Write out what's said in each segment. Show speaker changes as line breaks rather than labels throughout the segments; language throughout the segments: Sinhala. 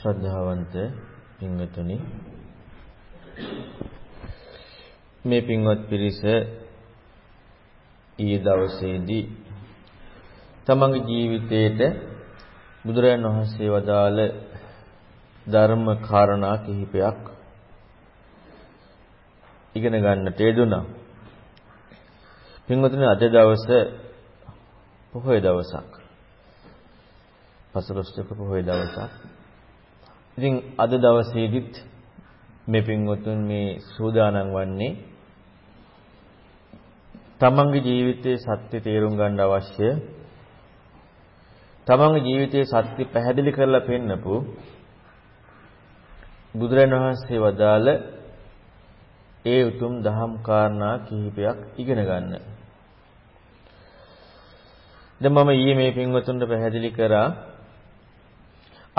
ශ්‍රද්ධාවන්ත පින්වතුනි මේ පින්වත් පිරිස ඊයේ දවසේදී තමන්ගේ ජීවිතයේට බුදුරජාණන් වහන්සේ වදාළ ධර්ම කාරණා කිහිපයක් ඉගෙන ගන්නට යෙදුණා. පින්වතුනි අද දවස පොහොය දවසක්. පසළොස්වක පොහොය දවසක්. ඉතින් අද දවසේදීත් මේ පින්වතුන් මේ සූදානම් වන්නේ තමන්ගේ ජීවිතයේ සත්‍ය තේරුම් ගන්න අවශ්‍ය තමන්ගේ ජීවිතයේ සත්‍ය පැහැදිලි කරලා පෙන්නපු බුදුරණන් වහන්සේ වදාළ ඒ උතුම් දහම් කාරණා කිහිපයක් ඉගෙන ගන්න. දැන් මම ඊයේ මේ පින්වතුන්ට පැහැදිලි කරා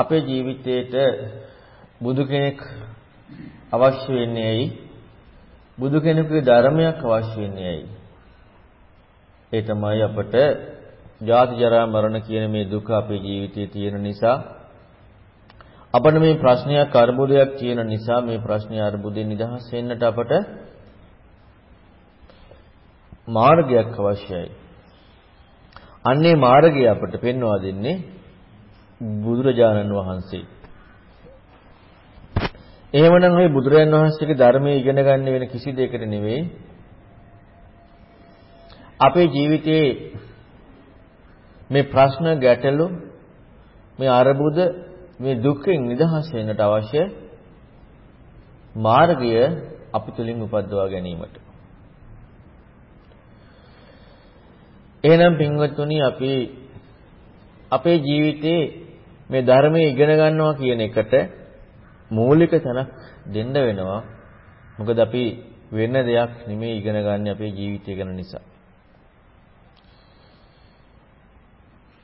අපේ ජීවිතේට බුදු කෙනෙක් අවශ්‍ය වෙන්නේ ඇයි? බුදු කෙනෙකුගේ ධර්මයක් අවශ්‍ය වෙන්නේ ඇයි? ඒ තමයි අපට ජාති ජරා මරණ කියන මේ දුක අපේ ජීවිතයේ තියෙන නිසා අපිට මේ ප්‍රශ්නයක් අර්බුදයක් තියෙන නිසා මේ ප්‍රශ්නේ අර්බුදෙන් නිදහස් වෙන්නට අපට මාර්ගයක් අවශ්‍යයි. අන්නේ මාර්ගය අපට පෙන්වා දෙන්නේ බුදුරජාණන් වහන්සේ. එහෙමනම් ওই බුදුරජාණන් වහන්සේගේ ධර්මයේ ඉගෙන ගන්න වෙන කිසි දෙයකට නෙවෙයි අපේ ජීවිතයේ මේ ප්‍රශ්න ගැටලු මේ අරබුද මේ දුක්ඛෙන් නිදහස් වෙන්නට අවශ්‍ය මාර්ගය අපි තුලින් උපද්දවා ගැනීමට. එහෙනම් පින්වත්තුනි අපි අපේ ජීවිතේ මේ ධර්මයේ ඉගෙන ගන්නවා කියන එකට මූලික තැනක් දෙන්න වෙනවා. මොකද අපි වෙන දෙයක් නෙමෙයි ඉගෙන ගන්න අපේ ජීවිතය ගැන නිසා.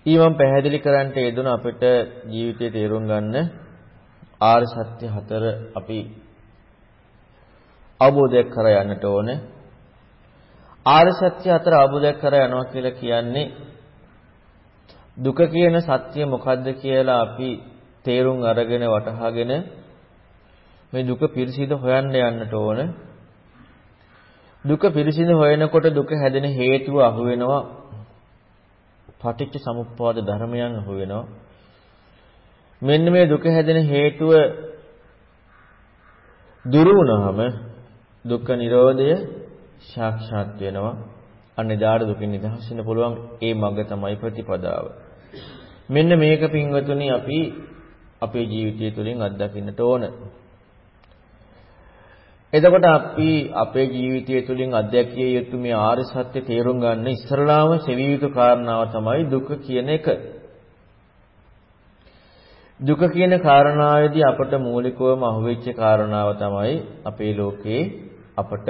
ඊමම් පැහැදිලි කරන්නට යෙදුන අපිට ජීවිතේ තේරුම් ගන්න ආර්ය සත්‍ය හතර අපි අවබෝධයක් කර යන්නට ඕනේ. ආර්ය සත්‍ය හතර අවබෝධයක් කර යනවා කියලා කියන්නේ දුක කියන සත්‍ය මොකද්ද කියලා අපි තේරුම් අරගෙන වටහාගෙන මේ දුක පිරිසිදු හොයන්න යන්නට ඕන. දුක පිරිසිදු හොයනකොට දුක හැදෙන හේතුව අහු වෙනවා. පටිච්ච සමුප්පාද ධර්මයන් අහු වෙනවා. මෙන්න මේ දුක හැදෙන හේතුව දුරු වුණාම දුක්ඛ නිරෝධය සාක්ෂාත් වෙනවා. අනිදාට දුකින් නිදහස් වෙන්න පුළුවන් ඒ මඟ තමයි ප්‍රතිපදාව. මෙන්න මේක පින්වතුනි අපි අපේ ජීවිතය තුළින් අත්දකින්නට ඕන. එතකොට අපි අපේ ජීවිතය තුළින් අත්දැකිය යුතු මේ ආර්ය සත්‍ය තේරුම් ගන්න ඉස්සරලාම සෙවිය යුතු කාරණාව තමයි දුක කියන එක. දුක කියන කාරණාවේදී අපට මූලිකවම අහුවෙච්ච කාරණාව තමයි අපේ ලෝකේ අපට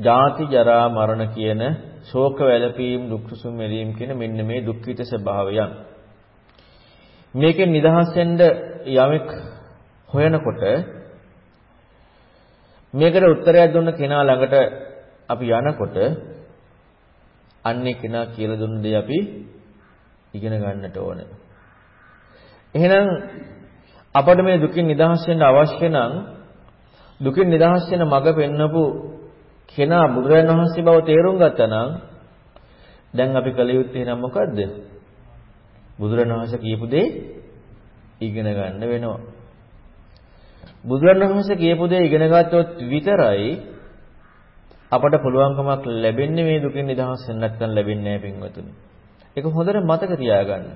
ජාති ජරා මරණ කියන ශෝක වැළපීම් දුක් සුසුම් මෙලීම් කියන මෙන්න මේ දුක්ඛිත ස්වභාවයන් මේකෙන් නිදහස් වෙන්න යමෙක් හොයනකොට මේකට උත්තරයක් දුන්න කෙනා ළඟට අපි යනකොට අන්නේ කෙනා කියලා දුන්න දේ අපි ඉගෙන ගන්නට ඕනේ. එහෙනම් අපට මේ දුකින් නිදහස් වෙන්න අවශ්‍ය නම් දුකින් නිදහස් වෙන මඟ පෙන්වපු කෙනා බුදුරජාණන් වහන්සේ බව තේරුම් ගත්තා නම් දැන් අපි කල යුත්තේ නම් මොකද්ද? බුදුරජාණන් වහන්සේ කියපු දේ ඉගෙන ගන්න වෙනවා. බුදුරජාණන් වහන්සේ කියපු දේ ඉගෙන ගත්තොත් විතරයි අපට පුළුවන්කමක් ලැබෙන්නේ මේ දුකින් නිදහස් වෙන්න නැත්නම් ලැබෙන්නේ නැහැ පින්වතුනි. ඒක හොඳට මතක තියාගන්න.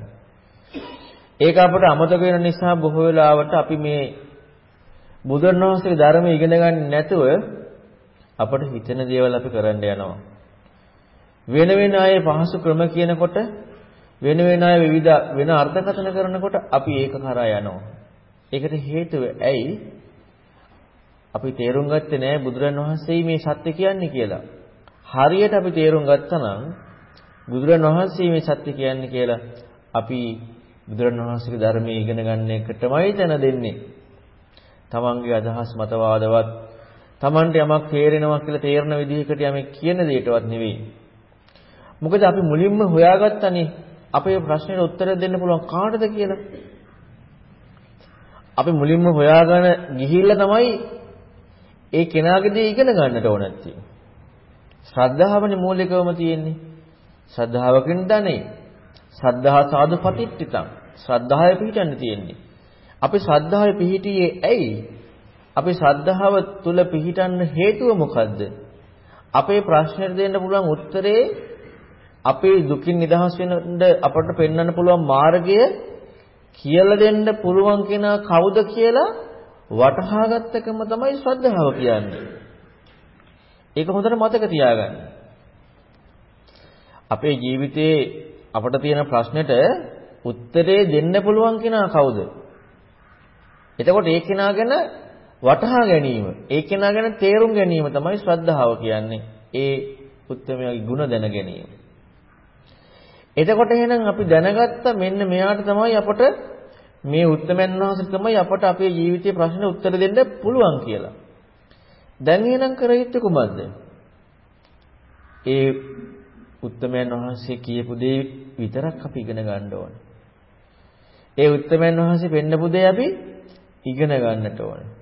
ඒක අපට අමතක වෙන නිසා බොහෝ වෙලාවට අපි මේ බුදුරණවහන්සේගේ ධර්මය ඉගෙන ගන්න නැතුව අපට හිතෙන දේවල් අපි කරන්න යනවා. වෙන වෙන අය පහසු ක්‍රම කියනකොට වෙන වෙන අය විවිධ වෙන අර්ථකථන කරනකොට අපි ඒක කරා යනවා. ඒකට හේතුව ඇයි? අපි තේරුම් ගත්තේ නෑ බුදුරන් වහන්සේ මේ සත්‍ය කියන්නේ කියලා. හරියට අපි තේරුම් ගත්තා නම් බුදුරන් වහන්සේ මේ සත්‍ය කියන්නේ කියලා අපි බුදුරන් වහන්සේගේ ධර්මයේ ඉගෙන ගන්න එකටමයි තැන දෙන්නේ. තමන්ගේ අදහස් මතවාදවත් තමන්ට යමක් තේරෙනවා කියලා තේරෙන විදිහකට යමක් කියන දෙයකටවත් නෙවෙයි. මොකද අපි මුලින්ම හොයාගත්තනේ අපේ ප්‍රශ්නෙට උත්තර දෙන්න පුළුවන් කාටද කියලා. අපි මුලින්ම හොයාගෙන ගිහිල්ලා තමයි ඒ කෙනාගේදී ඉගෙන ගන්නට ඕන නැත්තේ. ශ්‍රද්ධාවනේ මූලිකවම තියෙන්නේ. ශ්‍රද්ධාවකින් ධනෙයි. ශ්‍රද්ධා සාදු පතිට්ඨිතං. ශ්‍රද්ධාවේ පිහිටන්න තියෙන්නේ. අපි ශ්‍රද්ධාවේ පිහිටියේ ඇයි? අපි ශ්‍රද්ධාව තුල පිහිටන්න හේතුව මොකද්ද? අපේ ප්‍රශ්නෙට දෙන්න පුළුවන් උත්තරේ අපේ දුකින් නිදහස් වෙන්න අපට පෙන්වන්න පුළුවන් මාර්ගය කියලා දෙන්න පුළුවන් කෙනා කවුද කියලා වටහාගත්තකම තමයි ශ්‍රද්ධාව කියන්නේ. ඒක හොඳට මතක තියාගන්න. අපේ ජීවිතේ අපට තියෙන ප්‍රශ්නෙට උත්තරේ දෙන්න පුළුවන් කෙනා කවුද? එතකොට ඒ කෙනා ගැන වටහා ගැනීම, ඒ කෙනා ගැන තේරුම් ගැනීම තමයි ශ්‍රද්ධාව කියන්නේ. ඒ උත්තරමයේ ಗುಣ දැන ගැනීම. එතකොට එහෙනම් අපි දැනගත්ත මෙන්න මෙයාට තමයි අපට මේ උත්තරමයන් වහන්සේ තමයි අපට අපේ ජීවිතයේ ප්‍රශ්න උත්තර දෙන්න පුළුවන් කියලා. දැන් එහෙනම් කර යුත්තේ කුමක්ද? ඒ උත්තරමයන් වහන්සේ කියපු දේ විතරක් අපි ඉගෙන ගන්න ඕනේ. ඒ උත්තරමයන් වහන්සේ පෙන්නපු දේ අපි ඉගෙන ගන්නට ඕනේ.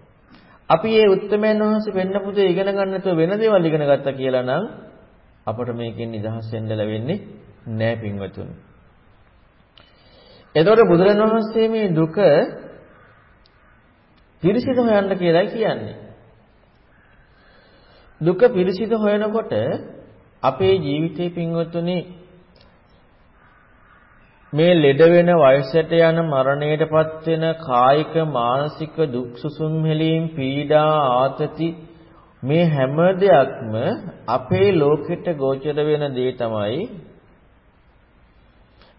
අපි මේ උත්තරමයන් වහන්සේ පෙන්නපු දේ ඉගෙන ගන්න නැතුව වෙන දේවල් ඉගෙන ගත්තා කියලා නම් අපට මේකෙන් නිදහස් වෙන්න ලැබෙන්නේ නෑ පින්වතුනි. එතකොට බුදුරණවහන්සේ මේ දුක පිරිසිදු හොයන්න කියලායි කියන්නේ. දුක පිරිසිදු හොයනකොට අපේ ජීවිතේ පින්වතුනි මේ ලෙඩ වෙන වයසට යන මරණයටපත් වෙන කායික මානසික දුක් සුසුම් හැලීම් පීඩා ආතති මේ හැම දෙයක්ම අපේ ලෝකෙට ගෝචර වෙන දේ තමයි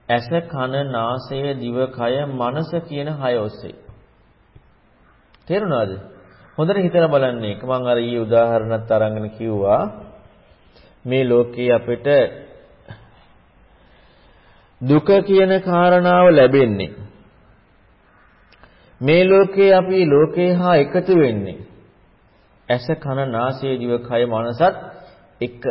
ඇස කන නාසය දිව කය මනස කියන හය ඔස්සේ. තේරුණාද? හොඳට හිතලා බලන්න එක මම අර ඊයේ උදාහරණත් අරගෙන කිව්වා මේ ලෝකේ අපිට දුක කියන කාරණාව ලැබෙන්නේ. මේ ලෝකේ අපි ලෝකේ හා එකතු වෙන්නේ. ඇස කන නාසය දිව කය මනසත් එක.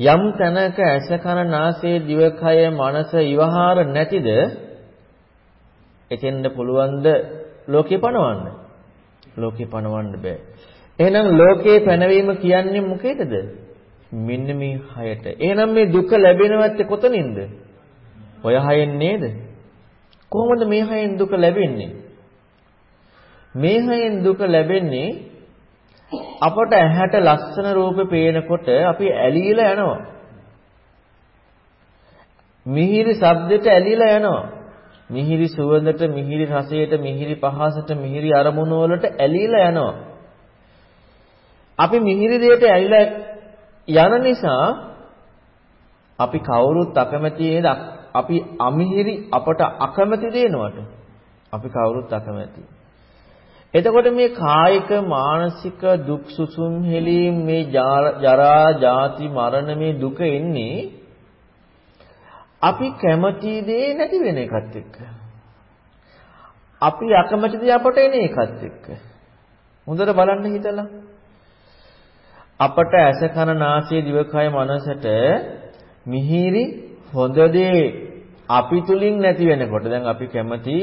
යම් තැනක ඇස කන නාසය දිවකය මනස ඉවහාර නැතිද එතෙන්ද පුළුවන්ද ලෝකේ පණවන්න? ලෝකේ පණවන්න බෑ. එහෙනම් ලෝකේ පැනවීම කියන්නේ මොකේද මෙන්න මේ හයට එහෙනම් මේ දුක ලැබෙනවත් කොතනින්ද ඔය හයෙන් නේද කොහොමද මේ හයෙන් දුක ලැබෙන්නේ මේ හයෙන් දුක ලැබෙන්නේ අපට ඇහැට ලස්සන රූපේ පේනකොට අපි ඇලීලා යනවා. මිහිරි ශබ්දෙට ඇලීලා යනවා. මිහිරි සුවඳට, මිහිරි රසයට, මිහිරි පහසට, මිහිරි අරමුණු වලට ඇලීලා යනවා. අපි මිහිරි දෙයට ඇලිලා යන නිසා අපි කවුරුත් අකමැති නේද? අපි අමිහිරි අපට අකමැති දේනවට. අපි කවුරුත් අකමැති. එතකොට මේ කායික මානසික දුක් සුසුම් හෙලීම් මේ ජරා ජාති මරණ මේ දුක එන්නේ අපි කැමති දේ නැති වෙන එකත් එක්ක. අපි අකමැති දේ අපට එන එකත් එක්ක. හොඳට බලන්න හිතලා. අපට ඇස කන නාසය දිවකය මනසට මිහිරි හොඳ දේ අපි තුලින් නැති වෙනකොට දැන් අපි කැමති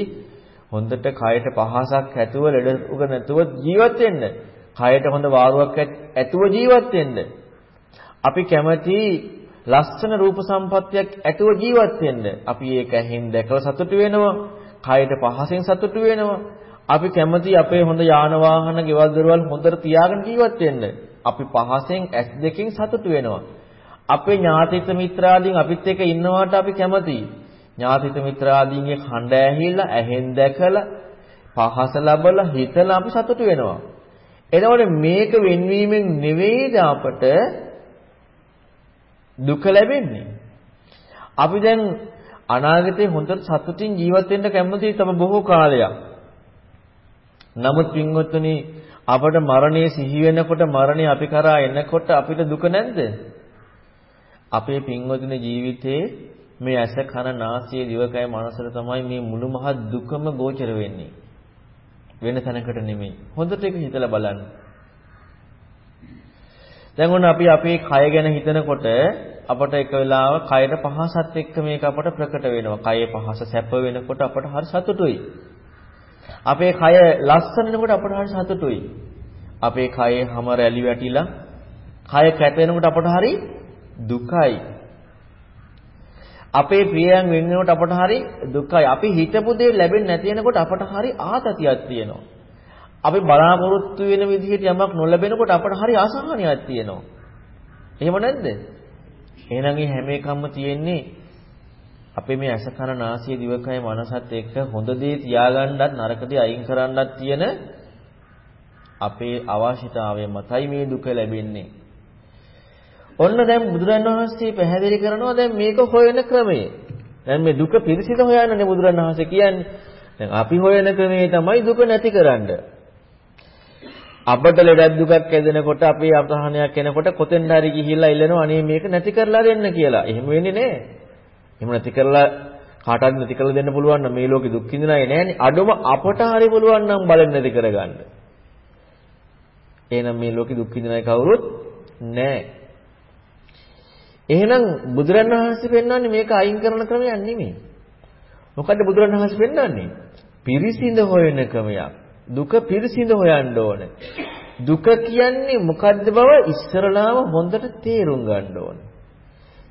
හොඳට කයට පහසක් ඇතුව ලෙඩ උග නැතුව ජීවත් වෙන්න. කයට හොඳ වාරුවක් ඇතුව ජීවත් වෙන්න. අපි කැමති ලස්සන රූප සම්පත්තියක් ඇතුව ජීවත් වෙන්න. අපි ඒක ඇහෙන් දැකලා සතුටු වෙනවා. කයට පහසෙන් සතුටු වෙනවා. අපි කැමති අපේ හොඳ යාන වාහන, ගෙවල් දොරවල් හොඳට තියාගෙන ජීවත් වෙන්න. අපි පහසෙන් ඇස් දෙකෙන් සතුටු වෙනවා. අපේ ඥාතිත මිත්‍රාදීන් අපිත් එක්ක ඉන්නවට අපි කැමතියි. ඥාතිත මිත්‍රාදීන්ගේ කණ්ඩ ඇහිලා ඇහෙන් දැකලා පහස ලැබලා හිතලා අපි සතුටු වෙනවා. එතකොට මේක වෙන්වීමෙන් නෙවෙයිද අපට දුක ලැබෙන්නේ. අපි දැන් අනාගතේ හොඳට සතුටින් ජීවත් වෙන්න කැමතියි තම බොහෝ කාලයක්. නමුත් පින්වත්නි අපට මරණය සිහි වෙනකොට මරණය අපි කරා එනකොට අපිට දුක නැද්ද? අපේ පින්වත්නි ජීවිතේ මේ ඇස කන නාසය දිවකය මනසට තමයි මේ මුළු මහත් දුකම ගෝචර වෙන්නේ. වෙන තැනකට නෙමෙයි. හොඳට ඒක හිතලා බලන්න. දැන් ඔන්න අපි අපේ කය ගැන හිතනකොට අපට එක වෙලාව කයට පහසත් එක්ක මේක අපට ප්‍රකට වෙනවා. කයේ පහස සැප වෙනකොට අපට හරි සතුටුයි. අපේ කය ලස්සන වෙනකොට අපට හරි සතුටුයි. අපේ කයේ හැම රැලි වැටිලා කය කැත වෙනකොට අපට හරි දුකයි. අපේ ප්‍රියයන් වෙන වෙනකොට අපට හරි දුකයි. අපි හිතපු දේ ලැබෙන්නේ නැති වෙනකොට අපට හරි ආතතියක් තියෙනවා. අපි බලාපොරොත්තු වෙන විදිහට යමක් නොලැබෙනකොට අපට හරි අසහනයක් තියෙනවා. එහෙම නැද්ද? එහෙනම් මේ හැම එකක්ම තියෙන්නේ අපේ මේ ඇස කන නාසය දිවකය මනසත් එක්ක හොඳ දේ තියාගන්නත් නරක දේ අයින් කරන්නත් තියෙන අපේ අවශ්‍යතාවය මතයි මේ දුක ලැබෙන්නේ. ඔන්න දැන් බුදුරන් වහන්සේ පැහැදිලි කරනවා දැන් මේක හොයන ක්‍රමය. දැන් මේ දුක පිරිසිදු හොයන්නනේ බුදුරන් වහන්සේ කියන්නේ. දැන් අපි හොයන ක්‍රමේ තමයි දුක නැති කරන්න. අපට ලෙඩක් දුකක් ඇදෙනකොට අපේ අපහානයක් එනකොට කොතෙන්ද හරි ගිහිල්ලා ඉල්ලනවා අනේ මේක නැති කරලා දෙන්න කියලා. එහෙම වෙන්නේ නැහැ. එහෙම නැති කරලා කාටවත් නැති කරලා දෙන්න පුළුවන් නම් මේ ලෝකෙ දුක් විඳින අය නැහැනේ. අඩුම අපට හරි පුළුවන් නම් බලෙන් නැති කරගන්න. එහෙනම් මේ ලෝකෙ දුක් විඳින අය කවුරුත් නැහැ. එහෙනම් බුදුරණවහන්සේ පෙන්වන්නේ මේක අයින් කරන ක්‍රමයක් නෙමෙයි. මොකද්ද බුදුරණවහන්සේ පෙන්වන්නේ? පිරිසිඳ හොයන ක්‍රමයක්. දුක පිරිසිඳ හොයන්න ඕනේ. දුක කියන්නේ මොකද්ද බව ඉස්සරලාම හොඳට තේරුම් ගන්න ඕනේ.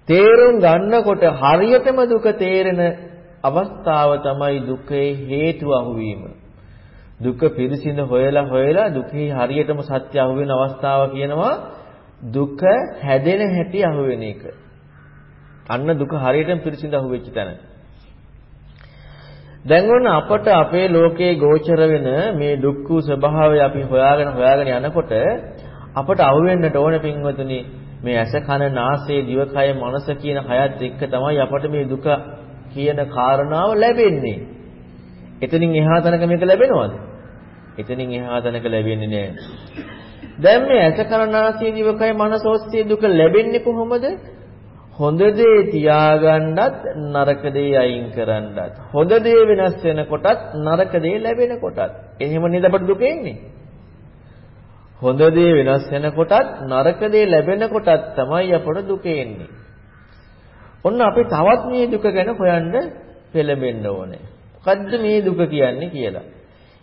තේරුම් ගන්නකොට හරියටම දුක තේරෙන අවස්ථාව තමයි දුකේ හේතුව අහුවීම. දුක පිරිසිඳ හොයලා හොයලා දුකේ හරියටම සත්‍ය අහුවෙන අවස්ථාව කියනවා දුක හැදෙන හැටි අහුවෙන එක. අන්න දුක හරියටම පිරිසිදු අහුවෙච්ච තැන. දැන් ඔන්න අපට අපේ ලෝකයේ ගෝචර වෙන මේ දුක්ඛ ස්වභාවය අපි හොයාගෙන හොයාගෙන යනකොට අපට අහුවෙන්නට ඕන පින්වතුනි මේ ඇස කන නාසය දිවකය මනස කියන හයත් එක්ක තමයි අපට මේ දුක කියන කාරණාව ලැබෙන්නේ. එතනින් එහා තැනක මේක ලැබෙනවද? එතනින් එහා තැනක ලැබෙන්නේ නැහැ. දැන් මේ ඇස කරනාසය දිවකය මනස ඔස්සේ දුක ලැබෙන්නේ කොහොමද? හොඳ දේ තියාගන්නත් නරක දේ අයින් කරන්නත්. හොඳ දේ වෙනස් වෙනකොටත් නරක දේ ලැබෙනකොටත්. එහෙම නේද අපට දුක එන්නේ? හොඳ දේ වෙනස් වෙනකොටත් නරක දේ ලැබෙනකොටත් තමයි අපට දුක එන්නේ. ඔන්න අපි තවත් මේ දුක ගැන හොයන්න පෙළඹෙන්න ඕනේ. මොකද්ද මේ දුක කියන්නේ කියලා.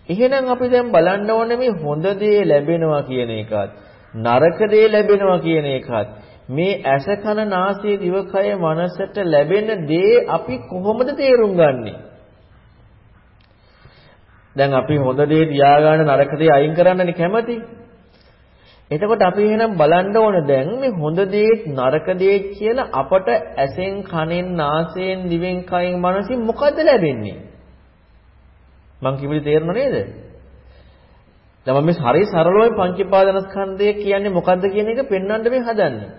එහෙනම් අපි දැන් බලන්න ඕනේ මේ හොඳ දේ ලැබෙනවා කියන එකත් නරක දේ ලැබෙනවා කියන එකත් මේ ඇස කන නාසය දිවකය මනසට ලැබෙන දේ අපි කොහොමද තේරුම් ගන්නෙ? දැන් අපි හොඳ දේ තියාගන්න නරක දේ අයින් කරන්නනේ කැමති. එතකොට අපි එහෙනම් බලන්න ඕන දැන් මේ හොඳ දේ නරක දේ කියලා අපට ඇසෙන් කනෙන් නාසයෙන් දිවෙන් කයින් මනසින් මොකද්ද ලැබෙන්නේ? මං කිව්වේ තේරෙනව නේද? දැන් මම මේ හරි සරලවම පංච පාදනස්කන්ධය කියන්නේ මොකද්ද කියන එක පෙන්වන්න මේ හදන්නේ.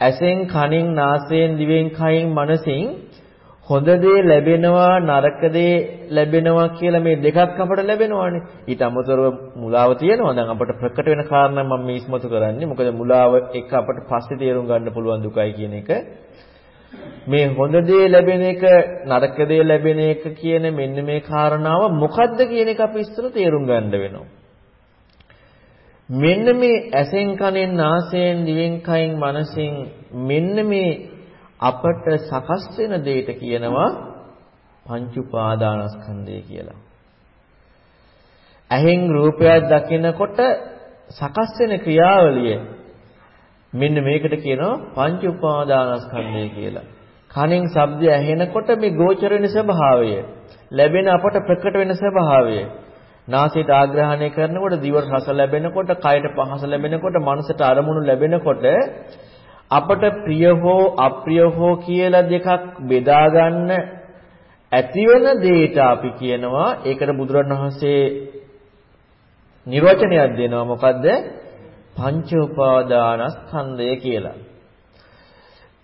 ඇසෙන්, කනින්, නාසයෙන්, දිවෙන්, කයින්, මනසින් හොඳ දේ ලැබෙනවා නරක දේ ලැබෙනවා කියලා මේ දෙකක් අපට ලැබෙනවානේ. ඊට අමතරව මුලාව තියෙනවා. දැන් අපට ප්‍රකට වෙන කාරණා මම මේ ඉස්මතු කරන්නේ. මොකද මුලාව එක අපට පස්සේ තේරුම් ගන්න පුළුවන් දුකයි කියන එක. මේ හොඳ දේ ලැබෙන එක නරක දේ ලැබෙන එක කියන මෙන්න මේ කාරණාව මොකද්ද කියන එක අපි ඉස්සර තේරුම් ගන්න වෙනවා. මෙන්න මේ ඇසෙන් කනෙන් නාසයෙන් දිවෙන් කයින් මනසෙන් මෙන්න මේ අපට සකස් වෙන දෙයට කියනවා පංච උපාදානස්කන්ධය කියලා. ඇහෙන් රූපයක් දකිනකොට සකස් වෙන ක්‍රියාවලිය මෙන්න මේකට කියනවා පංච උපාදානස්කන්ධය කියලා. කනෙන් ශබ්දය ඇහෙනකොට මේ ගෝචර වෙන ස්වභාවය, ලැබෙන අපට ප්‍රකට වෙන ස්වභාවය, නාසයට ආග්‍රහණය කරනකොට දිවට රස ලැබෙනකොට, කයට පහස ලැබෙනකොට, මනසට අරමුණු ලැබෙනකොට අපට ප්‍රිය හෝ අප්‍රිය හෝ කියලා දෙකක් බෙදා ගන්න ඇතිවෙන දෙයට අපි කියනවා ඒකට බුදුරණවහන්සේ නිර්වචනයක් දෙනවා මොකද්ද පංච උපාදානස්කන්ධය කියලා.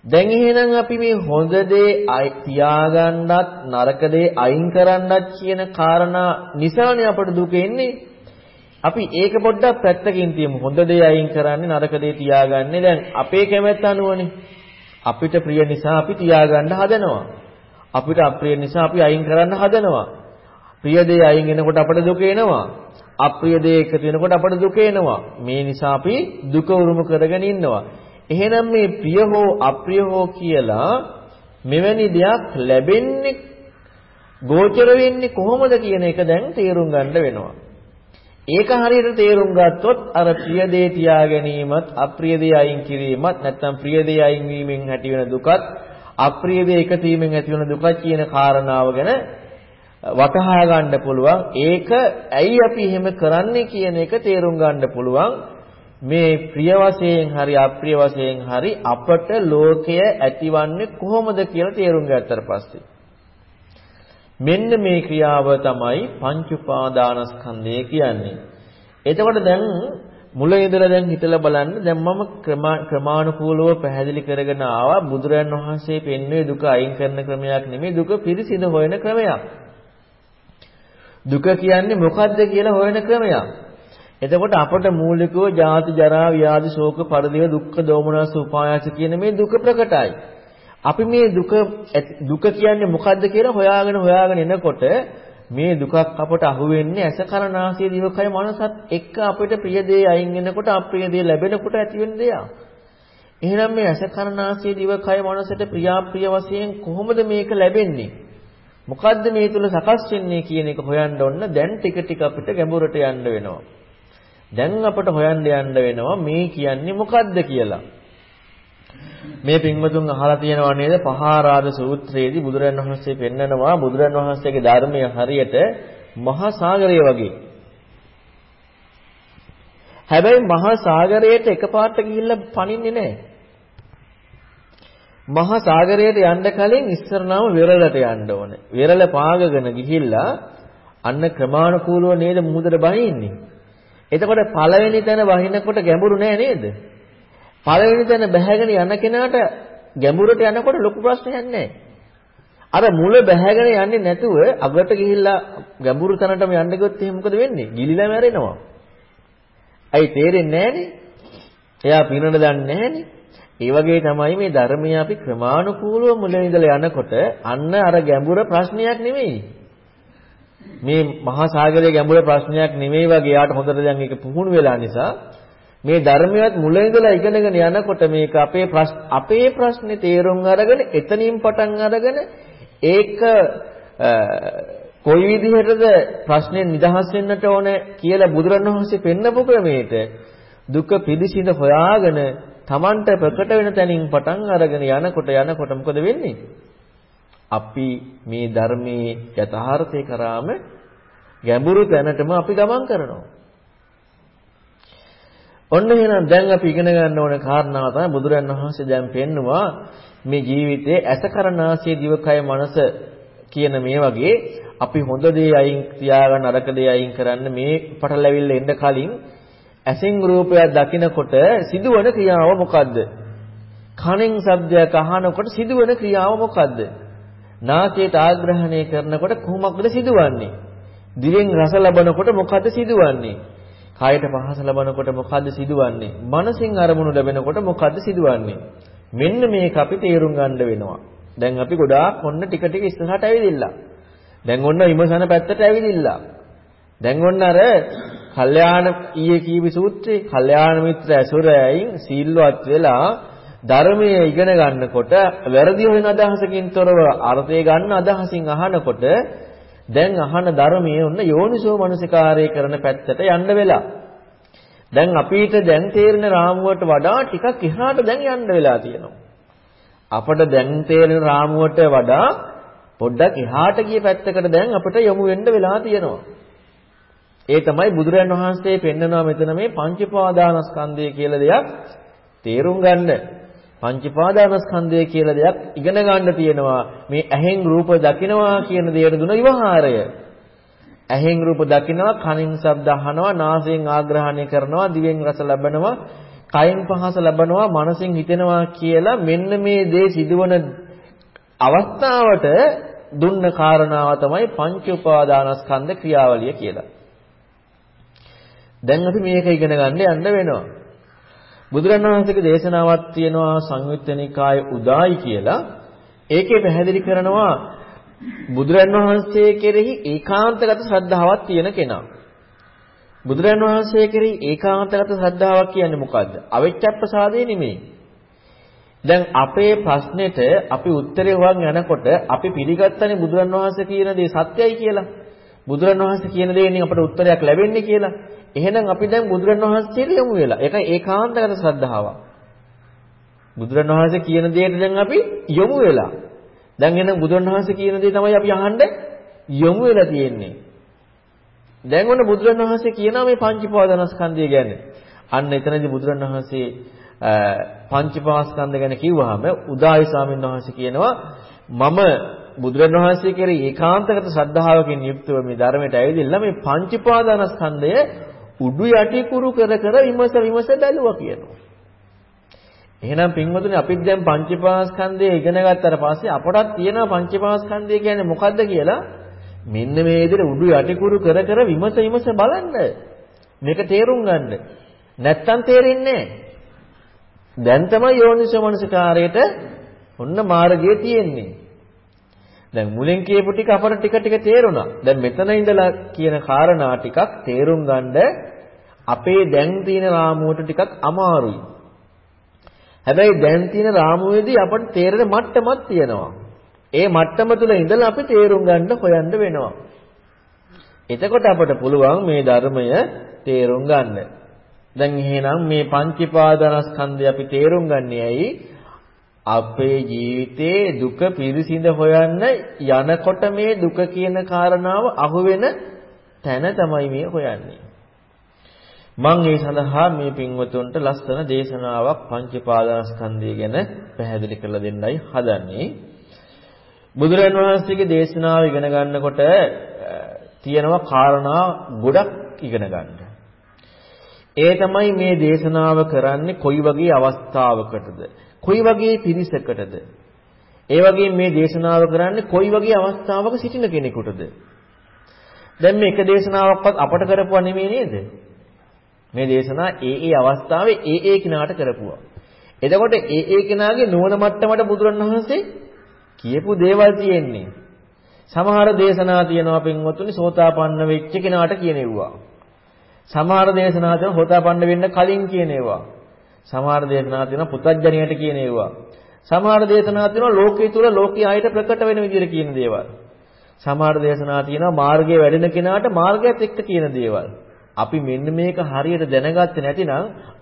දැන් එහෙනම් අපි මේ හොඳ දේ තියාගන්නත් නරක දේ අයින් කරන්නත් කියන කාරණා නිසානේ අපට දුක එන්නේ. අපි ඒක පොඩ්ඩක් පැත්තකින් තියමු. හොඳ දේ අයින් කරන්නේ නරක දේ තියාගන්නේ දැන් අපේ කැමැත්ත අනුවනේ. අපිට ප්‍රිය නිසා අපි තියාගන්න හදනවා. අපිට අප්‍රිය නිසා අපි අයින් කරන්න හදනවා. ප්‍රිය දේ අයින් වෙනකොට අපට දුක එනවා. අප්‍රිය දේ එකතු වෙනකොට අපට දුක එනවා. මේ නිසා අපි දුක උරුම කරගෙන ඉන්නවා. එහෙනම් මේ ප්‍රිය හෝ අප්‍රිය හෝ කියලා මෙවැනි දෙයක් ලැබෙන්නේ ගෝචර වෙන්නේ කොහොමද කියන එක දැන් තේරුම් ගන්න වෙනවා. ඒක හරියට තේරුම් ගත්තොත් අර ප්‍රිය දේ තියා ගැනීමත් අප්‍රිය දේ අයින් කිරීමත් නැත්නම් ප්‍රිය දේ අයින් වීමෙන් ඇති වෙන දුකත් අප්‍රිය දේ එකතු වීමෙන් ඇති වෙන දුකත් කියන කාරණාව ගැන වටහා ගන්න පුළුවන්. ඒක ඇයි අපි එහෙම කරන්නේ කියන එක තේරුම් ගන්න පුළුවන්. මේ ප්‍රිය වශයෙන් හරි අප්‍රිය වශයෙන් හරි අපට ලෝකය ඇතිවන්නේ කොහොමද කියලා තේරුම් ගත්තට පස්සේ මෙන්න මේ ක්‍රියාව තමයි පංච උපාදානස්කන්ධය කියන්නේ. එතකොට දැන් මුල ඉඳලා දැන් හිතලා බලන්න දැන් මම ක්‍රමානුකූලව පැහැදිලි කරගෙන ආවා බුදුරයන් වහන්සේ පෙන්වුවේ දුක අයින් කරන ක්‍රමයක් නෙමෙයි දුක පිරිසිදු හොයන ක්‍රමයක්. දුක කියන්නේ මොකද්ද කියලා හොයන ක්‍රමයක්. එතකොට අපට මූලිකව ජාති ජරා ව්‍යාධි ශෝක පරිදේව දුක්ඛ දෝමනස් උපායාස කියන මේ දුක ප්‍රකටයි. අපි මේ දුක දුක කියන්නේ මොකද්ද කියලා හොයාගෙන හොයාගෙන එනකොට මේ දුකක් අපට අහුවෙන්නේ ඇස කන නාසය දිවකය මනසත් එක්ක අපිට ප්‍රිය දේ අයින් වෙනකොට අප්‍රිය දේ ලැබෙනකොට ඇති වෙන දෙයක්. එහෙනම් මේ ඇස කන නාසය දිවකය මනසට ප්‍රියාප්‍රිය වශයෙන් කොහොමද මේක ලැබෙන්නේ? මොකද්ද මේ තුල සකස් වෙන්නේ කියන එක හොයන්න ඕන දැන් ටික ටික අපිට ගැඹුරට යන්න වෙනවා. දැන් අපට හොයන්න යන්න වෙනවා මේ කියන්නේ මොකද්ද කියලා. මේ පින්වතුන් අහලා තියෙනව නේද පහාරාද සූත්‍රයේදී බුදුරන් වහන්සේ පෙන්නනවා බුදුරන් වහන්සේගේ ධර්මය හරියට මහා සාගරය වගේ. හැබැයි මහා සාගරයට එකපාරට ගිහිල්ලා පනින්නේ නැහැ. මහා සාගරයට යන්න කලින් ඉස්සරනම වෙරළට යන්න ඕනේ. වෙරළ පාගගෙන ගිහිල්ලා අන්න ක්‍රමානුකූලව නේද මුහුදට බහින්නේ. එතකොට පළවෙනි තැන වහිනකොට ගැඹුරු නෑ නේද? පළවෙනි තැන බැහැගෙන යන කෙනාට ගැඹුරට යනකොට ලොකු ප්‍රශ්නයක් නෑ. අර මුල බැහැගෙන යන්නේ නැතුව අගට ගිහිල්ලා ගැඹුරු තැනටම යන්න ගියොත් එහෙනම් මොකද වෙන්නේ? ගිලිලා මැරෙනවා. ඇයි තේරෙන්නේ නෑනේ? එයා පිනන දන්නේ නෑනේ. ඒ වගේ තමයි මේ ධර්මය අපි ක්‍රමානුකූලව මුල ඉඳලා යනකොට අන්න අර ගැඹුර ප්‍රශ්නයක් නෙමෙයි. මේ මහා සාගරයේ ගැඹුර ප්‍රශ්නයක් නෙමෙයි වගේ යාට හොඳට දැන් ඒක පුහුණු වෙලා නිසා මේ ධර්මයක් මුල ඉඳලා ඉගෙනගෙන යනකොට මේක අපේ අපේ ප්‍රශ්නේ තේරුම් අරගෙන එතනින් පටන් අරගෙන ඒක කොයි විදිහටද ප්‍රශ්නේ නිදහස් වෙන්නට ඕන කියලා බුදුරණවහන්සේ පෙන්නපු ක්‍රමයට දුක පිළිසිඳ හොයාගෙන Tamanට ප්‍රකට වෙන තැනින් පටන් අරගෙන යනකොට යනකොට මොකද වෙන්නේ? අපි මේ ධර්මයේ යථාර්ථය කරාම ගැඹුරු තැනටම අපි ගමන් කරනවා. ඔන්න එහෙනම් දැන් අපි ඉගෙන ගන්න ඕන කාරණාව තමයි බුදුරන් වහන්සේ දැන් පෙන්නවා මේ ජීවිතයේ ඇස කරනාසය දිවකය මනස කියන මේ වගේ අපි හොඳ දේ අයින් තියාගන්න අරක දේ අයින් කරන්න මේ පටලැවිල්ල එන්න කලින් ඇසින් රූපයක් දකිනකොට සිදුවන ක්‍රියාව මොකද්ද? කනෙන් ශබ්දයක් අහනකොට සිදුවන ක්‍රියාව මොකද්ද? නාසයට ආග්‍රහණය කරනකොට කොහොමද සිදුවන්නේ? දිවෙන් රස ලබනකොට මොකද්ද සිදුවන්නේ? කායට පහස ලබනකොට මොකද්ද සිදුවන්නේ? මනසින් අරමුණු ලැබෙනකොට මොකද්ද සිදුවන්නේ? මෙන්න මේක අපි තේරුම් ගන්න වෙනවා. දැන් අපි ගොඩාක් ඔන්න ටික ටික ඉස්සරහට ඇවිදින්න. දැන් ඔන්න විමසන පැත්තට ඇවිදින්න. දැන් ඔන්න අර කල්යාණ ඊයේ කීවි සූත්‍රයේ කල්යාණ මිත්‍ර ඇසුරයින් සීල්වත් වෙලා ධර්මයේ ඉගෙන ගන්නකොට වැරදි වෙන අදහසකින් තොරව අර්ථය ගන්න අදහසින් අහනකොට දැන් අහන ධර්මයේ ඔන්න යෝනිසෝ මනසිකාරය කරන පැත්තට යන්න වෙලා. දැන් අපිට දැන් තේරෙන රාමුවට වඩා ටිකක් එහාට දැන් යන්න වෙලා තියෙනවා. අපට දැන් තේරෙන රාමුවට වඩා පොඩ්ඩක් එහාට ගිය පැත්තකට දැන් අපිට යොමු වෙන්න වෙලා තියෙනවා. ඒ තමයි බුදුරයන් වහන්සේ පෙන්නනවා මෙතන මේ පංචපාදානස්කන්ධය කියලා දෙයක් තේරුම් ගන්න. පංචපාදානස්කන්ධය කියලා දෙයක් ඉගෙන ගන්න තියෙනවා. මේ ඇහෙන් රූප දකිනවා කියන දෙයට දුන විවහාරය. ඇහෙන් රූප දකිනවා, කනින් ශබ්ද අහනවා, නාසයෙන් ආග්‍රහණය කරනවා, දිවෙන් රස ලබනවා, කයින් පහස ලබනවා මනසින් හිතෙනවා කියලා මෙන්න මේ දේ සිදුවන අවස්ථාවට දුන්න කාරණාව තමයි පංච උපාදානස්කන්ධ ක්‍රියාවලිය කියලා. දැන් අපි මේක ඉගෙන ගන්න යන්න වෙනවා. බුදුරණවහන්සේගේ දේශනාවක් තියෙනවා සංයුත්ත නිකායේ උදායි කියලා. ඒකේ පැහැදිලි කරනවා බුදුරණවහන්සේ කෙරෙහි ඒකාන්තගත ශ්‍රද්ධාවක් තියෙන කෙනා. බුදුරණවහන්සේ කෙරෙහි ඒකාන්තගත ශ්‍රද්ධාවක් කියන්නේ මොකද්ද? අවිච්ඡප්පසාදේ නෙමෙයි. දැන් අපේ ප්‍රශ්නෙට අපි උත්තරේ හොයන් යනකොට අපි පිළිගත්තනේ බුදුරණවහන්සේ කියන දේ සත්‍යයි කියලා. බුදුරණවහන්සේ කියන දේෙන් අපට උත්තරයක් ලැබෙන්නේ කියලා. එහෙනම් අපි දැන් බුදුරණවහන්සේට යමු වෙලා. ඒක ඒකාන්තගත ශ්‍රද්ධාවක්. බුදුරණවහන්සේ කියන දේට දැන් අපි යමු වෙලා. දැන් එහෙනම් බුදුරණවහන්සේ කියන දේ තමයි අපි අහන්න යමු වෙලා තියෙන්නේ. දැන් ඔන්න බුදුරණවහන්සේ කියනවා මේ පංචපාදනස්කන්ධය ගැන. අන්න එතනදී බුදුරණවහන්සේ පංචපාස්කන්ධ ගැන කිව්වහම උදායි ස්වාමීන් වහන්සේ කියනවා මම බුදුරණවහන්සේ කෙරෙහි ඒකාන්තගත ශ්‍රද්ධාවකින් යුක්තව මේ ධර්මයට ඇවිදilla මේ පංචපාදනස්කන්ධය උඩු යටි කුරු කර කර විමස විමස බැලුවා කියනවා. එහෙනම් පින්වතුනි අපිත් දැන් පංචපාස්කන්ධය ඉගෙන ගත්තට පස්සේ අපටත් තියෙනවා පංචපාස්කන්ධය කියන්නේ මොකද්ද කියලා මෙන්න මේ විදිහට උඩු යටි කුරු කර කර විමස විමස බලන්න. මේක තේරුම් ගන්න. නැත්තම් තේරෙන්නේ දැන් තමයි යෝනිසෝ මනසිකාරයට ඔන්න මාර්ගය තියෙන්නේ. දැන් මුලින් කියපු ටික අපට ටික ටික තේරුණා. දැන් මෙතන ඉඳලා කියන කාරණා ටිකක් තේරුම් ගන්න අපේ දැන් තියෙන රාමුවට ටිකක් අමාරුයි. හැබැයි දැන් තියෙන රාමුවේදී අපට තේරෙන මට්ටමක් තියෙනවා. ඒ මට්ටම තුල ඉඳලා අපි තේරුම් ගන්න හොයන්න වෙනවා. එතකොට අපට පුළුවන් මේ ධර්මය තේරුම් ගන්න. දැන් එහෙනම් මේ පංචීපාදනස්කන්ධය අපි තේරුම් ගන්නේ ඇයි? අපේ ජීවිතේ දුක පිරිසිඳ හොයන්න යනකොට මේ දුක කියන කාරණාව අහුවෙන තැන තමයි මේ හොයන්නේ. මම ඒ සඳහා මේ පින්වතුන්ට ලස්සන දේශනාවක් පංචපාදානස්කන්ධය ගැන පැහැදිලි කරලා දෙන්නයි හදන්නේ. බුදුරන් වහන්සේගේ දේශනාව ඉගෙන ගන්නකොට තියෙනවා කාරණා ගොඩක් ඉගෙන ගන්න. ඒ තමයි මේ දේශනාව කරන්නේ කොයි වගේ අවස්ථාවකටද? කොයි වගේ පිරිසකටද? ඒ වගේම මේ දේශනාව කරන්නේ කොයි වගේ අවස්ථාවක සිටින කෙනෙකුටද? දැන් මේ එක දේශනාවක්වත් අපට කරපුවා නෙමෙයි නේද? මේ දේශනා ඒ ඒ අවස්ථාවේ ඒ ඒ කිනාට කරපුවා. එතකොට ඒ ඒ කෙනාගේ නුවණ මට්ටමට බුදුරණවහන්සේ කියපු දේවල් තියෙන්නේ. සමහර දේශනා තියෙනවා පින්වත්නි සෝතාපන්න වෙච්ච කෙනාට කියනෙව්වා. සමහර දේශනා තියෙනවා සෝතාපන්න වෙන්න කලින් කියනෙව්වා. සමහර දේශනා තියෙනවා පුතඥයට කියනෙව්වා. සමහර දේශනා තියෙනවා ලෝකයේ තුල ලෝකයේ ආයත ප්‍රකට වෙන විදිහට කියන දේවල්. සමහර දේශනා තියෙනවා මාර්ගයේ වැඩෙන කෙනාට මාර්ගයත් එක්ක කියන දේවල්. අපි මෙන්න මේක හරියට දැනගත්තේ නැතිනම්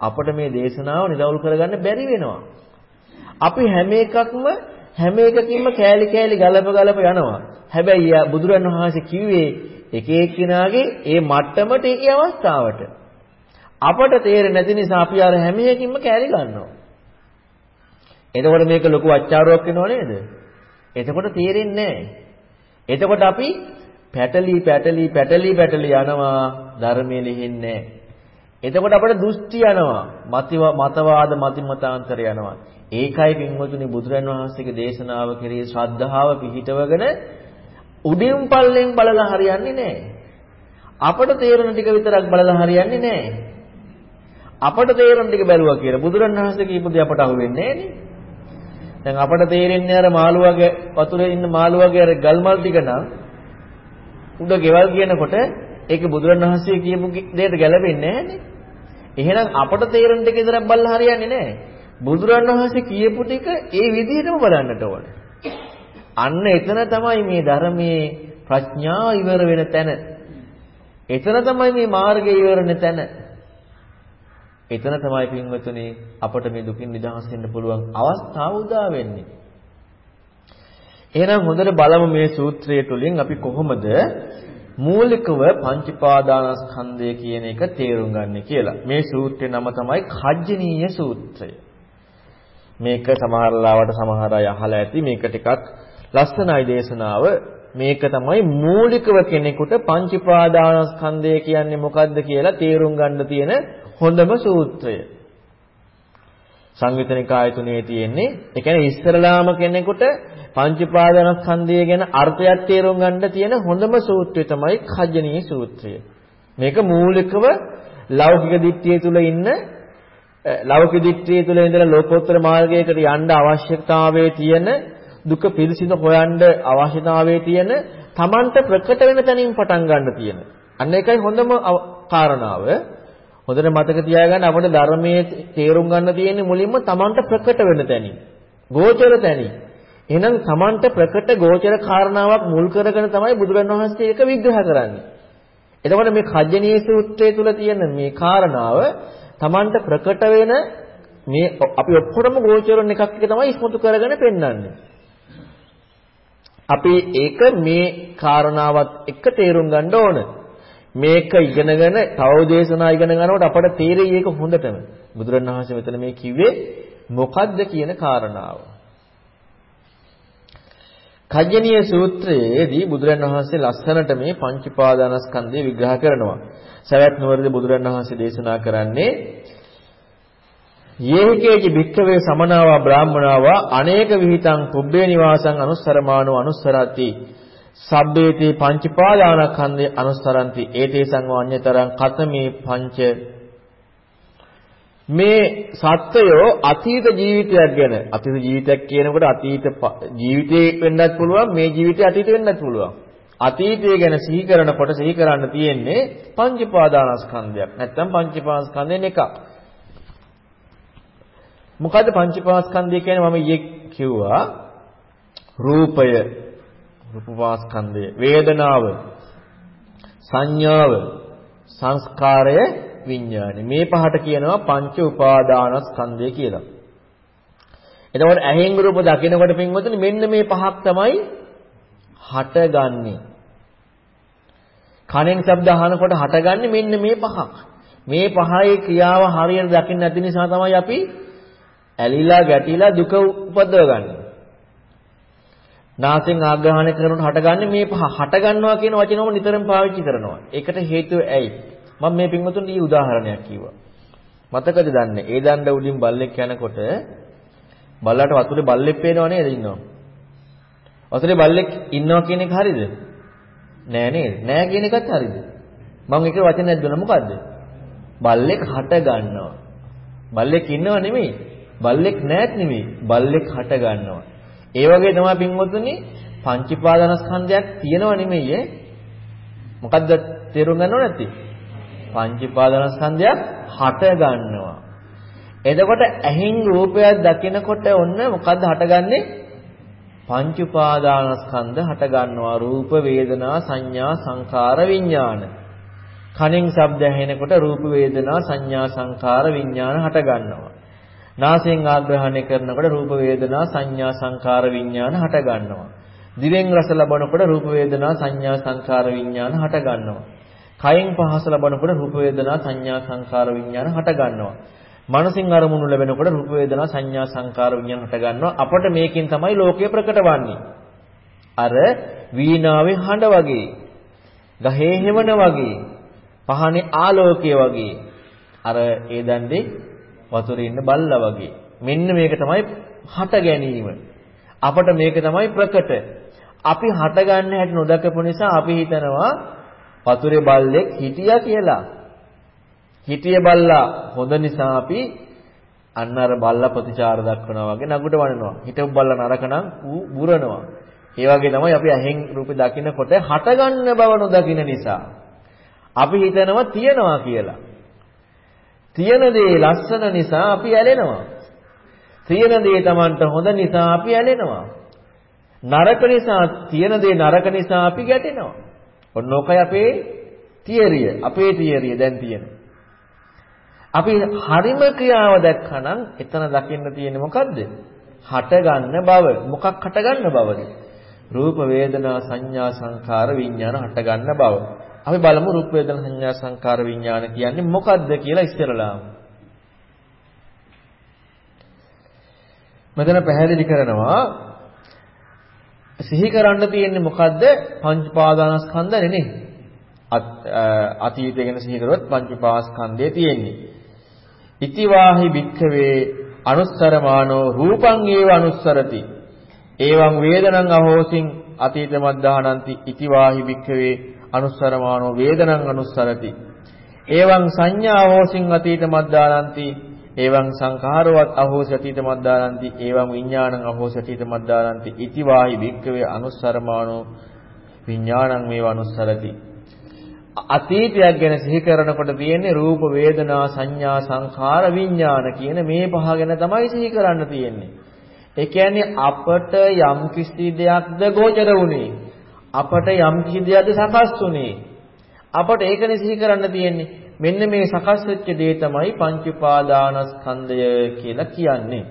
අපිට මේ දේශනාව නිරවුල් කරගන්න බැරි වෙනවා. අපි හැම එකක්ම හැම එකකින්ම කෑලි කෑලි ගලප ගලප යනවා. හැබැයි බුදුරන් වහන්සේ කිව්වේ එක එක්කිනාගේ ඒ මට්ටමට ඒ අවස්ථාවට. අපට තේරෙන්නේ නැති නිසා අපි අර හැම එකකින්ම කෑලි ගන්නවා. එතකොට මේක ලොකු අච්චාරුවක් වෙනව නේද? එතකොට තේරෙන්නේ නැහැ. එතකොට අපි පැටලි පැටලි පැටලි පැටලි යනවා ධර්මයේ ලිහින්නේ එතකොට අපට දෘෂ්ටි යනවා මතවාද මතිමතාන්තර යනවා ඒකයි පින්වතුනි බුදුරන් වහන්සේගේ දේශනාව කෙරෙහි ශ්‍රද්ධාව පිහිටවගෙන උඩින් පල්ලෙන් බලලා හරියන්නේ නැහැ. අපට තේරෙන ටික විතරක් බලලා හරියන්නේ නැහැ. අපට තේරෙන ටික බැලුවා කියලා බුදුරන් වහන්සේ කියපු දේ අපට අහුවෙන්නේ නැහනේ. දැන් අපට තේරෙන්නේ අර මාළුවගේ වතුරේ ඉන්න මාළුවගේ අර ගල්මල් ටික නම් උඩ ගෙවල් කියනකොට ඒක බුදුරන් වහන්සේ කියපු දෙයට ගැලපෙන්නේ නැහනේ. එහෙනම් අපට තේරෙන ටික විතරක් බලලා හරියන්නේ නැහැ. බුදුරණවහන්සේ කියපු ටික ඒ විදිහටම බලන්නට ඕන. අන්න එතන තමයි මේ ධර්මයේ ප්‍රඥාව ඉවර වෙන තැන. එතන තමයි මේ මාර්ගය ඉවර වෙන තැන. එතන තමයි පින්වතුනි අපට මේ දුකින් නිදහස් වෙන්න පුළුවන් අවස්ථාව උදා වෙන්නේ. එහෙනම් හොඳට බලමු මේ සූත්‍රය තුළින් අපි කොහොමද මූලිකව පංචපාදානස්කන්ධය කියන එක තේරුම් ගන්න කියලා. මේ සූත්‍රේ නම තමයි කජ්ජනීය සූත්‍රය. මේක සමහර ලාවට සමහර අය අහලා ඇති මේක ටිකක් ලස්සනයි දේශනාව මේක තමයි මූලිකව කෙනෙකුට පංචපාදානස්කන්ධය කියන්නේ මොකද්ද කියලා තේරුම් ගන්න තියෙන හොඳම සූත්‍රය. සංයුතනිකාය තුනේ තියෙන්නේ. ඒ කියන්නේ ඉස්සරලාම කෙනෙකුට පංච උපාදානස්කන්ධය ගැන අර්ථයක් තේරුම් ගන්න තියෙන හොඳම සූත්‍රය තමයි කජ්ජනීය සූත්‍රය. මේක මූලිකව ලෞකික දිට්ඨිය තුල ඉන්න ලෞකික දිට්ඨිය තුල ඉඳලා ලෝකෝත්තර මාර්ගයකට යන්න අවශ්‍යතාවයේ තියෙන දුක පිළිසිඳ හොයන්න අවශ්‍යතාවයේ තියෙන Tamanට ප්‍රකට වෙන තැනින් පටන් ගන්න තියෙන. අන්න ඒකයි හොඳම කාරණාව. හොඳට මතක තියාගන්න අපිට ධර්මයේ තේරුම් ගන්න තියෙන්නේ මුලින්ම Tamanට ප්‍රකට වෙන තැනින්. ගෝචර තැනින්. එහෙනම් Tamanට ප්‍රකට ගෝචර කාරණාවක් මුල් කරගෙන තමයි බුදුරණවහන්සේ ඒක විග්‍රහ කරන්නේ. එතකොට මේ කජ්ජනීය සූත්‍රය තුල තියෙන මේ කාරණාව Tamanට ප්‍රකට වෙන මේ අපි ඔක්කොම ගෝචරණ එකක් එක තමයි ඉස්මතු කරගෙන පෙන්වන්නේ. අපි ඒක මේ කාරණාවත් එක්ක තේරුම් ගන්න ඕන. මේක ඉගෙනගෙන තව දේශනා ඉගෙන ගන්නකොට අපට තේරෙයි ඒක හොඳටම. බුදුරණවහන්සේ මෙතන මේ කිව්වේ මොකද්ද කියන කාරණාව. කජ්ජනීය සූත්‍රයේදී බුදුරණවහන්සේ ලස්සනට මේ පංච පාදානස්කන්ධය විග්‍රහ කරනවා. සවැත් නුවරදී බුදුරණවහන්සේ දේශනා කරන්නේ යේහිකේජි භික්ඛවේ සමනාවා බ්‍රාහ්මනාවා අනේක විහිතං පුබ්බේ නිවාසං අනුස්සරමානෝ අනුස්සරති සබ්බේතේ පංචපාදානස්කන්ධේ අනුස්සරಂತಿ ඒතේ සංවඤ්ඤතරං කතමේ පංච. මේ සත්වයෝ අතීත ජීවිතයක් ගැන. අතීත ජීවිතයක් කියනකොට අතීත ජීවිතේ වෙන්නත් පුළුවන් මේ ජීවිතේ අතීත වෙන්නත් පුළුවන්. අතීතය ගැන සිහි කරනකොට සිහි කරන්න තියෙන්නේ පංචපාදානස්කන්ධයක් නැත්නම් පංචපාදානස්කන්ධෙන් එකක්. මොකද්ද පංචපාස්කන්ධය කියන්නේ? මම ඊයේ කිව්වා. රූපය. රූපපාස්කන්ධය වේදනාව සංඥාව සංස්කාරය විඥානය මේ පහට කියනවා පංච උපාදානස්කන්ධය කියලා. එතකොට ඇහෙන් රූප දකිනකොට පින්වතුනි මෙන්න මේ පහක් තමයි හටගන්නේ. කනෙන් ශබ්ද අහනකොට හටගන්නේ මෙන්න මේ පහක්. මේ පහේ ක්‍රියාව හරියට දකින්න නැති නිසා තමයි අපි ඇලිලා ගැටිලා දුක උපදවගන්නේ. නාසෙන් ආග්‍රහණය කරනකොට හටගන්නේ මේ පහ. හටගන්නවා කියන වචනම නිතරම පාවිච්චි කරනවා. ඒකට හේතුව ඇයි? මම මේ පින්වතුන්ට ඊ උදාහරණයක් කිව්වා. මතකද දන්නේ? ඒ දණ්ඩ උඩින් බල්ලෙක් යනකොට බල්ලට වතුරේ බල්ලෙක් පේනව නේද ඉන්නවා? වතුරේ බල්ලෙක් ඉන්නවා කියන එක හරිද? නෑ නේද? නෑ කියන එකත් හරිද? මම එක වචනයක් දුන්නා මොකද්ද? බල්ලෙක් හට ගන්නවා. බල්ලෙක් ඉන්නව නෙමෙයි. බල්ලෙක් නැත් නෙමෙයි. බල්ලෙක් හට ගන්නවා. ඒ වගේ තමයි පින්වතුනි පංචීපාදනස්කන්ධයක් තියෙනව නෙමෙයි ඈ. මොකද්ද තේරුම් ගන්නව නැති? පංචීපාදනස්කන්ධයක් හට ගන්නවා. එතකොට ඇහින් රූපයක් දකිනකොට ඔන්න මොකද්ද හටගන්නේ? පංච උපාදානස්කන්ධ හට ගන්නවා රූප වේදනා සංඥා සංකාර විඥාන කනින් ශබ්ද ඇහෙනකොට රූප වේදනා සංඥා සංකාර විඥාන හට ගන්නවා නාසයෙන් ආග්‍රහණය කරනකොට රූප වේදනා සංඥා සංකාර විඥාන හට ගන්නවා. දිවෙන් රස ලබනකොට රූප වේදනා සංඥා සංකාර විඥාන හට ගන්නවා. කයෙන් පහස ලබනකොට රූප වේදනා සංඥා සංකාර විඥාන හට ගන්නවා. මනසින් අරමුණු ලැබෙනකොට රූප වේදනා සංඥා සංකාර විඥාන හට ගන්නවා. අපට මේකෙන් තමයි ලෝකය ප්‍රකට වන්නේ. අර වීණාවේ හඬ වගේ, ගහේ හෙවණ වගේ, පහනේ ආලෝකය වගේ. අර ඒ දණ්ඩේ වතුරේ ඉන්න බල්ලා වගේ. මෙන්න මේක තමයි හට ගැනීම. අපට මේක තමයි ප්‍රකට. අපි හට ගන්න හැටි නොදකපු නිසා අපි හිතනවා වතුරේ බල්ලෙක් හිටියා කියලා. හිටිය බල්ලා හොඳ නිසා අපි අන්න අර බල්ලා ප්‍රතිචාර දක්වනවා වගේ නගුට වඩනවා. හිටපු බල්ලා නරක නම් ඌ බුරනවා. ඒ වගේ තමයි අපි ඇහෙන් රූප දකිනකොට හටගන්න බව නොදකින නිසා අපි හිතනවා තියනවා කියලා. තියෙන දේ ලස්සන නිසා අපි ඇලෙනවා. තියෙන දේ Tamanට හොඳ නිසා අපි ඇලෙනවා. නරක නිසා තියෙන දේ නරක නිසා අපි ගැටෙනවා. ඔන්න ඔකයි අපේ තියරිය. අපේ තියරිය දැන් තියෙනවා. අපි හරිම ක්‍රියාව දැක්කනම් එතන දකින්න තියෙන්නේ මොකද්ද? හට ගන්න බව. මොකක් හට ගන්න බවද? රූප වේදනා සංඥා සංඛාර විඥාන හට ගන්න බව. අපි බලමු රූප වේදනා සංඥා සංකාර විඥාන කියන්නේ මොකද්ද කියලා ඉස්සරලාම. මෙතන පැහැදිලි කරනවා සිහි කරන්න තියෙන්නේ මොකද්ද? පංච පාදානස්කන්ධ නෙනේ. අතීතය ගැන සිහි කරොත් පංච පාස්කන්ධය තියෙන්නේ. ඉතිවාහි භික්ඛවේ අනුස්සරමානෝ රූපං ඒව අනුස්සරති. එවං වේදනං අහෝසින් අතීත මද්දානಂತಿ ඉතිවාහි භික්ඛවේ අනුස්සරමානෝ වේදනං අනුස්සරති. එවං සංඥා හෝසින් අතීත මද්දාරಂತಿ එවං සංඛාරවත් අහෝසි අතීත මද්දාරಂತಿ එවං විඥානං අහෝසි අතීත මද්දාරಂತಿ ඉති වාහි භික්ඛවේ අනුස්සරමානෝ විඥානං මේව අනුස්සරති. අතීතයක් ගැන සිහි කරනකොට තියෙන්නේ රූප වේදනා සංඥා සංඛාර විඥාන කියන මේ පහ ගැන තමයි සිහි කරන්න තියෙන්නේ. ඒ කියන්නේ අපට යම් කිසි දෙයක්ද ගෝචර වුනේ. අපට යම් කිසි දෙයක්ද සකස් වුනේ. අපට ඒකනේ සිහි කරන්න තියෙන්නේ. මෙන්න මේ සකස් වෙච්ච දේ තමයි පංච උපාදානස්කන්ධය කියලා කියන්නේ.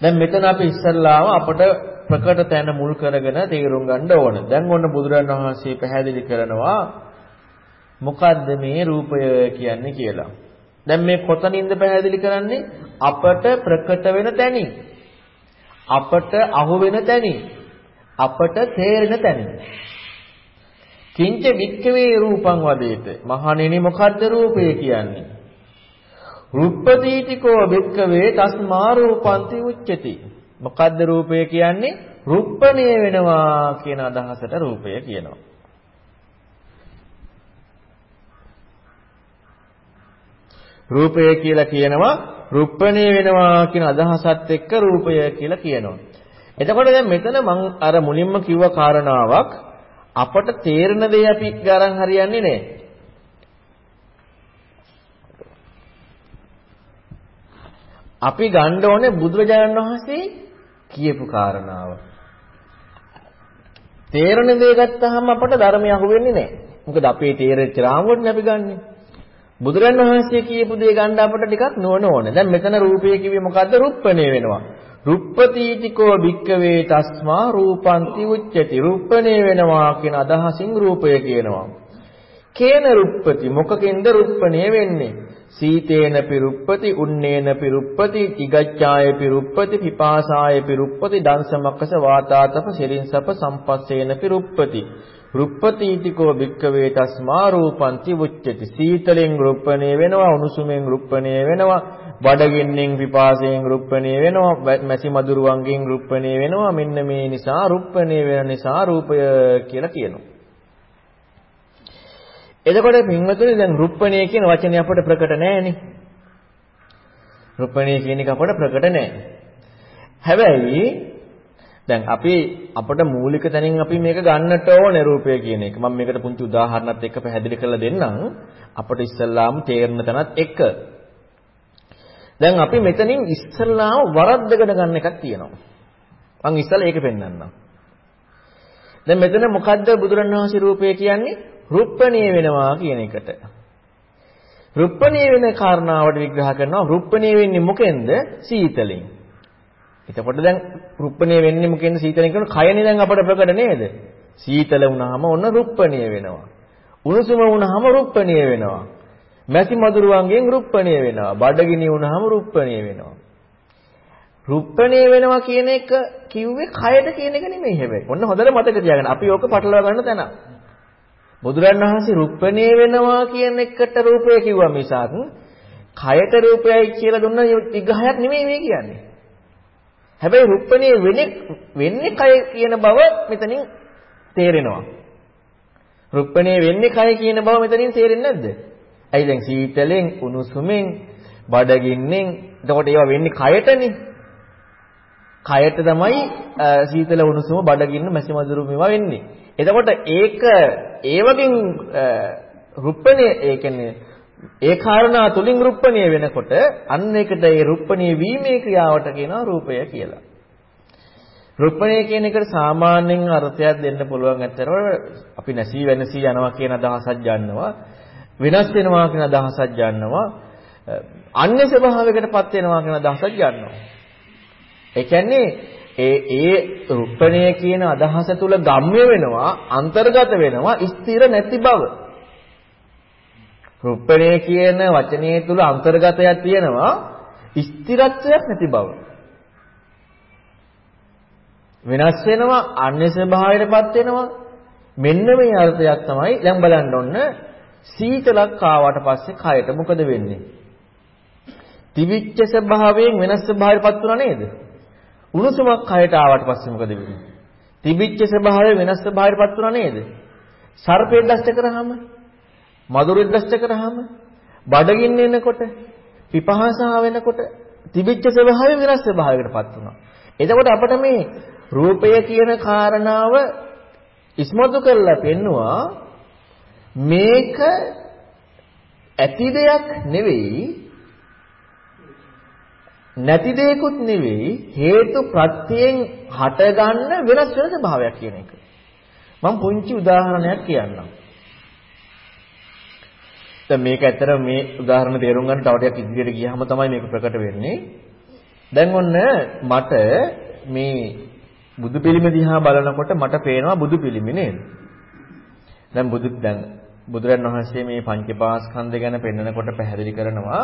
දැන් මෙතන අපි ඉස්සල්ලාම අපට ප්‍රකට තැන මුල් කරගෙන තේරුම් ගන්න ඕන. දැන් ඔන්න බුදුරණන් වහන්සේ පැහැදිලි කරනවා මොකද්ද මේ රූපය කියන්නේ කියලා. දැන් මේ කොතනින්ද පැහැදිලි කරන්නේ? අපට ප්‍රකට වෙන තැනින්. අපට අහු වෙන තැනින්. අපට තේරෙන තැනින්. කිංච වික්කවේ රූපං වදේත. මහණෙනි මොකද්ද රූපය කියන්නේ? රුප්පදීතිකෝ වික්කවේ තස්මා රූපන්ති උච්චති. මොකද්ද රූපය කියන්නේ? රුප්පණය වෙනවා කියන අදහසට රූපය කියනවා. රූපය කියලා කියනවා රුප්පණය වෙනවා කියන අදහසත් එක්ක රූපය කියලා කියනවා. එතකොට දැන් මෙතන මම අර මුලින්ම කිව්ව කාරණාවක් අපට තේරෙන දේ අපි ගරන් හරියන්නේ නැහැ. අපි ගන්න ඕනේ බුදුරජාණන් වහන්සේ කියපු කාරණාව. තේරෙන දේ ගත්තාම අපට ධර්මය අහුවෙන්නේ නැහැ. මොකද අපේ තේරෙච්ච රාමුවටනේ අපි ගන්නෙ. බුදුරන් වහන්සේ කියපු දේ ගන්න අපට ටිකක් නොන ඕන. දැන් මෙතන රූපය කිව්වේ මොකද්ද? රුප්පණේ වෙනවා. රුප්පතිටිකෝ භික්කවේ තස්මා රූපන්ති උච්චති. රුප්පණේ වෙනවා කියන අදහසින් රූපය කියනවා. කේන රුප්පති මොකකින්ද රුප්පණේ වෙන්නේ? සීතේන පිරුප්පති උන්නේන පිරුප්පති තිගච්ඡාය පිරුප්පති පිපාසාය පිරුප්පති දංශමක්කස වාතාතප සිරින්සප සම්පස්සේන පිරුප්පති රුප්පතිතිකෝ භික්කවේ තස්මා රූපන්ති උච්චති සීතලෙන් රුප්පණේ වෙනවා උණුසුමෙන් රුප්පණේ වෙනවා බඩගින්නෙන් පිපාසයෙන් රුප්පණේ වෙනවා මැසි මදුරුවන්ගෙන් රුප්පණේ වෙනවා මෙන්න මේ නිසා රුප්පණේ වෙන නිසා රූපය කියලා කියනවා එතකොට පින්වතුනි දැන් රුප්පණේ කියන වචනේ අපට ප්‍රකට නෑනේ. රුප්පණේ කියන එක අපට ප්‍රකට නෑ. හැබැයි දැන් අපි අපට මූලික තැනින් අපි මේක ගන්නට ඕනේ රූපය කියන එක. මම මේකට පුංචි උදාහරණයක් එක්ක පැහැදිලි කරලා දෙන්නම්. අපට ඉස්සල්ලාම තේරෙන තැනත් එක්ක. දැන් අපි මෙතනින් ඉස්සල්ලාම වරද්දගෙන ගන්න එකක් තියෙනවා. මම ඉස්සල්ලා ඒක පෙන්වන්නම්. දැන් මෙතන මොකද්ද බුදුරණවහන්සේ රූපය කියන්නේ? රුප්පණීය වෙනවා කියන එකට. රුප්පණීය වෙන කාරණාවට විග්‍රහ කරනවා රුප්පණීය වෙන්නේ මොකෙන්ද? සීතලෙන්. එතකොට දැන් රුප්පණීය වෙන්නේ මොකෙන්ද සීතලෙන් කියන කයනේ දැන් අපට ප්‍රකට නේද? සීතල වුණාම ඔන්න රුප්පණීය වෙනවා. උණුසුම වුණාම රුප්පණීය වෙනවා. මැසි මදුරුවන්ගෙන් රුප්පණීය වෙනවා. බඩගිනි වුණාම රුප්පණීය වෙනවා. රුප්පණීය වෙනවා කියන එක කිව්වේ කයට කියන එක නෙමෙයි හැබැයි. ඔන්න හොඳට මතක තියාගන්න. අපි ඕක පටලවා ගන්න තැන. බුදුරන් වහන්සේ රුප්පණේ වෙනවා කියන එකට රූපය කිව්වා මිසක් කයට රූපයයි කියලා දුන්න විග්‍රහයක් නෙමෙයි මේ කියන්නේ. හැබැයි රුප්පණේ වෙන්නේ වෙන්නේ කය කියන බව මෙතනින් තේරෙනවා. රුප්පණේ වෙන්නේ කය කියන බව මෙතනින් තේරෙන්නේ නැද්ද? ඇයි දැන් සීතලෙන් උණුසුමෙන් බඩගින්නෙන් එතකොට ඒවා වෙන්නේ කයටනේ. කයට තමයි සීතල උණුසුම බඩගින්න මැසි මදුරු මේවා වෙන්නේ. එතකොට ඒක ඒ වගේන් රුප්පණේ ඒ කියන්නේ ඒ කාරණා තුලින් රුප්පණිය වෙනකොට අන්න ඒකට ඒ රුප්පණිය වීමේ ක්‍රියාවට කියනවා රූපය කියලා. රුප්පණිය කියන එකට සාමාන්‍යයෙන් අර්ථයක් දෙන්න පුළුවන් ඇත්තටම අපි නැසී වෙනසී යනවා කියන අදහසක් ගන්නවා. වෙනස් වෙනවා කියන අදහසක් ගන්නවා. අන්‍ය ස්වභාවයකටපත් වෙනවා කියන අදහසක් ගන්නවා. ඒ කියන්නේ ඒ ඒ රුප්පණය කියන අදහස තුල ගම්ම්‍ය වෙනවා අන්තර්ගත වෙනවා ස්ථිර නැති බව. රුප්පණය කියන වචනයේ තුල අන්තර්ගතයක් තියෙනවා ස්ථිරත්වයක් නැති බව. වෙනස් වෙනවා අන්‍ය ස්වභාවයටපත් වෙනවා මෙන්න මේ අර්ථයක් තමයි දැන් බලන්න ඔන්න සීතලක් ආවට පස්සේ කයට මොකද වෙන්නේ තිවිච්ච ස්වභාවයෙන් වෙනස් ස්වභාවයටපත් වුණා නේද? උණුසුමක් කයට ආවට පස්සේ මොකද වෙන්නේ? තිවිච්ච ස්වභාවයෙන් වෙනස් ස්වභාවයටපත් වුණා නේද? සර්පේ දෂ්ට කරාම, මధుරෙ දෂ්ට කරාම, බඩගින්න එනකොට, පිපහසා වෙනකොට තිවිච්ච ස්වභාවයෙන් වෙනස් ස්වභාවයකටපත් වුණා. එතකොට අපිට මේ රූපය කියන කාරණාව ඉස්මතු කරලා පෙන්නවා මේක ඇති දෙයක් නෙවෙයි නැති දෙයක්ුත් නෙවෙයි හේතු ප්‍රත්‍යයෙන් හටගන්න වෙනස් වෙන ස්වභාවයක් කියන එක. මම පුංචි උදාහරණයක් කියන්නම්. දැන් මේක ඇත්තට මේ උදාහරණ තේරුම් ගන්න තව ටිකක් ඉදිරියට ගියාම තමයි මේක ප්‍රකට වෙන්නේ. දැන් ඔන්න මට මේ බුදු පිළිම දිහා බලනකොට මට පේනවා බුදු පිළිමේ නේද? දැන් බුදු දැන් බුදුරන් වහන්සේ මේ පංචපාස්කන්ධ ගැන පෙන්නකොට පැහැදිලි කරනවා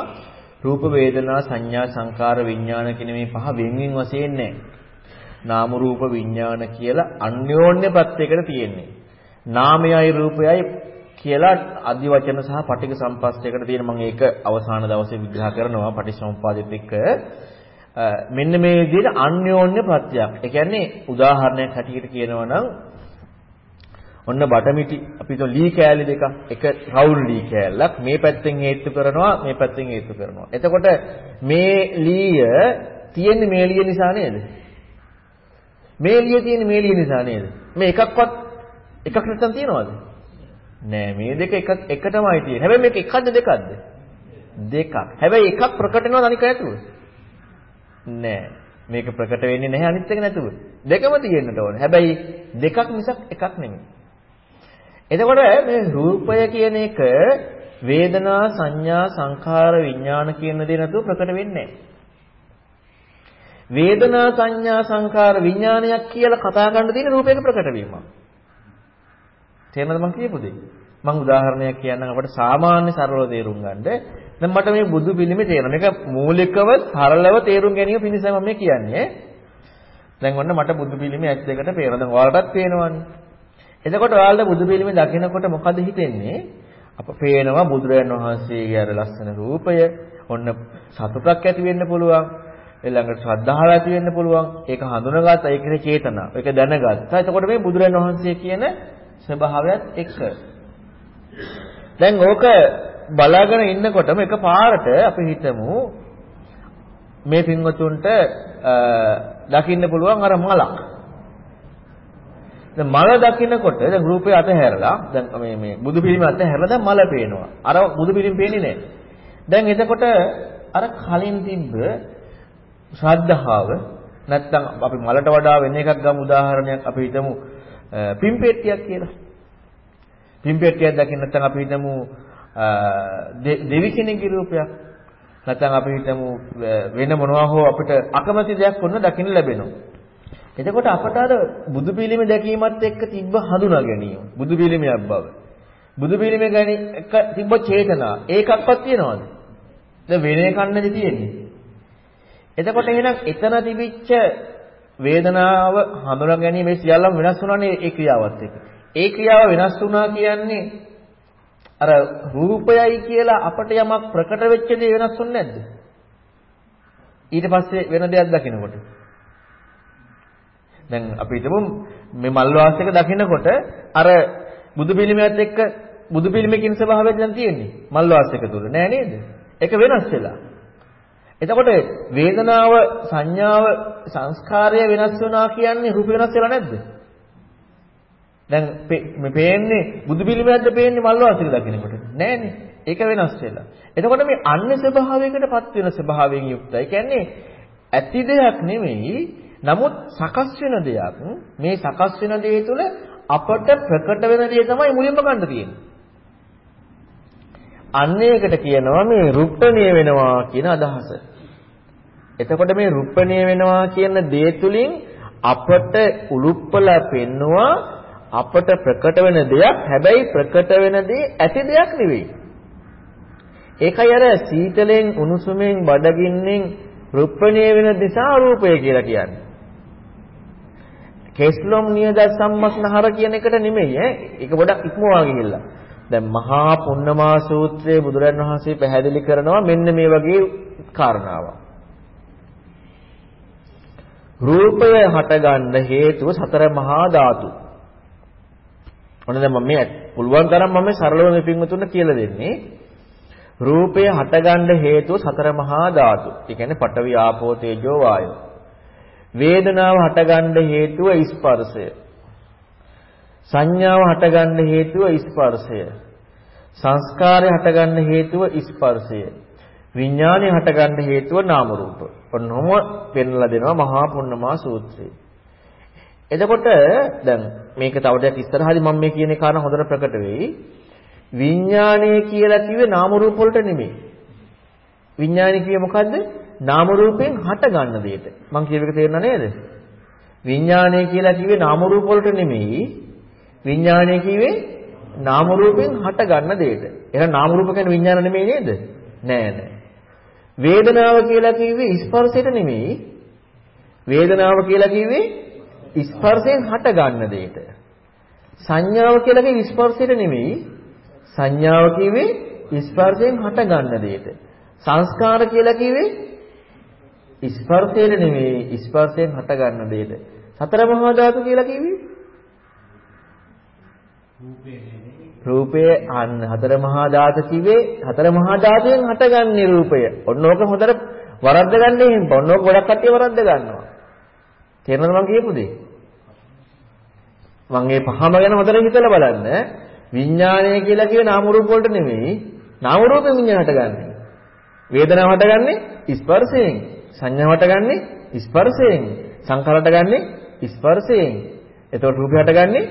රූප වේදනා සංඥා සංකාර විඥාන කියන මේ පහ වෙන්වෙන් වශයෙන් නැහැ. නාම රූප විඥාන කියලා අන්‍යෝන්‍ය ප්‍රත්‍යයකට තියෙන්නේ. නාමයයි රූපයයි කියලා අදි වචන සහ පටික සම්පස්සයකට තියෙන මම ඒක අවසාන දවසේ විග්‍රහ කරනවා පටිච්චසමුප්පාදෙත් එක්ක මෙන්න මේ විදිහට අන්‍යෝන්‍ය ප්‍රත්‍යක්. ඒ කියන්නේ උදාහරණයක් හැටියට කියනවා නම් ඔන්න බටමිටි අපි તો ලී කෑලි දෙකක් එක රවුල් ලී කෑල්ලක් මේ පැත්තෙන් හේතු කරනවා මේ පැත්තෙන් හේතු කරනවා. එතකොට මේ ලීය තියෙන්නේ මේ ලීය නිසා නේද? මේ ලීය තියෙන්නේ මේ ලීය නිසා නේද? මේ එකක්වත් එකක් නැත්තම් තියනවද? නෑ මේ දෙක එක එකටමයි තියෙන්නේ. හැබැයි මේක එකක්ද දෙකක්ද? දෙකක්. හැබැයි එකක් ප්‍රකට වෙනවද අනික නැතුව? නෑ. මේක ප්‍රකට වෙන්නේ නැහැ අනිත් එක නැතුව. දෙකම තියෙන්නට ඕනේ. හැබැයි දෙකක් මිසක් එකක් නෙමෙයි. එතකොට මේ රූපය කියන එක වේදනා සංඥා සංඛාර විඥාන කියන දේ නැතුව ප්‍රකට වෙන්නේ වේදනා සංඥා සංඛාර විඥානයක් කියලා කතා කරන්න තියෙන රූපයක ප්‍රකට වීමක්. තේරෙනවද මම කියපු දේ? මම උදාහරණයක් කියන්නම් අපිට සාමාන්‍ය සරලව තේරුම් ගන්න. දැන් මට මේ බුදු පිළිමේ තේරෙන එක මූලිකව සරලව තේරුම් ගැනීම පිණිසයි මම මේ කියන්නේ. දැන් ඔන්න මට බුදු පිළිමේ ඇස් දෙකට පේනවා. දැන් ඔයාලටත් පේනවනේ. එතකොට ඔයාලට බුදු පිළිමේ දකිනකොට මොකද හිතෙන්නේ? අප පේනවා බුදුරජාණන් වහන්සේගේ අර ලස්සන රූපය. ඔන්න සතුටක් ඇති වෙන්න පුළුවන්. ඊළඟට ශ්‍රද්ධාව ඇති වෙන්න පුළුවන්. ඒක හඳුනගත්තා. ඒකේ චේතනාව. ඒක දැනගත්තා. එතකොට මේ බුදුරජාණන් වහන්සේ කියන ස්වභාවයත් එක්ක. දැන් ඕක බලාගෙන ඉන්නකොටම එක පාරට අපි හිතමු මේ පින්වතුන්ට දකින්න පුළුවන් අර මලක්. දැන් මල දකින්නකොට දැන් රූපය අතහැරලා දැන් මේ මේ බුදු පිළිම අතහැරලා දැන් මල පේනවා. අර බුදු පිළිම පේන්නේ නැහැ. දැන් එතකොට අර කලින් තිබ්බ ශ්‍රද්ධාව නැත්තම් අපි මලට වඩා වෙන එකක් ගමු උදාහරණයක් අපි හිතමු පිම්පෙට්ටියක් කියලා. පිම්පෙට්ටියක් දකින්න නැත්තම් අපි හිතමු දෙවි කෙනෙකුගේ රූපයක්. නැත්තම් අපි හිතමු වෙන මොනවා හෝ අපිට අකමැති දෙයක් වුණ දකින්න ලැබෙනවා. එතකොට අපට අර බුදු පිළිම දැකීමත් එක්ක තිබ්බ හඳුනා ගැනීම බුදු පිළිමයක් බව. බුදු පිළිම ගැන එක තිබ්බ චේතනා ඒකක්වත් තියනවද? දැන් වෙන එකක් නැති තියෙන්නේ. එතකොට එහෙනම් එතන තිබිච්ච වේදනාව හඳුනා ගැනීම මේ සියල්ලම වෙනස් වුණානේ ඒ ක්‍රියාවත් එක්ක. ඒ ක්‍රියාව වෙනස් වුණා කියන්නේ අර රූපයයි කියලා අපට යමක් ප්‍රකට වෙච්ච දේ වෙනස් වුනේ නැද්ද? ඊට පස්සේ වෙන දෙයක් දකිනකොට. දැන් අපි හිතමු මේ මල් වාසයක දකිනකොට අර බුදු පිළිමයත් එක්ක බුදු පිළිමකින් ස්වභාවයක් දැන් තියෙන්නේ මල් වාසයක තුල නෑ නේද? ඒක වෙනස් වෙලා. එතකොට වේදනාව සංඥාව සංස්කාරය වෙනස් වෙනවා කියන්නේ රූප වෙනස් වෙලා නැද්ද? දැන් මේ පේන්නේ බුදු පිළිමයක්ද පේන්නේ මල් වාසික දකින්නකොට නෑනේ. ඒක වෙනස් වෙලා. එතකොට මේ අන්‍ය ස්වභාවයකටපත් වෙන ස්වභාවයෙන් යුක්තයි. කියන්නේ ඇති දෙයක් නෙමෙයි නමුත් සකස් වෙන දෙයක්. මේ සකස් වෙන දේ තුළ අපට ප්‍රකට වෙන දේ තමයි මුලින්ම ගන්න තියෙන්නේ. අන්න ඒකට කියනවා මේ රුප්පණීය වෙනවා කියන අදහස. එතකොට මේ රුප්පණීය වෙනවා කියන දේ තුලින් අපට උලුප්පලා පෙන්නවා අපට ප්‍රකට වෙන දෙයක් හැබැයි ප්‍රකට වෙන දේ ඇති දෙයක් නෙවෙයි. ඒකයි අර සීතලෙන් උණුසුමෙන් බඩගින්නෙන් රුප්පණීය වෙන දිසා රූපය කියලා කියන්නේ. කෙස්ලොම් නියද සම්මස්නහර කියන එකට නෙමෙයි ඈ. ඒක ගොඩක් ඉක්මවා ගිහිල්ලා. දැන් මහා පුන්නමා සූත්‍රයේ බුදුරන් වහන්සේ පැහැදිලි කරනවා මෙන්න මේ වගේ කාරණාවක්. රූපය හටගන්න හේතුව සතර මහා ධාතු. ඔන්න දැන් මම මේ පුළුවන් තරම් මම සරලව මේ පින්වතුන්ට කියලා දෙන්නේ. රූපය හටගන්න හේතුව සතර මහා ධාතු. ඒ කියන්නේ පඨවි ආපෝ තේජෝ වායෝ. වේදනාව හටගන්න හේතුව ස්පර්ශය. සංඥාව හටගන්න හේතුව ස්පර්ශය. සංස්කාරය හටගන්න හේතුව ස්පර්ශය. විඥානය හටගන්න හේතුව නාම රූප. ඔන්නෝම පෙන්ලා දෙනවා මහා පුන්නමා සූත්‍රයේ. එතකොට දැන් මේක තව ටිකක් ඉස්සරහදී මම මේ කියන කාරණා හොඳට ප්‍රකට වෙයි. විඥානය කියලා කිව්වේ නාම රූප වලට නෙමෙයි. විඥානය කිව්වේ මොකද්ද? නාම රූපයෙන් හට ගන්න දෙයට. මම කියව එක තේරෙනා නේද? විඥානය කියලා කිව්වේ නාම රූප වලට නෙමෙයි. විඥානය කිව්වේ නාම රූපයෙන් හට ගන්න දෙයට. එහෙනම් නාම රූප කියන්නේ විඥාන නෙමෙයි නේද? නෑ නෑ. වේදනාව කියලා කිව්වේ ස්පර්ශයට නෙමෙයි. වේදනාව කියලා කිව්වේ ස්පර්ශයෙන් හට ගන්න දෙයට. සංඥාව කියලා කිව්වේ ස්පර්ශයට නෙමෙයි. සංඥාව කිව්වේ ස්පර්ශයෙන් හට ගන්න දෙයට. සංස්කාර කියලා කිව්වේ ස්පර්ශයට නෙමෙයි ස්පර්ශයෙන් හට ගන්න දෙයට. සතර මහා ධාතු කියලා කිව්වේ රූපේ අන්න හතර මහා ධාතු කිව්වේ හතර මහා ධාතුවෙන් හටගන්නේ රූපය. ඔන්න ඕක හොඳට වරද්ද ගන්න එහෙම. ඔන්න ඕක ගොඩක් කට්ටිය වරද්ද ගන්නවා. තේරෙනවද මම කියපු දේ? මම මේ පහම ගැන හොඳට හිතලා බලන්න. විඥානය කියලා කියේ නාම රූප වලට නෙමෙයි. නාම රූපෙන් විඥාන හටගන්නේ. වේදනාව හටගන්නේ ස්පර්ශයෙන්. සංඥා හටගන්නේ ස්පර්ශයෙන්. සංකාර හටගන්නේ ස්පර්ශයෙන්. එතකොට රූපය හටගන්නේ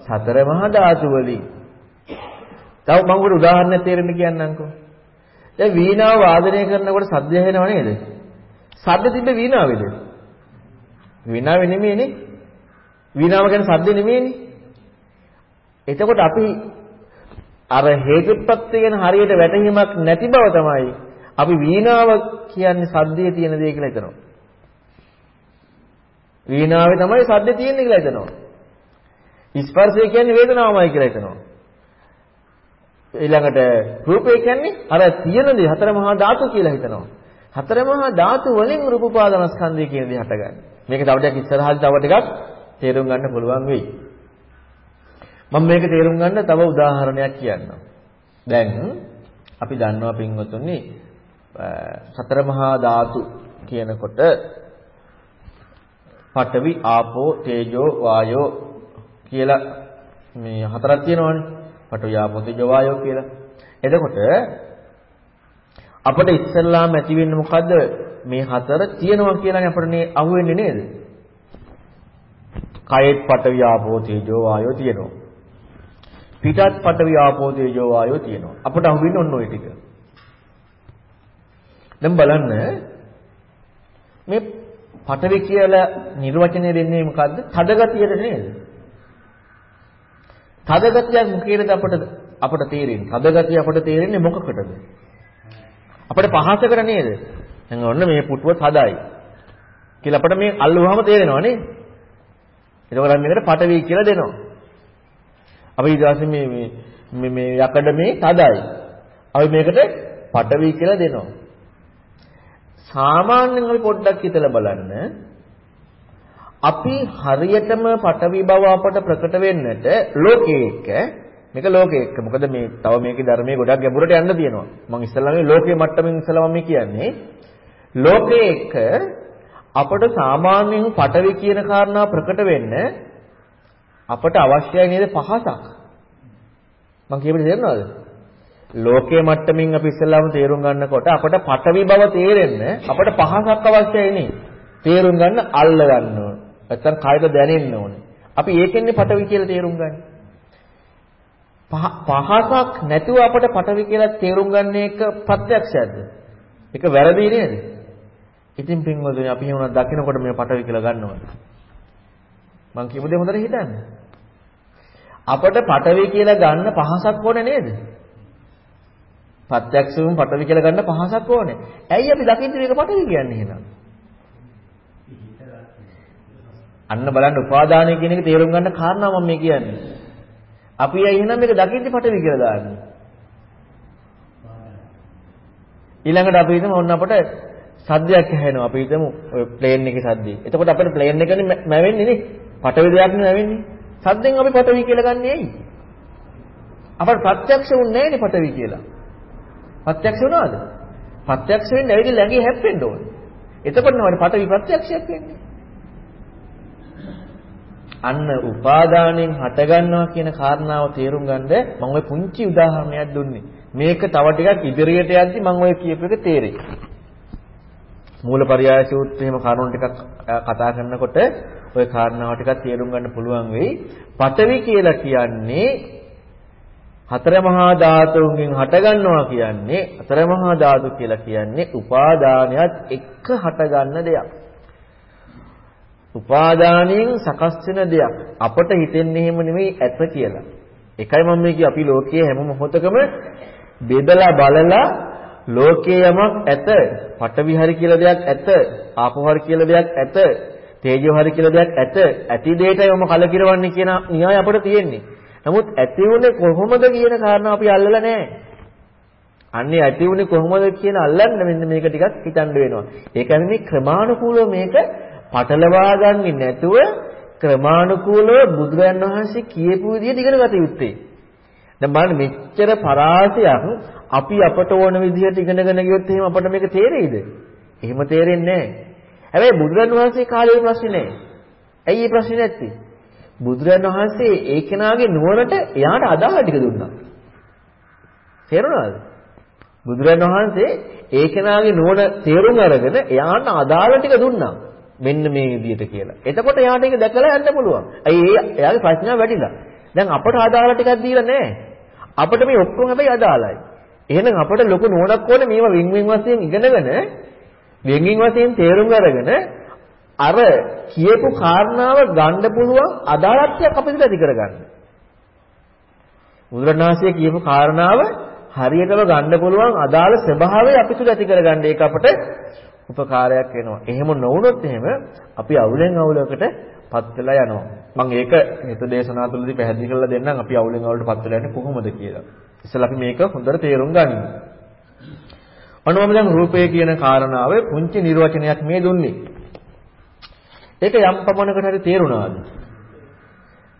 සතර මහා ධාතු වලින්. තව මම උඩ උදාහරණයක් තේරෙන්න කියන්නම්කෝ. දැන් වීණාව වාදනය කරනකොට සද්ද ඇහෙනව නේද? සද්ද තිබ්බ වීණාවේද? වීණාවේ නෙමෙයිනේ. වීණාව කියන්නේ සද්ද නෙමෙයිනේ. එතකොට අපි අර හේතුප්‍රත්‍ය ගැන හරියට වැටහීමක් නැති බව තමයි අපි වීණාව කියන්නේ සද්දේ තියෙන දේ කියලා හිතනවා. වීණාවේ තමයි සද්දේ තියෙන්නේ කියලා හිතනවා. ස්පර්ශය කියන්නේ වේදනාවමයි කියලා හිතනවා. ඊළඟට රූපය කියන්නේ අර තියෙන දේ හතර මහා ධාතු කියලා හිතනවා. හතර මහා ධාතු වලින් රූප පාදනස්කන්ධය කියන දේ හටගන්නේ. මේක තව ටිකක් ඉස්සරහට තව ටිකක් තේරුම් ගන්න පුළුවන් වෙයි. මම මේක තේරුම් ගන්න තව උදාහරණයක් කියන්නම්. දැන් අපි දන්නවා පින්වතුනි සතර මහා ධාතු කියනකොට පඨවි ආපෝ තේජෝ වායෝ කියලා මේ හතරක් තියෙනවනේ. පඨවි ආපෝ තේජෝ වායෝ කියලා. එතකොට අපිට ඉස්සල්ලාම ඇති වෙන්නේ මොකද්ද? මේ හතර තියෙනවා කියලානේ අපිට මේ අහුවෙන්නේ නේද? කයෙත් පඨවි ආපෝ තේජෝ වායෝ තියෙනවා. පිටත් පඨවි ආපෝ තේජෝ වායෝ තියෙනවා. අපිට අහුවෙන්නේ ඔන්න ඔය ටික. දැන් බලන්න මේ පඨවි කියලා නිර්වචනය දෙන්නේ මොකද්ද? තද ගතියට නේද? තද ගතියක් මොකේද අපට අපට තේරෙන්නේ? තද ගතිය අපට තේරෙන්නේ මොකකටද? අපිට පහසකට නේද? දැන් ඔන්න මේ පුටුව තදයි. කියලා අපිට මේ අල්ලුවාම තේරෙනවා නේ? එතකොට මේකට පටවි කියලා දෙනවා. අපි ඊට පස්සේ මේ මේ මේ යකඩ මේ තදයි. අපි මේකට පටවි කියලා දෙනවා. සාමාන්‍යයෙන් අපි පොඩ්ඩක් හිතලා බලන්න. අපි හරියටම පටවි බව අපට ප්‍රකට වෙන්නට ලෝකයේ එක්ක මේක ලෝකයේ එක්ක මොකද මේ තව මේකේ ධර්මයේ ගොඩක් ගැඹුරට යන්න තියෙනවා. මම ඉස්සෙල්ලා මේ ලෝකයේ මට්ටමින් ඉස්සෙල්ලා මම කියන්නේ. ලෝකයේ එක්ක අපට සාමාන්‍යයෙන් පටවි කියන කාරණා ප්‍රකට වෙන්න අපට අවශ්‍යයි නේද පහසක්? මම කියපිට තේරෙනවද? ලෝකයේ මට්ටමින් අපි ඉස්සෙල්ලාම තේරුම් ගන්නකොට අපට පටවි බව තේරෙන්න අපට පහසක් අවශ්‍යයි නේ තේරුම් ගන්න අල්ල ගන්න ඕන නැත්තම් කයට දැනෙන්න ඕනේ. අපි ඒකෙන්නේ පටවි කියලා තේරුම් ගන්න. පහසක් නැතුව අපට පටවි කියලා තේරුම් ගන්න එක ප්‍රත්‍යක්ෂයක්ද? ඒක වැරදි නේද? ඉතින් පින්වතුනි අපි එහෙම දකිනකොට මේ පටවි කියලා ගන්නවා. මං කියපු දේ හොඳට හිතන්න. අපට පටවි කියලා ගන්න පහසක් ඕනේ නේද? ප්‍රත්‍යක්ෂවම පටවි කියලා ගන්න පහසක් ඕනේ. ඇයි අපි දකින්නේ මේක පටවි කියන්නේ එහෙනම්? අන්න බලන්න උපාදානය කියන එක තේරුම් ගන්න කාරණා මම මේ කියන්නේ. අපි ඇයි එහෙනම් මේක දකින්නේ පටවි කියලා දාන්නේ? ඊළඟට අපි හිතමු ඔන්න අපට සද්දයක් ඇහෙනවා. අපි හිතමු ඔය ප්ලේන් එකේ සද්දේ. එතකොට අපිට ප්ලේන් එකනේ මැවෙන්නේ නේ. පටවි දෙයක් නේ මැවෙන්නේ. සද්දෙන් අපි පටවි කියලා ගන්නෙ ඇයි? අපට ප්‍රත්‍යක්ෂ වුන්නේ නැහැනේ පටවි කියලා. ප්‍රත්‍යක්ෂ වුණාද? ප්‍රත්‍යක්ෂ වෙන්නේ ඇවිල්ලා ළඟේ හැප්පෙන්න ඕනේ. එතකොට නේද පටවි ප්‍රත්‍යක්ෂයක් වෙන්නේ. අන්න උපාදානෙන් හටගන්නවා කියන කාරණාව තේරුම් ගන්න මම ওই පුංචි උදාහරණයක් දුන්නේ. මේක තව ටිකක් ඉදිරියට යද්දි මම ওই කියපු එක තේරෙයි. මූලපරියාය සූත්‍රයේම කරුණු ටිකක් කතා කරනකොට ওই කාරණාව ටිකක් තේරුම් ගන්න පුළුවන් වෙයි. පඨවි කියලා කියන්නේ හතර මහා ධාතුන්ගෙන් හටගන්නවා කියන්නේ හතර මහා ධාතු කියලා කියන්නේ උපාදානයත් එක්ක හටගන්න දෙයක්. උපාදානයෙන් සකස් වෙන දෙයක්. අපට හිතෙන්නේ එහෙම නෙමෙයි ඇත කියලා. එකයි මම මේ කිය අපි ලෝකයේ හැම මොහොතකම බෙදලා බලලා ලෝකයේ යමක් ඇත. පටවි හරි කියලා දෙයක් ඇත. ආපෝ හරි කියලා දෙයක් ඇත. තේජෝ හරි කියලා දෙයක් ඇත. ඇති දෙයටයි මම කලකිරවන්නේ කියන න්‍යාය අපට තියෙන්නේ. නමුත් ඇති උනේ කොහොමද කියන කාරණා අපි අල්ලලා නැහැ. අන්නේ ඇති උනේ කොහොමද කියන අල්ලන්න මෙන්න මේක ටිකක් හිතන්න වෙනවා. ඒ කියන්නේ මේ ක්‍රමානුකූලව මේක පටලවා ගන්නේ නැතුව ක්‍රමානුකූලව බුදුරයන් වහන්සේ කියපු විදිහට ඉගෙන ගත යුත්තේ. දැන් බලන්න මෙච්චර පරාසයක් අපි අපට ඕන විදිහට ඉගෙනගෙන ගියොත් එහෙම අපට මේක තේරෙයිද? එහෙම තේරෙන්නේ නැහැ. හැබැයි බුදුරන් වහන්සේ කාලේ ප්‍රශ්නේ නැහැ. ඇයි මේ ප්‍රශ්නේ නැත්තේ? බුදුරන් වහන්සේ ඒ කෙනාගේ නුවණට එයාට අදාළ ටික දුන්නා. තේරුණාද? බුදුරන් වහන්සේ ඒ කෙනාගේ නුවණ තේරුම් අරගෙන එයාට අදාළ ටික දුන්නා. මෙන්න මේ විදිහට කියලා. එතකොට එයාට ඒක දැකලා යන්න පුළුවන්. අයි ඒ එයාගේ ප්‍රශ්නාව වැඩිලා. දැන් අපට අදාළ ටිකක් දීලා නැහැ. අපිට මේ ඔක්කොම හැබැයි අදාළයි. එහෙනම් අපිට ලොකු නුවණක් ඕනේ මේවා වින් වින් වශයෙන් ඉගෙනගෙන වින් වින් වශයෙන් තේරුම් අරගෙන අර කියපු කාරණාව ගන්න පුළුවන් අදාළත්වයක් අපිට ඇති කරගන්න. බුදුරණාහිය කියපු කාරණාව හරියටම ගන්න පුළුවන් අදාළ ස්වභාවය අපිට ඇති කරගන්න ඒක අපට උපකාරයක් වෙනවා. එහෙම නොවුනොත් එහෙම අපි අවුලෙන් අවුලකට පත් වෙලා යනවා. මම ඒක හිත දේශනා තුළදී පැහැදිලි කරලා දෙන්නම් අපි අවුලෙන් අවුලට පත් වෙලා යන්නේ කොහොමද කියලා. ඉතින් අපි මේක හොඳට තේරුම් ගනිමු. අනුවම දැන් රූපය කියන කාරණාව පුංචි නිර්වචනයක් මේ දුන්නේ. ඒක යම් පමණකට හරි තේරුණාද?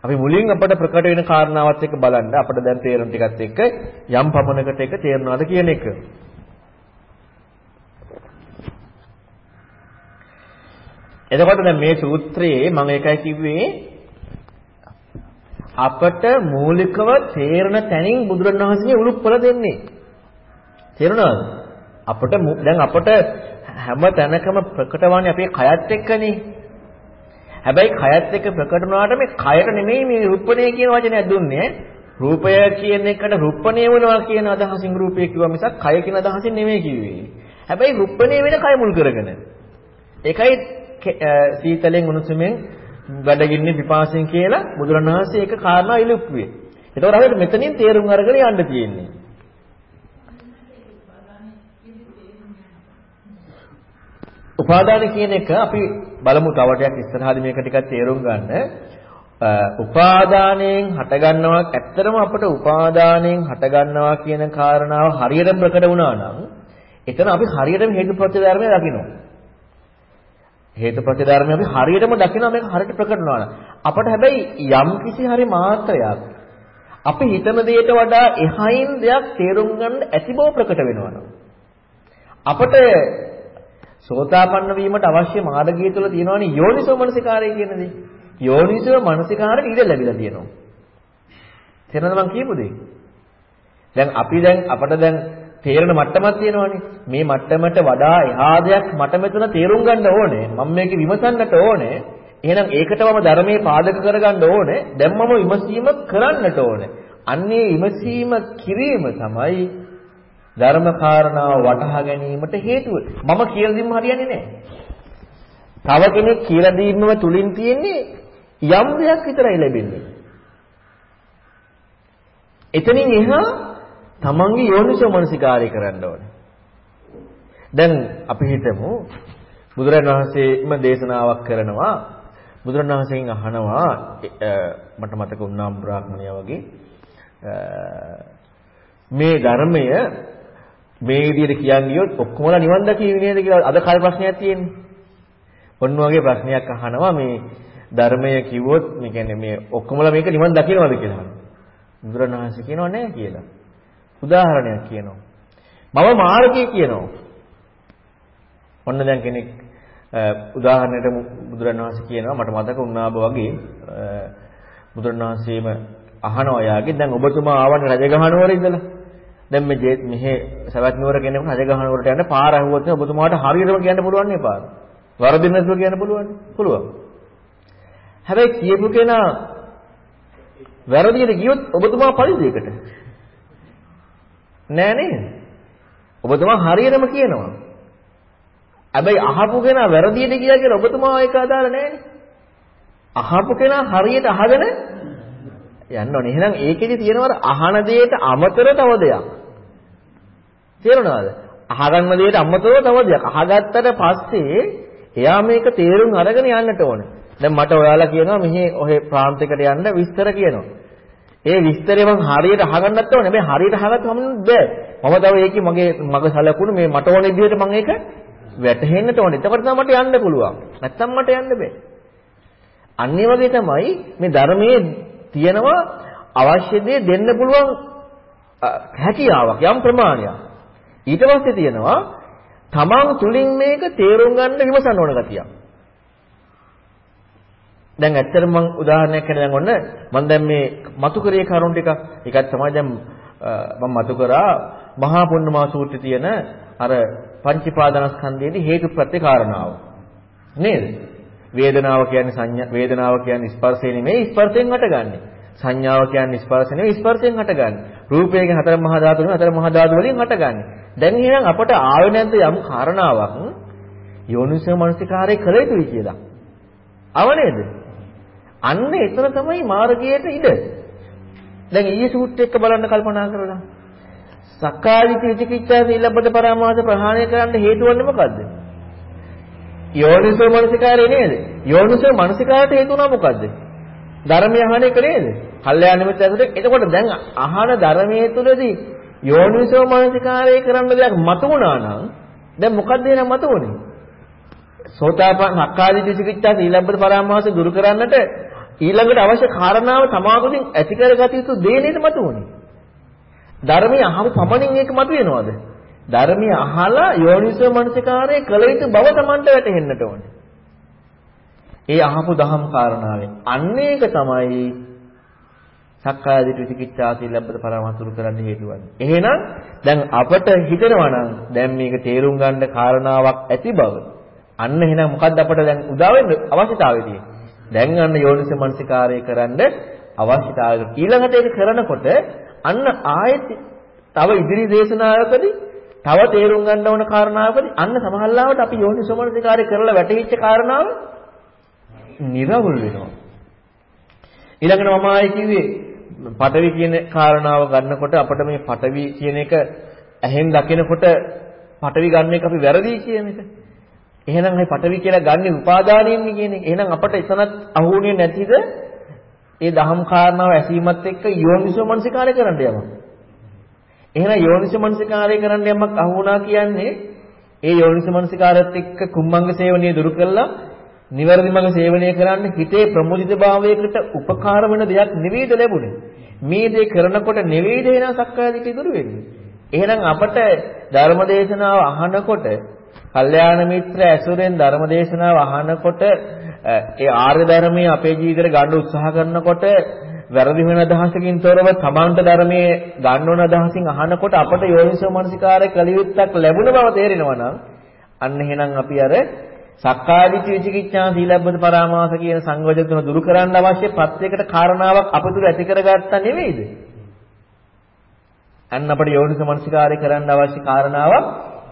අපි මුලින් අපට ප්‍රකට වෙන කාරණාවත් එක්ක බලන්න අපිට දැන් තේරෙන ටිකත් එක්ක යම් පමණකට ඒක තේරුණාද කියන එක. එතකොට දැන් මේ සූත්‍රයේ මම ඒකයි කිව්වේ අපට මූලිකව තේරෙන තැනින් බුදුරණවහන්සේ උරුප්පල දෙන්නේ. තේරුණාද? අපට දැන් අපට හැම තැනකම ප්‍රකට වන්නේ අපේ කයත් එක්කනේ. හැබැයි කයත් එක්ක ප්‍රකට වුණාට මේ කයට නෙමෙයි මේ රුප්පණය කියන වචනය දුන්නේ. රූපය කියන එකට රුප්පණය වෙනවා කියන අදහසින් රූපය කිව්වා මිසක් කය කියන අදහසින් නෙමෙයි කිව්වේ. හැබැයි රුප්පණය වෙන කය මුල් කරගෙන. ඒකයි සීතලෙන් උණුසුමෙන් වැඩගින්නේ පිපාසයෙන් කියලා බුදුරණවහන්සේ ඒක කාරණා ඉලුප්පුවේ. ඒතකොට අපිට මෙතනින් තේරුම් අරගෙන යන්න තියෙන්නේ. උපාදාන කියන එක අපි බලමු තව ටිකක් ඉස්සරහදී මේක ටිකක් තේරුම් ගන්න. උපාදානයෙන් හටගන්නවා ඇත්තටම අපට උපාදානයෙන් හටගන්නවා කියන කාරණාව හරියට ප්‍රකට වුණා නම් එතන අපි හරියටම හේතුප්‍රත්‍ය ධර්මය දකිනවා. හේතුප්‍රත්‍ය ධර්මය අපි හරියටම දකිනවා මේක හරියට ප්‍රකට වෙනවා. අපට හැබැයි යම් කිසි හරි මාත්‍රයක් අපි හිතන දෙයට වඩා එහයින් දෙයක් තේරුම් ගන්න ඇති බව ප්‍රකට වෙනවා. අපට සෝතාපන්න වීමට අවශ්‍ය මාර්ගය තුළ තියෙනවනේ යෝනිසෝ මනසිකාරය කියන දේ. යෝනිසෝ මනසිකාරයට ඉඩ ලැබිලා තියෙනවා. තේරෙනවද මං කියපු දේ? දැන් අපි දැන් අපට දැන් තේරෙන මට්ටමක් තියෙනවනේ. මේ මට්ටමට වඩා එහා දෙයක් මට මෙතන තේරුම් ගන්න ඕනේ. මම මේක විමසන්නට ඕනේ. එහෙනම් ඒකට මම ධර්මයේ පාදක කරගන්න ඕනේ. දැන් මම විමසීම කරන්නට ඕනේ. අන්නේ විමසීම කිරීම තමයි ධර්ම කාරණාව වටහා ගැනීමට හේතුව. මම කියලා දීම හරියන්නේ නැහැ. තව කෙනෙක් කියලා දීමම තුලින් තියෙන්නේ යම් දෙයක් විතරයි ලැබෙන්නේ. එතනින් එහා තමන්ගේ යෝනිසෝ මනසිකාරය කරන්න ඕනේ. දැන් අපි හිතමු බුදුරජාණන් වහන්සේම දේශනාවක් කරනවා බුදුරජාණන් වහන්සේගෙන් අහනවා මට මතක වුණා බ්‍රාහ්මණයා වගේ මේ ධර්මය මේ විදිහට කියන් ගියොත් ඔක්කොමලා නිවන් දකින්නේ නේද කියලා අද කල් ප්‍රශ්නයක් තියෙන්නේ. ඔන්න වගේ ප්‍රශ්නයක් අහනවා මේ ධර්මය කිව්වොත් මේ කියන්නේ මේ ඔක්කොමලා මේක නිවන් දකින්නවද කියලා. බුදුරණවහන්සේ කියනවා නෑ කියලා. උදාහරණයක් කියනවා. මම මාර්ගය කියනවා. ඔන්න දැන් කෙනෙක් උදාහරණයට බුදුරණවහන්සේ කියනවා මට මතක වුණා වගේ බුදුරණවහන්සේම අහනවා යාගේ දැන් ඔබතුමා ආවනේ රජගහනුවර ඉඳලා දැන් මේ මෙහෙ සවැත් නුවර කෙනෙකුට රජගහනුවරට යන්න පාර ඇහුවොත් ඔබතුමාට හරියටම කියන්න පුළුවන් නේ පාර. වරදින්න නැතුව කියන්න පුළුවන් පුළුවන්. හැබැයි කියපු කෙනා වැරදියට ගියොත් ඔබතුමා පරිදයකට. නෑ නේද ඔබතුමා හරියටම කියනවා. හැබැයි අහපු කෙනා වැරදියට ගියා කියලා ඔබතුමා ඒක අදාළ නෑනේ අහපු කෙනා හරියට අහගෙන යන්න ඕනේ. එහෙනම් ඒකෙදි තියෙනවා අහන දෙයට අමතර තව දෙයක්. තේරුණාද? අහගන්න දෙයට අමතරව තව දෙයක්. අහගත්තට පස්සේ එයා මේක තේරුම් අරගෙන යන්නට ඕනේ. දැන් මට ඔයාලා කියනවා මෙහි ඔහේ ප්‍රාන්තයකට යන්න විස්තර කියනවා. ඒ විස්තරය මම හරියට අහගන්නත් ඕනේ. මේ හරියට අහගත්තම බෑ. මම තව ඒකේ මගේ මගේ සලකුණු මේ මට ඕන විදිහට මම ඒක වැටහෙන්නට ඕනේ. එතකොට තමයි මට යන්න පුළුවන්. නැත්තම් මට යන්න බෑ. අනිත් වගේ තමයි මේ ධර්මයේ තියෙනවා අවශ්‍ය දේ දෙන්න පුළුවන් හැකියාවක් යම් ප්‍රමාණයක්. ඊට පස්සේ තියෙනවා තමන් තුලින් මේක තේරුම් ගන්න විමසන්න ඕන ගතියක්. දැන් ඇත්තටම මම උදාහරණයක් කියන දැන් ඔන්න මම දැන් මේ මතු කරේ කරුණ ටික ඒකත් තමයි දැන් මම මතු කරා මහා පුන්නමා සූත්‍රයේ තියෙන අර පංචපාදනස්කන්ධයේදී හේතු ප්‍රත්‍ය කාරණාව. නේද? වේදනාව කියන්නේ සංඥා වේදනාව කියන්නේ ස්පර්ශය නෙමෙයි ස්පර්ශයෙන් හටගන්නේ. සංඥාව කියන්නේ ස්පර්ශ නෙමෙයි ස්පර්ශයෙන් හටගන්නේ. රූපය කියන්නේ හතර මහා ධාතු නෙමෙයි හතර මහා ධාතු වලින් හටගන්නේ. දැන් එහෙනම් අපට ආවේ නැද්ද යම් කාරණාවක් යෝනිසෝ මනසිකාරය කළ යුතුයි කියලා. අව නේද? අන්න එතන තමයි මාර්ගයට ඉඩ. දැන් ඊයේ සූත්‍රය එක්ක බලන්න කල්පනා කරලා. සක්කාදිට්ඨි විචිකිච්ඡා සීලබ්බත පරාමාස ප්‍රහාණය කරන්න හේතු වන්නේ මොකද්ද? යෝනිසෝ මනසිකාරය නේද? යෝනිසෝ මනසිකාරයට හේතු වුණා මොකද්ද? ධර්මය අහන එක නේද? කල්යාණ මිත්‍ර ඇසුරේ එතකොට දැන් අහන ධර්මයේ තුලදී යෝනිසෝ මනසිකාරය කරන්න දෙයක් මතුවුණා නම් දැන් මොකද්ද එනම් මතුවුනේ? සෝතාපන්න අක්කාදී විචිකිච්ඡා සීලබ්බත පරාමාස දුරු කරන්නට ඊළඟට අවශ්‍ය කාරණාව තමාතුලින් ඇති කරගත යුතු දේ නේද මතුවුනේ? ධර්මය අහපු පමණින් ඒක මතුවෙනවද? ධර්මය අහලා යෝනිසෝ මනසිකාරය කළ යුතු බව Tamanට වැටහෙන්නට ඕනේ. ඒ අහපු දහම් කාරණාවෙන් අන්න ඒක තමයි සක්කාය දිට්ඨි විචිකිච්ඡා සීලබ්බත පරමතුරු කරන්න හේතු වන්නේ. එහෙනම් දැන් අපට හිතෙනවා නම් දැන් මේක තේරුම් ගන්න කාරණාවක් ඇති බව. අන්න එහෙනම් මොකද්ද අපට දැන් උදා වෙන්න අවශ්‍යතාවය තියෙන්නේ? දැන් අන්න යෝනිසෝ මනසිකාරය කරන්න අවශ්‍යතාවය. ඊළඟට ඒක කරනකොට අන්න ආයෙත් තව ඉදිරි දේශනාවකදී තව තේරුම් ගන්න ඕන කාරණාවකදී අන්න සමහරවිට අපි යෝනිසෝමනසිකාරය කරලා වැටහිච්ච කාරණාව නිරවුල් වෙනවා. ඊළඟට මම ආයේ කිව්වේ පටවි කියන කාරණාව ගන්නකොට අපිට මේ පටවි කියන එක ඇහෙන් දකිනකොට පටවි ගන්න එක අපි වැරදි කියන එක. එහෙනම් මේ පටවි කියලා ගන්න උපාදානියන්නේ කියන එක. එහෙනම් අපට එතනත් අහුුනේ නැතිද? ඒ දහම් කාරණාව ඇසීමත් එක්ක යෝනිසෝමනසිකාරය කරන්න යමක්. එහෙනම් යෝනිසමනසිකාරය කරන්න යමක් අහු වුණා කියන්නේ ඒ යෝනිසමනසිකාරයත් එක්ක කුම්මංග සේවනය දුරු කළා නිවැරදි මඟ සේවනය කරන්න හිතේ ප්‍රමුදිත භාවයකට උපකාර වෙන දෙයක් නෙවෙයිද ලැබුණේ. මේ දේ කරනකොට නෙවෙයිද එන සක්කාය දිට්ඨිය දුරු වෙන්නේ. එහෙනම් අපට ධර්මදේශනාව අහනකොට කල්යාණ මිත්‍ර ඇසුරෙන් ධර්මදේශනාව අහනකොට ඒ ආර්ය ධර්මයේ අපේ ජීවිතේට ගන්න උත්සාහ කරනකොට වැරදි වෙන අදහසකින් තොරව තමන්ට ධර්මයේ ගන්නවන අදහසින් අහනකොට අපට යෝනිසෝ මනසිකාරය කලියුත්තක් ලැබුණ බව තේරෙනවා නම් අන්න එහෙනම් අපි අර සක්කාදිට්ඨි විචිකිච්ඡා සීලබ්බත පරාමාස කියන සංයෝජන තුන දුරු කරන්න අවශ්‍ය ප්‍රත්‍යයකට කාරණාවක් අපතුල ඇති කරගත්තා නෙවෙයිද? අන්න අපට යෝනිසෝ මනසිකාරය කරන්න අවශ්‍ය කාරණාවක්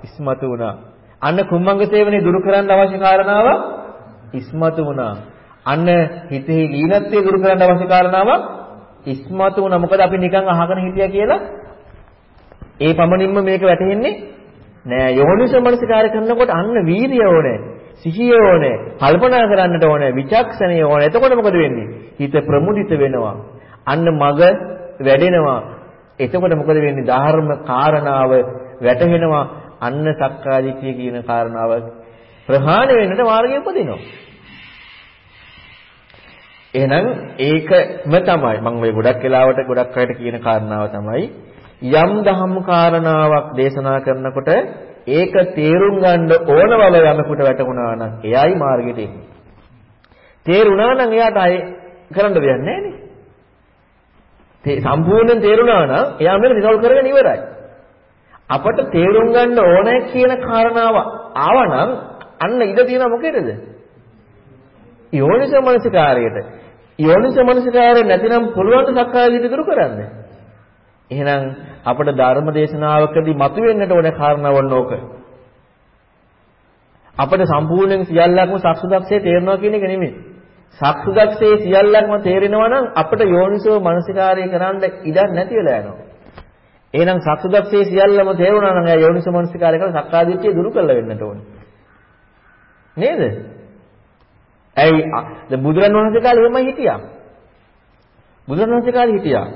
ඉස්මතු වුණා. අන්න කුම්මංග සේවනයේ දුරු කරන්න අවශ්‍ය කාරණාවක් ඉස්මතු වුණා. අන්න හිතේ ලීනත්වය දුරු කරන්න අවශ්‍ය කාරණාවක් ඉස්මතු වුණා. මොකද අපි නිකන් අහගෙන හිටියා කියලා ඒ පමණින්ම මේක වැටහෙන්නේ නෑ. යෝනිසෝ මනසිකාර කරනකොට අන්න වීරිය ඕනේ. සිහිය ඕනේ. කල්පනා කරන්නට ඕනේ. විචක්ෂණය ඕනේ. එතකොට මොකද වෙන්නේ? හිත ප්‍රමුදිත වෙනවා. අන්න මග වැඩෙනවා. එතකොට මොකද වෙන්නේ? ධර්ම කාරණාව වැටහෙනවා. අන්න සක්කාදිට්ඨිය කියන කාරණාව ප්‍රහාණය වෙන්නට මාර්ගය උපදිනවා. එහෙනම් ඒකම තමයි මම ওই ගොඩක් වෙලාවට ගොඩක් අයට කියන කාරණාව තමයි යම් දහම් කාරණාවක් දේශනා කරනකොට ඒක තේරුම් ගන්න ඕන බව යමෙකුට වැටහුණා නම් එයයි මාර්ගයට එන්නේ. තේරුණා නම් එයාට ආයේ කරන්න දෙයක් නැහැ නේ. සම්පූර්ණයෙන් තේරුණා නම් එයා මේක රිසෝල්ව් කරගෙන ඉවරයි. අපට තේරුම් ගන්න ඕනේ කියන කාරණාව ආවනම් අන්න ඉඩ තියෙන මොකේද? යෝනිසෝ මනසිකාරයට. යෝනිසෝ මනසිකාරය නැතිනම් පුළුවන් සක්කාය දිට්ඨිය දුරු කරන්න. එහෙනම් අපට ධර්ම දේශනාවකදී මතුවෙන්නට ඕනේ කාරණාවන් ඕක. අපිට සම්පූර්ණයෙන් සියල්ලක්ම සක්සුදක්ෂේ තේරෙනවා කියන එක නෙමෙයි. සක්සුදක්ෂේ සියල්ලක්ම තේරෙනවා නම් අපිට යෝනිසෝ මනසිකාරය කරන්න ඉඩක් නැති වෙලා යනවා. එහෙනම් සක්සුදක්ෂේ සියල්ලම තේරුණා නම් එයා යෝනිසෝ මනසිකාරය කරලා සක්කාදිට්ඨිය දුරු කරලා වෙන්නට ඕනේ. නේද? ඇයි දැන් බුදුරන් වහන්සේ කාලේ එහෙමයි හිටියා. බුදුරන් වහන්සේ කාලේ හිටියා.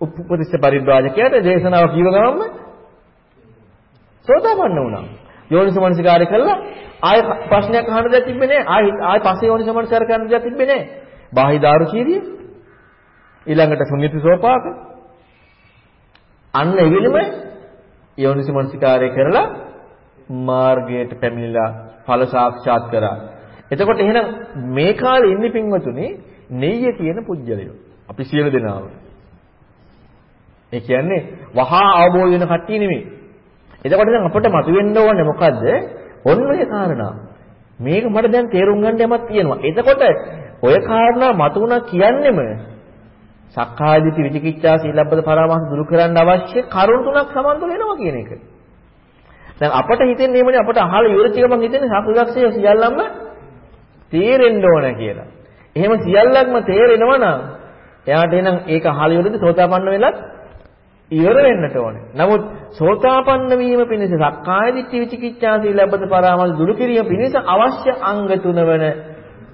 උපපතිස්ස පරිද්වාජකයාට දේශනාව කීව ගමන්ම සෝතාපන්න වුණා. යෝනිසමනසිකාරය කළා ආය ප්‍රශ්නයක් අහන්න දෙයක් තිබ්බේ නැහැ. ආය ආය පස්සේ යෝනිසමනසිකාර කරන්න දෙයක් තිබ්බේ නැහැ. බාහිදාරු කීරිය. ඊළඟට සුඤ්ඤති සෝපාක. අන්න එවිලම යෝනිසමනසිකාරය කරලා මාර්ගයට පැමිණිලා ඵල සාක්ෂාත් කරා. එතකොට එහෙනම් මේ කාලේ ඉන්නේ පින්වතුනි නෙయ్య කියන පුජ්‍යලය. අපි සියලු දෙනාම. ඒ කියන්නේ වහා අවබෝධ වෙන කට්ටිය නෙමෙයි. එතකොට දැන් අපිට මතුවෙන්න ඕනේ මොකද්ද? ඔන්න ඔය කාරණා. මේක මට දැන් තේරුම් ගන්න යමක් තියෙනවා. එතකොට ඔය කාරණා මතුණා කියන්නෙම සක්කායදිටි විචිකිච්ඡා සීලබ්බත පරාමාස දුරු කරන්න අවශ්‍ය කරුණු තුනක් සමන්තල වෙනවා කියන එක. දැන් අපට හිතෙන්නේ එමනේ අපට අහලා ඉවරච්ච ගමන් හිතෙන්නේ සකුලක්ෂය සියල්ලම තේරෙන්න ඕන කියලා. එහෙම සියල්ලක්ම තේරෙනවා නම් එයාට එනම් ඒක අහලා ඉවරදී සෝතාපන්න වෙලත් ඉවර වෙන්නට ඕනේ. නමුත් සෝතාපන්න වීම පිණිස සක්කාය දිට්ඨි විචිකිච්ඡා සීලබ්බත පරාමල් දුරු කිරීම පිණිස අවශ්‍ය අංග තුන වන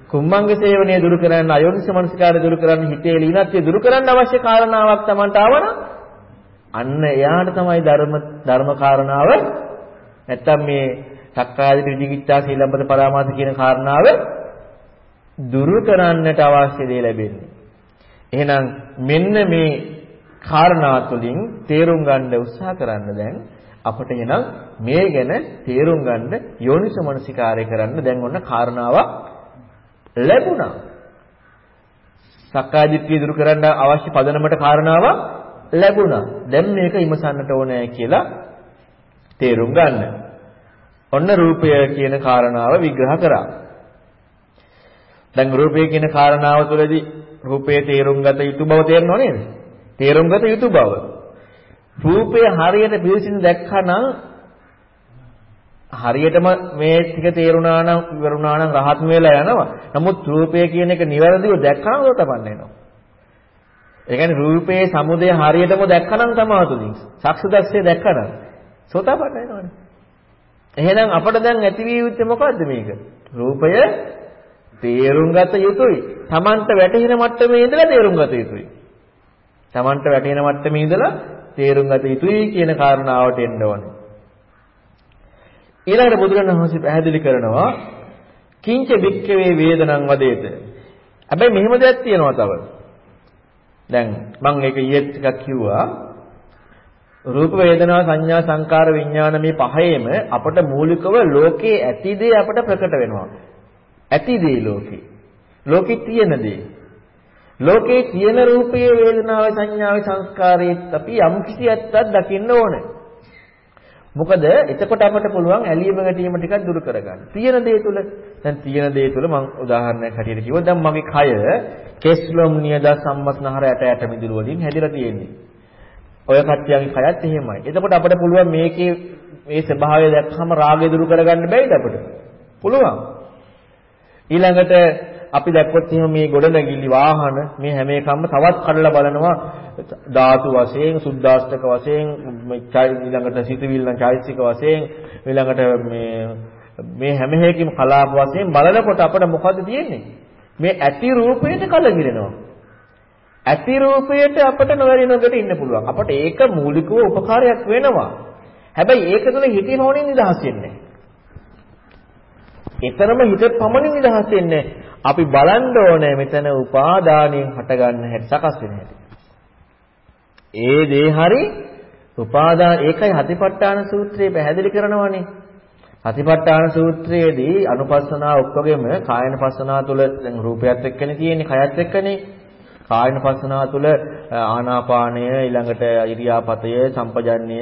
කුම්මංග සේවනය දුරු කරන්න අයෝනිස මනසිකාරය දුරු කරන්න හිතේ ලීනත්වය දුරු කරන්න අවශ්‍ය කාරණාවක් Tamanට ආවනම් අන්න එයාට තමයි ධර්ම ධර්ම කාරණාව නැත්තම් මේ සක්කාය විචිකිච්ඡා සීලබ්බත පරාමාස කියන කාරණාව දුරු කරන්නට අවශ්‍ය දේ ලැබෙන්නේ. එහෙනම් මෙන්න මේ කාරණා තුලින් තේරුම් ගන්න උත්සාහ කරන්න දැන් අපට එනම් මේ ගැන තේරුම් ගන්න යෝනිසමනසිකාරය කරන්න දැන් ඔන්න කාරණාවක් ලැබුණා. සක්කාය දිට්ඨිය දුරු කරන්න අවශ්‍ය පදනමට කාරණාවක් ලැබුණා. දැන් මේක ඉමසන්නට ඕනේ කියලා තේරුම් ගන්න. ඔන්න රූපය කියන කාරණාව විග්‍රහ කරා. දැන් රූපය කියන කාරණාව තුළදී රූපයේ තේරුම් ගත යුතු බව තේරෙනව නේද? තේරුම් ගත යුතු බව. රූපය හරියට පිළිසින් දැක්කනම් හරියටම මේ ටික තේරුණා නම් ඉවරුණා නම් රහත් වෙලා යනවා. නමුත් රූපය කියන එක නිවැරදිව දැක්කම උතපන්න වෙනවා. ඒ කියන්නේ රූපයේ සමුදය හරියටම දැක්කනම් තමයි තුලින්. සක්සුදස්සේ දැක්කනම් සෝතාපන්න වෙනවනේ. එහෙනම් අපට දැන් ඇති විය යුත්තේ මොකද්ද මේක? රූපය තේරුම් ගත යුතුයි. Tamanta වැටහෙන මට්ටමේ ඉඳලා තේරුම් ගත යුතුයි. Tamanta වැටෙන මට්ටමේ ඉඳලා තේරුම් ගත යුතුයි කියන කාරණාවට එන්න ඕනේ. ඊළඟට බුදුරණවහන්සේ පැහැදිලි කරනවා කිංච වික්කවේ වේදනං වදේත. හැබැයි මෙහෙම දෙයක් තියෙනවා තව. දැන් මම ඒක ඊයේත් ටිකක් කිව්වා. රූප වේදනා සංඥා සංකාර විඥාන මේ පහේම අපට මූලිකව ලෝකේ ඇති දේ අපට ප්‍රකට වෙනවා. ඇති දේ ලෝකේ. ලෝකේ තියෙන දේ. ලෝකේ තියෙන රූපයේ වේදනාවේ සංඥාවේ සංස්කාරයේත් අපි යම් කිසි ඇත්තක් දකින්න ඕනේ. මොකද එතකොට අපට පුළුවන් ඇලීම ගැටීම ටිකක් දුරු කරගන්න. තියෙන දේ තුල දැන් තියෙන දේ තුල මම උදාහරණයක් හැටියට කිව්වොත් දැන් මගේ කය කෙස්ලොම් නියද සම්මස්නහර ඇට ඇට මිදුළු වලින් හැදිලා තියෙන්නේ. ඔය කට්ටියගේ කයත් එහෙමයි. එතකොට අපිට පුළුවන් මේකේ මේ ස්වභාවය දැක්කම රාගය දුරු කරගන්න බැයිද අපිට? පුළුවන්. ඊළඟට අපි දැක්කොත් එහෙම මේ ගොඩනැගිලි වාහන මේ හැම එකක්ම තවත් කඩලා බලනවා. ධාතු වශයෙන් සුද්දාස්තක වශයෙන් ඊළඟට සිතවිල්ලන් චෛතසික වශයෙන් ඊළඟට මේ මේ හැම එකකම කලාප වශයෙන් බලනකොට අපිට මොකද තියෙන්නේ? මේ ඇති රූපයට කලකිරෙනවා. ඇති රූපයට අපට නොවැරි නොකට ඉන්න පුළුවන්. අපට ඒක මූලිකව උපකාරයක් වෙනවා. හැබැයි ඒක තුළ හිතේ පමණින් නිදහස් වෙන්නේ එතරම් හිත පමණින් නිදහස් වෙන්නේ අපි බලන්න ඕනේ මෙතන උපාදානයෙන් හටගන්න හැටි සකස් වෙන හැටි. ඒ දේ හරි උපාදාන ඒකයි හතිපට්ඨාන සූත්‍රයේ පැහැදිලි කරනවානේ. හතිපට්ඨාන සූත්‍රයේදී අනුපස්සනා ඔක්කොගෙම කායනපස්සනා තුළ දැන් රූපයත් එක්කනේ තියෙන්නේ කයත් එක්කනේ. කායනපස්සනා තුළ ආනාපානය ඊළඟට ඉරියාපතය සම්පජන්ණය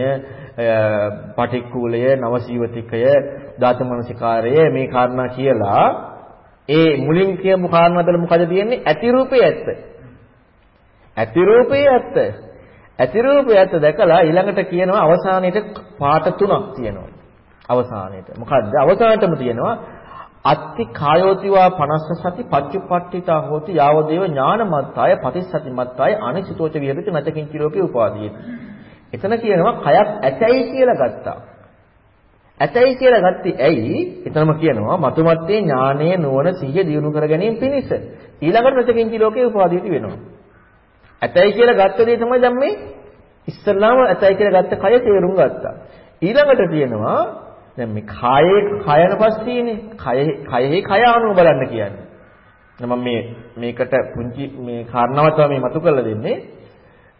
පටික්කුලය නවසීවතිකය දාතමනසිකාරය මේ කාරණා කියලා ඒ මුලින් කියපු කාරණාවල මොකද තියෙන්නේ? ඇති රූපේ ඇත්ත. ඇති රූපේ ඇත්ත. ඇති රූපේ ඇත්ත දැකලා ඊළඟට කියනවා අවසානයේට පාට තුනක් තියෙනවා. අවසානයේට මොකද්ද? අවසානයේටම තියෙනවා අත්ති කායෝතිවා 50 සති පච්චුපට්ඨිතා හෝති යාවදේව ඥානමත්තාය පටිසති මත්තාය අනිසිතෝච විහෙරති මතකින් කිලෝකේ උපාදීයති. එතන කියනවා කයක් ඇතැයි කියලා ගත්තා. ඇතැයි කියලා ගත්තේ ඇයි? එතනම කියනවා මතුමත්තේ ඥානයේ නුවණ සිහිය දියුණු කර ගැනීම පිණිස. ඊළඟට මතකින් කිලෝකේ උපාදීයති වෙනවා. ඇතැයි කියලා ගත්ත දේ තමයි දැන් මේ ඉස්සල්ලාම ඇතැයි කියලා ගත්ත කය තේරුම් ගත්තා. ඊළඟට කියනවා දැන් මේ කායේ කයන පස්සීනේ. කයෙහි කයෙහි කය අනුව බලන්න කියන්නේ. මම මේ මේකට පුංචි මේ කාරණාව තමයි මතු කරලා දෙන්නේ.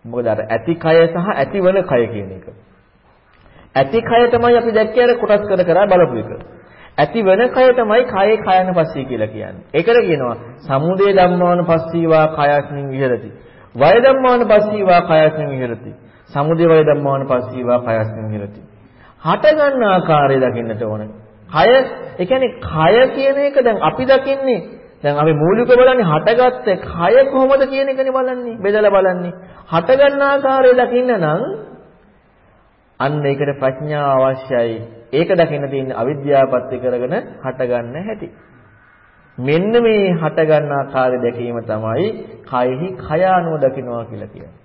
මොකද අර ඇති කය සහ ඇතිවන කය කියන එක. ඇති කය තමයි අපි දැක්කේ අර කොටස් කර කර බලපු එක. ඇති වෙන කය තමයි කායේ කයන පස්සී කියලා කියන්නේ. ඒකට කියනවා සමුදය ධම්මාන පස්සීවා කයස්මින් විහෙරති. වය ධම්මාන පස්සීවා කයස්මින් විහෙරති. සමුදය වය ධම්මාන පස්සීවා කයස්මින් විහෙරති. හට ගන්න ආකාරය දකින්නට ඕන. කය, ඒ කියන්නේ කය කියන එක දැන් අපි දකින්නේ දැන් අපි මූලික බලන්නේ හටගත්තේ කය කොහොමද කියන එකනේ බලන්නේ. බෙදලා බලන්නේ. හට ගන්න ආකාරය දකින්න නම් අන්න ඒකට ප්‍රඥාව අවශ්‍යයි. ඒක දකින්න තියෙන අවිද්‍යාවපත්‍ය කරගෙන හට ගන්න හැටි. මෙන්න මේ හට ගන්න ආකාරය දැකීම තමයි කයෙහි කය අනුව දකින්නවා කියලා කියන්නේ.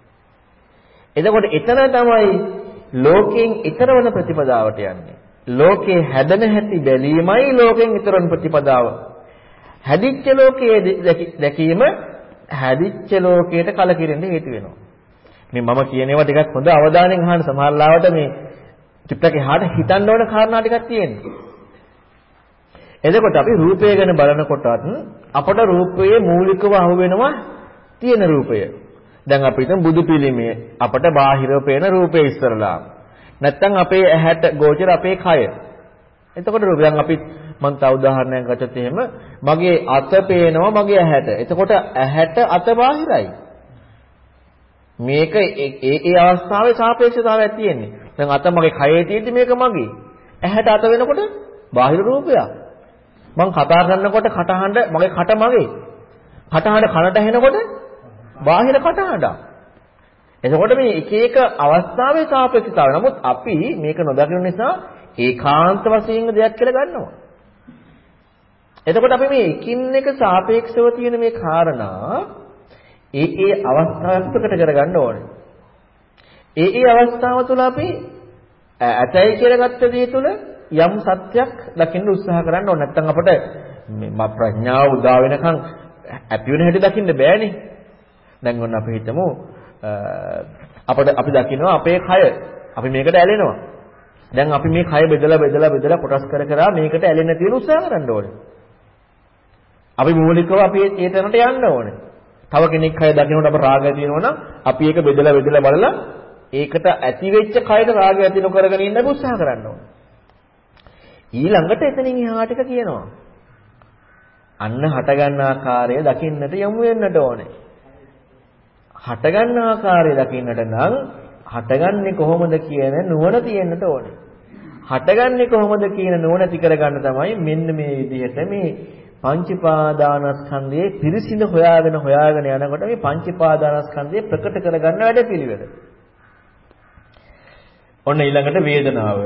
එතකොට එතන තමයි ලෝකයෙන් ඊතර වන ප්‍රතිපදාවට යන්නේ. ලෝකේ හැදෙන හැටි බැලීමයි ලෝකෙන් ඊතර වන ප්‍රතිපදාව. හැදිච්ච ලෝකයේ දැකීම හැදිච්ච ලෝකයට කලකිරෙන්න හේතු වෙනවා. මේ මම කියන ඒවා ටිකක් හොඳ අවධානයෙන් අහන්න සමහරවිට මේ ටිකක් එහාට හිතන්න ඕන කාරණා ටිකක් තියෙනවා. එතකොට අපි රූපය ගැන බලනකොටත් අපට රූපයේ මූලිකව අහු වෙනවා තියෙන රූපය. දැන් අපි හිතමු බුදු පිළිමය අපට බාහිරව පේන රූපේ ඉස්සරලා. නැත්තම් අපේ ඇහැට ගෝචර අපේ කය. එතකොට රූපය දැන් අපි මම තව උදාහරණයක් ගත්තොත් එහෙම මගේ අත පේනවා මගේ ඇහැට. එතකොට ඇහැට අත බාහිරයි. මේක ඒ ඒ අවස්ථාවේ සාපේක්ෂතාවයක් තියෙන්නේ. දැන් අත මගේ කයේ තියෙද්දි මේක මගේ. ඇහැට අත වෙනකොට බාහිර රූපයක්. මං කතා කරනකොට කටහඬ මගේ කට මගේ. කටහඬ කනට ඇහෙනකොට බාහිර කටහඬක්. එතකොට මේ එක එක අවස්ථාවේ සාපේක්ෂතාවය. නමුත් අපි මේක නොදකින නිසා ඒකාන්ත වශයෙන් දෙයක් කියලා ගන්නවා. එතකොට අපි මේ එකින් එක සාපේක්ෂව තියෙන මේ කාරණා ඒ ඒ අවස්ථාවක් ප්‍රකට කරගන්න ඕනේ. ඒ ඒ අවස්ථාව තුළ අපි ඇතයි කියලා ගත්ත දේ තුළ යම් සත්‍යක් දකින්න උත්සාහ කරන්න ඕනේ. නැත්නම් අපට මේ ප්‍රඥාව උදා වෙනකන් ඇති වෙන හැටි දකින්න බෑනේ. දැන් ඔන්න අපි හිතමු අපිට අපි දකිනවා අපේ කය අපි මේකට ඇලෙනවා. දැන් අපි මේ කය බෙදලා බෙදලා බෙදලා කොටස් කර කර මේකට ඇලෙන්න තියෙන උත්සාහ කරන්න ඕනේ. අපි මූලිකව අපි ඒ තැනට යන්න ඕනේ. තව කෙනෙක් කය දකිනකොට අප රාගය තියෙනවනම් අපි ඒක බෙදලා බෙදලා බලලා ඒකට ඇති වෙච්ච කයට රාගය ඇති නොකරගෙන ඉන්න අපි උත්සාහ කරන්න ඕනේ. ඊළඟට එතනින් එහාට එක කියනවා. අන්න හට ගන්න ආකාරය දකින්නට යමු වෙන්නට ඕනේ. හටගන්න ආකාරය දකින්නට නම් හටගන්නේ කොහොමද කියන නුවණ තියෙන්නට ඕනේ. හටගන්නේ කොහොමද කියන නුවණ ඇති කරගන්න තමයි මෙන්න මේ විදිහට මේ පංචපාදානස්කන්ධයේ පිරිසිඳ හොයාගෙන හොයාගෙන යනකොට මේ පංචපාදානස්කන්ධය ප්‍රකට කරගන්න වැඩපිළිවෙල. ඔන්න ඊළඟට වේදනාව.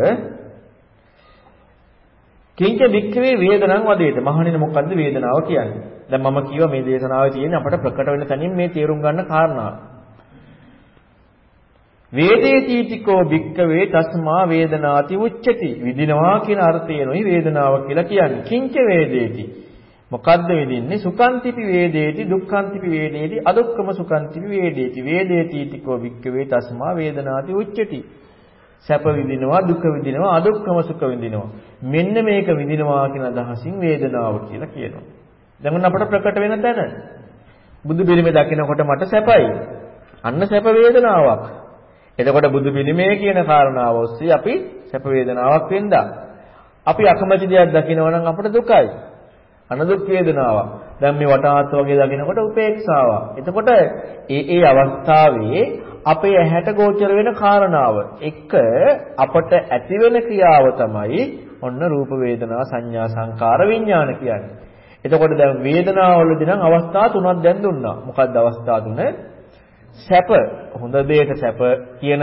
කිංච වික්ඛවේ වේදනං වදේත. මහණෙනි මොකද්ද වේදනාව කියන්නේ? දැන් මම කියවා මේ දේශනාවේ තියෙන අපට ප්‍රකට වෙන තැනින් මේ තේරුම් ගන්න කාරණා. වේදේතිතිකෝ භික්කවේ තස්මා වේදනාති උච්චති. විදිනවා කියන අර්ථය නොයි වේදනාව කියලා කියන්නේ. කිංච වේදේති. මොකද්ද විඳින්නේ? සුඛන්තිපි වේදේති දුක්ඛන්තිපි වේදේති අදුක්ඛම සුඛන්තිපි වේදේති වේදේති තිකෝ වික්කවේ තස්මා වේදනාති උච්චති. සැප විඳිනවා දුක විඳිනවා අදුක්ඛම සුඛ විඳිනවා. මෙන්න මේක විඳිනවා කියන අදහසින් වේදනාව කියලා කියනවා. දැන් අපට ප්‍රකට වෙන තැන බුදු පිළිමේ දකිනකොට මට සැපයි. අන්න සැප වේදනාවක්. එතකොට බුදු පිළිමේ කියන කාරණාව ඔස්සේ අපි සැප වේදනාවක් වෙන්දා. අපි අකමැති දෙයක් දකිනවා නම් අපට දුකයි. අනදුක් වේදනාවක්. දැන් මේ වටාත් වගේ දකිනකොට උපේක්ෂාවක්. එතකොට ඒ ඒ අවස්ථාවේ අපේ ඇහැට ගෝචර වෙන කාරණාව එක අපට ඇති වෙන ක්‍රියාව තමයි ඔන්න රූප වේදනා සංඥා සංකාර විඥාන කියන්නේ. එතකොට දැන් වේදනාවලදී නම් අවස්ථා තුනක් දැන් දුන්නා. මොකක්ද අවස්ථා තුන? සැප හොඳ දෙයට සැප කියන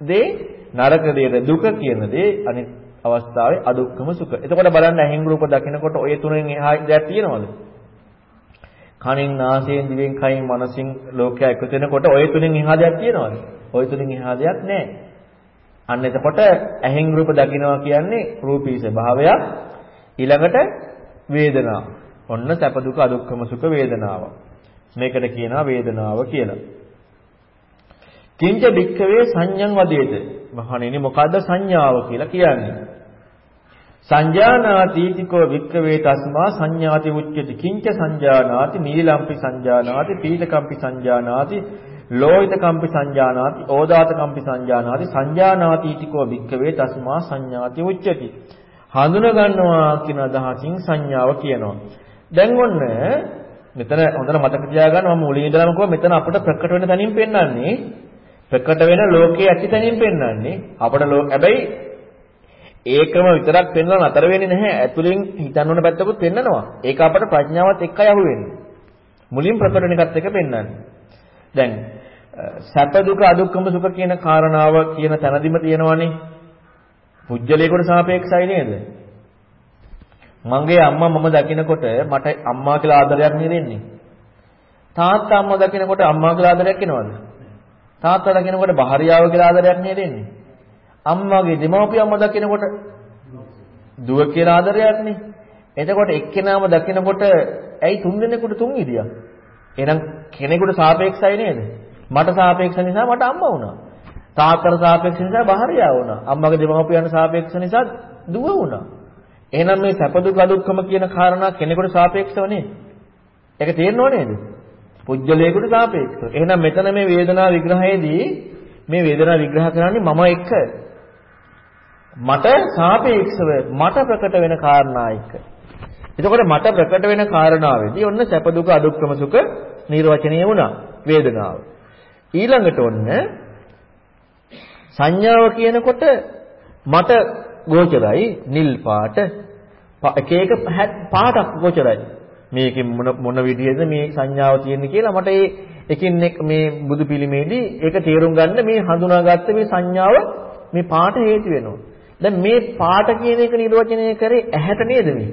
දේ නරක දෙයට දුක කියන දේ අනිත් අවස්ථාවේ අදුක්කම සුඛ. එතකොට බලන්න ඇහෙන් රූප දකිනකොට ඔය තුනෙන් එහා දෙයක් තියෙනවද? කනින් නාසයෙන් දිවෙන් කයින් මනසින් ලෝකයා එකතු වෙනකොට ඔය තුනෙන් එහා දෙයක් තියෙනවද? ඔය තුනෙන් එහා දෙයක් නැහැ. අන්න එතකොට ඇහෙන් රූප දකිනවා කියන්නේ රූපී ස්වභාවයක් ඊළඟට වේදනාව. ඔන්න සැප දුක අදුක්කම සුඛ වේදනාව. මේකට කියනවා වේදනාව කියලා. කිංච භික්ඛවේ සංඤං වදේත. මහණෙනි මොකද්ද සංඥාව කියලා කියන්නේ? සංජානාතිතිකෝ වික්කවේ තස්මා සංඥාති උච්චති කිංච සංජානාති නීලම්පි සංජානාති පීතකම්පි සංජානාති ලෝහිතකම්පි සංජානාති ඕදාතකම්පි සංජානාති සංජානාතිතිකෝ වික්කවේ තස්මා සංඥාති උච්චති හඳුන ගන්නවා කියන අදහසින් සංඥාව කියනවා දැන් ඔන්න මෙතන හොඳට මතක තියාගන්න මම මුලින් ඉඳලාම කිව්වා මෙතන අපිට ප්‍රකට වෙන තැනින් පෙන්වන්නේ ප්‍රකට වෙන ලෝකයේ ඇති තැනින් පෙන්වන්නේ අපිට හැබැයි ඒකම විතරක් පෙන්වලා නතර වෙන්නේ නැහැ. ඇතුලෙන් හිතන්න ඕන පැත්තකුත් පෙන්නනවා. ඒක අපට ප්‍රඥාවත් එක්කයි අහුවෙන්නේ. මුලින් ප්‍රකට වෙන එකත් එක පෙන්වන්නේ. දැන් සැප දුක අදුක්කම සුඛ කියන කාරණාව කියන තැනදිම තියෙනවනේ. පුජ්‍යලයකට සාපේක්ෂයි නේද? මගේ අම්මා මම දකිනකොට මට අම්මා කියලා ආදරයක් නෙවෙන්නේ. තාත්තා අම්මා දකිනකොට අම්මා කියලා ආදරයක් එනවද? තාත්තා දකිනකොට භාර්යාව කියලා ආදරයක් නෙවෙන්නේ. අම්මාගේ දෙමව්පියන්ම දකිනකොට දුව කියලා ආදරයක්නේ. එතකොට එක්කෙනාම දකිනකොට ඇයි තුන් දෙනෙකුට තුන් ඉදියා? එහෙනම් කෙනෙකුට සාපේක්ෂයි නේද? මට සාපේක්ෂ නිසා මට අම්මා වුණා. තාත්තට සාපේක්ෂ නිසා භාර්යාව වුණා. අම්මගේ දෙමව්පියන්ට සාපේක්ෂ නිසා දුව වුණා. එහෙනම් මේ සැප දුක අදුක්කම කියන කාරණා කෙනෙකුට සාපේක්ෂව නේ. ඒක තේරෙනව නේද? පුජ්‍යලයකට සාපේක්ෂව. එහෙනම් මෙතන මේ වේදනා විග්‍රහයේදී මේ වේදනා විග්‍රහ කරන්නේ මම එක්ක මට සාපේක්ෂව මට ප්‍රකට වෙන කාරණා එක්ක. එතකොට මට ප්‍රකට වෙන කාරණාවේදී ඔන්න සැප දුක අදුක්කම සුඛ නිර්වචනීය වුණා වේදනාව. ඊළඟට ඔන්න සංඥාව කියනකොට මට ගෝචරයි නිල් පාට එක එක පාටක් ගෝචරයි. මේකෙන් මොන මොන විදිහේද මේ සංඥාව තියෙන්නේ කියලා මට ඒ එකින් එක මේ බුදු පිළිමේදී ඒක තේරුම් ගන්න මේ හඳුනාගත්ත මේ සංඥාව මේ පාට හේතු වෙනවා. දැන් මේ පාට කියන එක නිර්වචනය කරේ ඇහැට නේද මේ?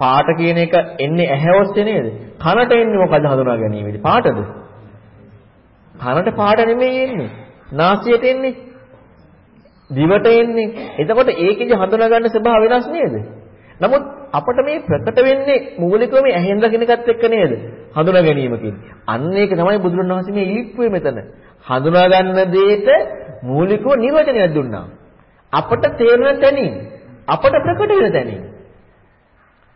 පාට කියන එක එන්නේ ඇහැ ඔස්සේ නේද? කනට එන්නේ මොකද හඳුනා ගැනීමේදී? පාටද? කනට පාට නෙමෙයි එන්නේ. නාසයට එන්නේ. දිවට එන්නේ. එතකොට ඒකෙදි හඳුනා ගන්න ස්වභාව වෙනස් නේද? නමුත් අපට මේ ප්‍රකට වෙන්නේ මූලිකව මේ ඇහෙන් දකින්න එකත් එක්ක නේද? හඳුනා ගැනීම කියන්නේ. අන්න ඒක තමයි බුදුරණවහන්සේ මේ ඉලිප්පුවේ මෙතන. හඳුනා ගන්න දෙයට මූලිකව නිර්වචනයක් දුන්නා. අපට තේරෙන තැනින් අපට ප්‍රකට වෙන තැනින්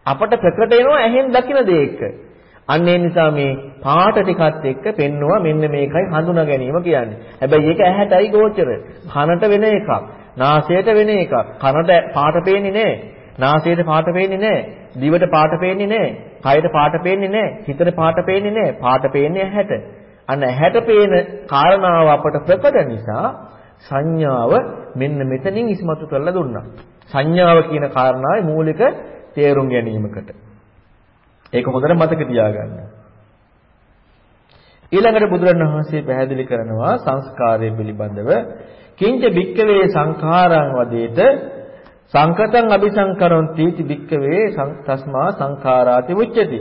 අපට ප්‍රකට වෙනවා ඇහෙන් දකින දේ එක්ක. අන්න ඒ නිසා මේ පාට ටිකත් එක්ක පෙන්නවා මෙන්න මේකයි හඳුනා ගැනීම කියන්නේ. හැබැයි ඒක ඇහැටයි ගෝචර. කනට වෙන එකක්. නාසයට වෙන එකක්. කනට පාට පේන්නේ නැහැ. නාසයට පාට පේන්නේ නැහැ. දිවට පාට පේන්නේ නැහැ. කයට පාට පේන්නේ නැහැ. හිතට පාට පේන්නේ නැහැ. පාට පේන්නේ ඇහැට. අන්න ඇහැට පේන කාරණාව අපට ප්‍රකට නිසා සංඥාව මෙන්න මෙතනින් ඉස්මතු කරලා දුන්නා. සංඥාව කියන කාරණාවේ මූලික තේරුම් ගැනීමකට. ඒක හොඳට මතක තියාගන්න. ඊළඟට බුදුරණවහන්සේ පැහැදිලි කරනවා සංස්කාරය පිළිබඳව කිංච භික්කවේ සංඛාරං වදේත සංකතං අபிසංකරොන්ති इति භික්කවේ තස්මා සංඛාරාති මුච්ඡති.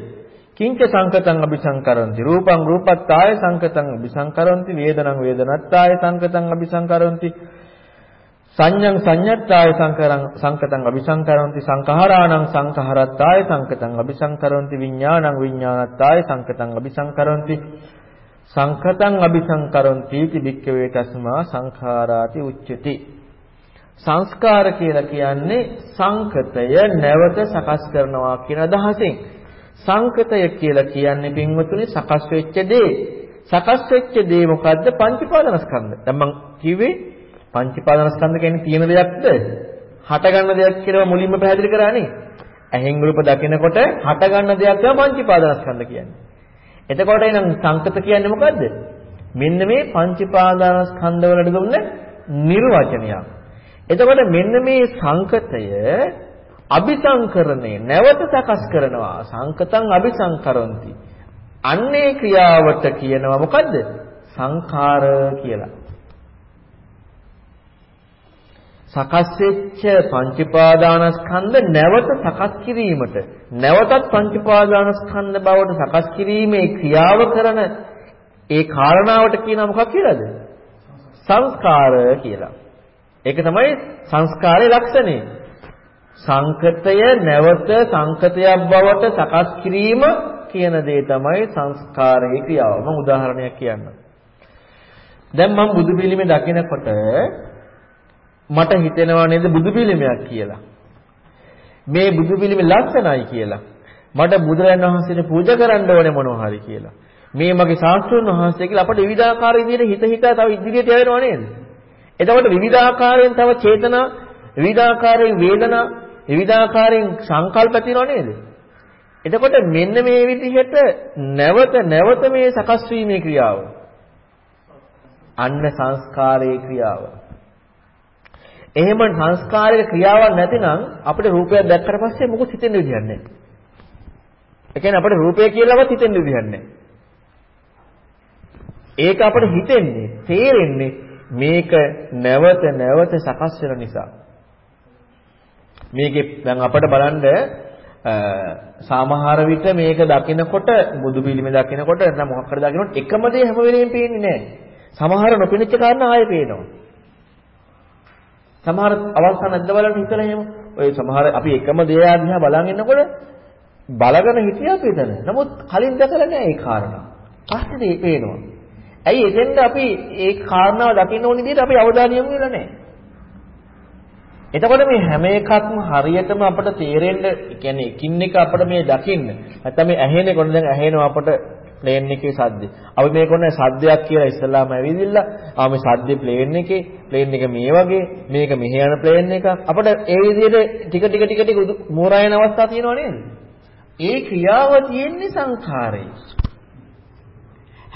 කිංච සංකතං අபிසංකරොන්ති රූපං රූපත්තාය සංකතං අபிසංකරොන්ති වේදනං වේදනත්තාය සංකතං අபிසංකරොන්ති සංඤං සංඤත්තාය සංකරං සංකතං අபிසංකරොන්ති සංඛාරාණං සංඛාරත්තාය සංකතං අபிසංකරොන්ති විඥානං විඥානත්තාය සංකතං අபிසංකරොන්ති සංකතං අபிසංකරොන්ති इति භික්කවේ තස්මා සංඛාරාති උච්චති සංස්කාර කියලා කියන්නේ සංකතය නැවත සකස් කරනවා කියන අදහසින් සංකතය කියලා කියන්නේ පින්වතුනි සකස් වෙච්ච දේ සකස් වෙච්ච දේ මොකද්ද පංචපාදනස්කන්ධ දැන් මම කිව්වේ පංචපාදනස්කන්ධ කියන්නේ තියෙන දෙයක්ද? හටගන්න දෙයක් කියලා මුලින්ම පැහැදිලි කරානේ. ඇහෙන් රූප දකිනකොට හටගන්න දෙයක් තමයි පංචපාදනස්කන්ධ කියන්නේ. එතකොට එනම් සංකත කියන්නේ මොකද්ද? මෙන්න මේ පංචපාදනස්කන්ධ වලට දුන්න නිර්වචනයක්. එතකොට මෙන්න මේ සංකතය අபிසංකරණය නැවත සකස් කරනවා. සංකතං අபிසංකරಂತಿ අන්නේ ක්‍රියාවට කියනවා මොකද්ද? සංඛාර කියලා. සකස් වෙච්ච පංචපාදානස්කන්ධ නැවත සකස් කිරීමට නැවතත් පංචපාදානස්කන්ධ බවට සකස් කිරීමේ ක්‍රියාව කරන ඒ කාරණාවට කියනවා මොකක් කියලාද? සංස්කාර කියලා. ඒක තමයි සංස්කාරයේ ලක්ෂණය. සංකතය නැවත සංකතයක් බවට සකස් කිරීම කියන දේ තමයි සංස්කාරයේ ක්‍රියාව. මම උදාහරණයක් කියන්නම්. දැන් මම බුදු පිළිමේ දකිනකොට මට හිතෙනවා නේද බුදු පිළිමයක් කියලා. මේ බුදු පිළිමේ ලස්සනයි කියලා. මට බුදුරජාණන් වහන්සේට පූජා කරන්න ඕනේ මොනවා හරි කියලා. මේ මගේ ශාස්ත්‍රඥ වහන්සේ කියලා අපට විවිධාකාර විදිහට හිත හිතා තව ඉදිරියට යවෙනව නේද? එතකොට විවිධාකාරයෙන් තව චේතනා, විවිධාකාරයෙන් වේදනා, විවිධාකාරයෙන් සංකල්ප තියෙනව නේද? එතකොට මෙන්න මේ විදිහට නැවත නැවත මේ සකස් වීමේ ක්‍රියාව. අන්න සංස්කාරයේ ක්‍රියාව. එහෙම සංස්කාරික ක්‍රියාවක් නැතිනම් අපිට රූපයක් දැක්කට පස්සේ මොකද හිතෙන්න විදියක් නැහැ. ඒ කියන්නේ අපිට රූපය කියලාවත් හිතෙන්න විදියක් නැහැ. ඒක අපිට හිතෙන්නේ, තේරෙන්නේ මේක නැවත නැවත සකස් වෙන නිසා. මේකේ දැන් අපිට බලන්න සමහර විට මේක දකිනකොට බුදු පිළිමේ දකිනකොට නැත්නම් මොකක් හරි දකිනකොට එකම දේ හැම වෙලෙම පේන්නේ නැහැ. සමහර නොපෙනෙච්ච කාරණා ආයෙ පේනවා. සමහර අවස්ථා නැද්ද බලන්න හිතලා එහෙම. ඔය සමහර අපි එකම දේ ආදිහා බලන් ඉන්නකොට බලගෙන හිටියා අපි එතන. නමුත් කලින් දැකලා නැහැ ඒ කාරණා. පස්සේ මේ පේනවා. ඇයි එතෙන්ද අපි ඒ කාරණාව දකින්න ඕන විදිහට අපි අවධානය යොමු වෙලා නැහැ. එතකොට මේ හැම එකක්ම හරියටම අපට තේරෙන්න, කියන්නේ එකින් එක අපිට මේ දකින්න. නැත්නම් මේ ඇහෙන්නේ කොහොමද දැන් ඇහෙනවා අපට ප්ලේන් එකේ සද්දේ. අපි මේක ඔන්න සද්දයක් කියලා ඉස්සලාම ඇවිදින්න. ආ මේ සද්දේ ප්ලේන් එකේ, ප්ලේන් එක මේ වගේ, මේක මෙහෙ යන ප්ලේන් එකක්. අපිට ඒ විදිහට ටික ටික ටික ටික මෝරා යන අවස්ථා තියෙනව නේද? ඒ ක්‍රියාව තියෙන්නේ සංඛාරයේ.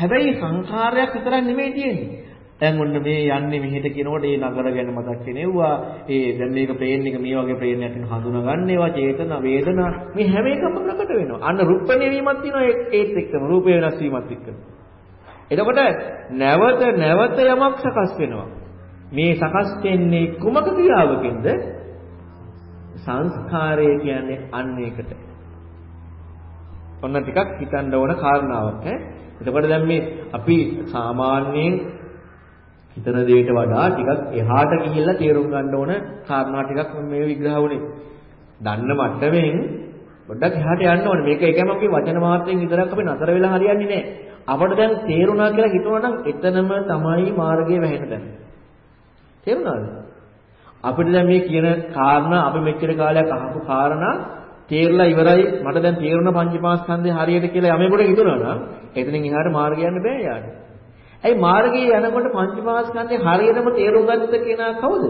හැබැයි සංඛාරයක් විතරක් නෙමෙයි තියෙන්නේ. දැන් ඔන්න මේ යන්නේ මෙහෙට කියනකොට ඒ නගර ගැන මතක් වෙනෙව්වා. ඒ දැන් මේක ප්ලේන් එක මේ වගේ ප්ලේන් එකක් හඳුනා ගන්නවා. චේතන, වේදනා මේ හැම එකම ප්‍රකට වෙනවා. අන්න රුප්පණේ වීමක් තියෙනවා ඒත් එක්කම රූපේ වෙනස් වීමත් එක්කම. එතකොට නැවත නැවත යමක් සකස් වෙනවා. මේ සකස් වෙන්නේ කුමක ක්‍රියාවකින්ද? සංස්කාරය කියන්නේ අන්න ඒකට. ඔන්න ටිකක් හිතන්න ඕන කාරණාවක් ඈ. එතකොට දැන් මේ අපි සාමාන්‍යයෙන් හිතන දෙයට වඩා ටිකක් එහාට ගිහිල්ලා තේරුම් ගන්න ඕන කාරණා ටිකක් මේ විග්‍රහ වුණේ. දන්න මට්ටමින් පොඩ්ඩක් එහාට යන්න ඕනේ. මේක ඒකම අපි වචන මාත්‍රයෙන් විතරක් අපි නතර වෙලා හරියන්නේ නැහැ. අපට දැන් තේරුණා කියලා හිතුණා නම් එතනම තමයි මාර්ගය වැහෙන තැන. තේරුණාද? අපිට දැන් මේ කියන කාරණා අපි මෙච්චර කාලයක් අහපු කාරණා තේරලා ඉවරයි මට දැන් තේරුණ පංචපාස්කන්ධය හරියට කියලා යමෙකුට හිතුණා නම් එතනින් එහාට මාර්ගය යන්න බෑ යාට. ඇයි මාර්ගයේ යනකොට පංචපාස්කන්ධේ හරියටම තේරුම් ගත්ත කෙනා කවුද?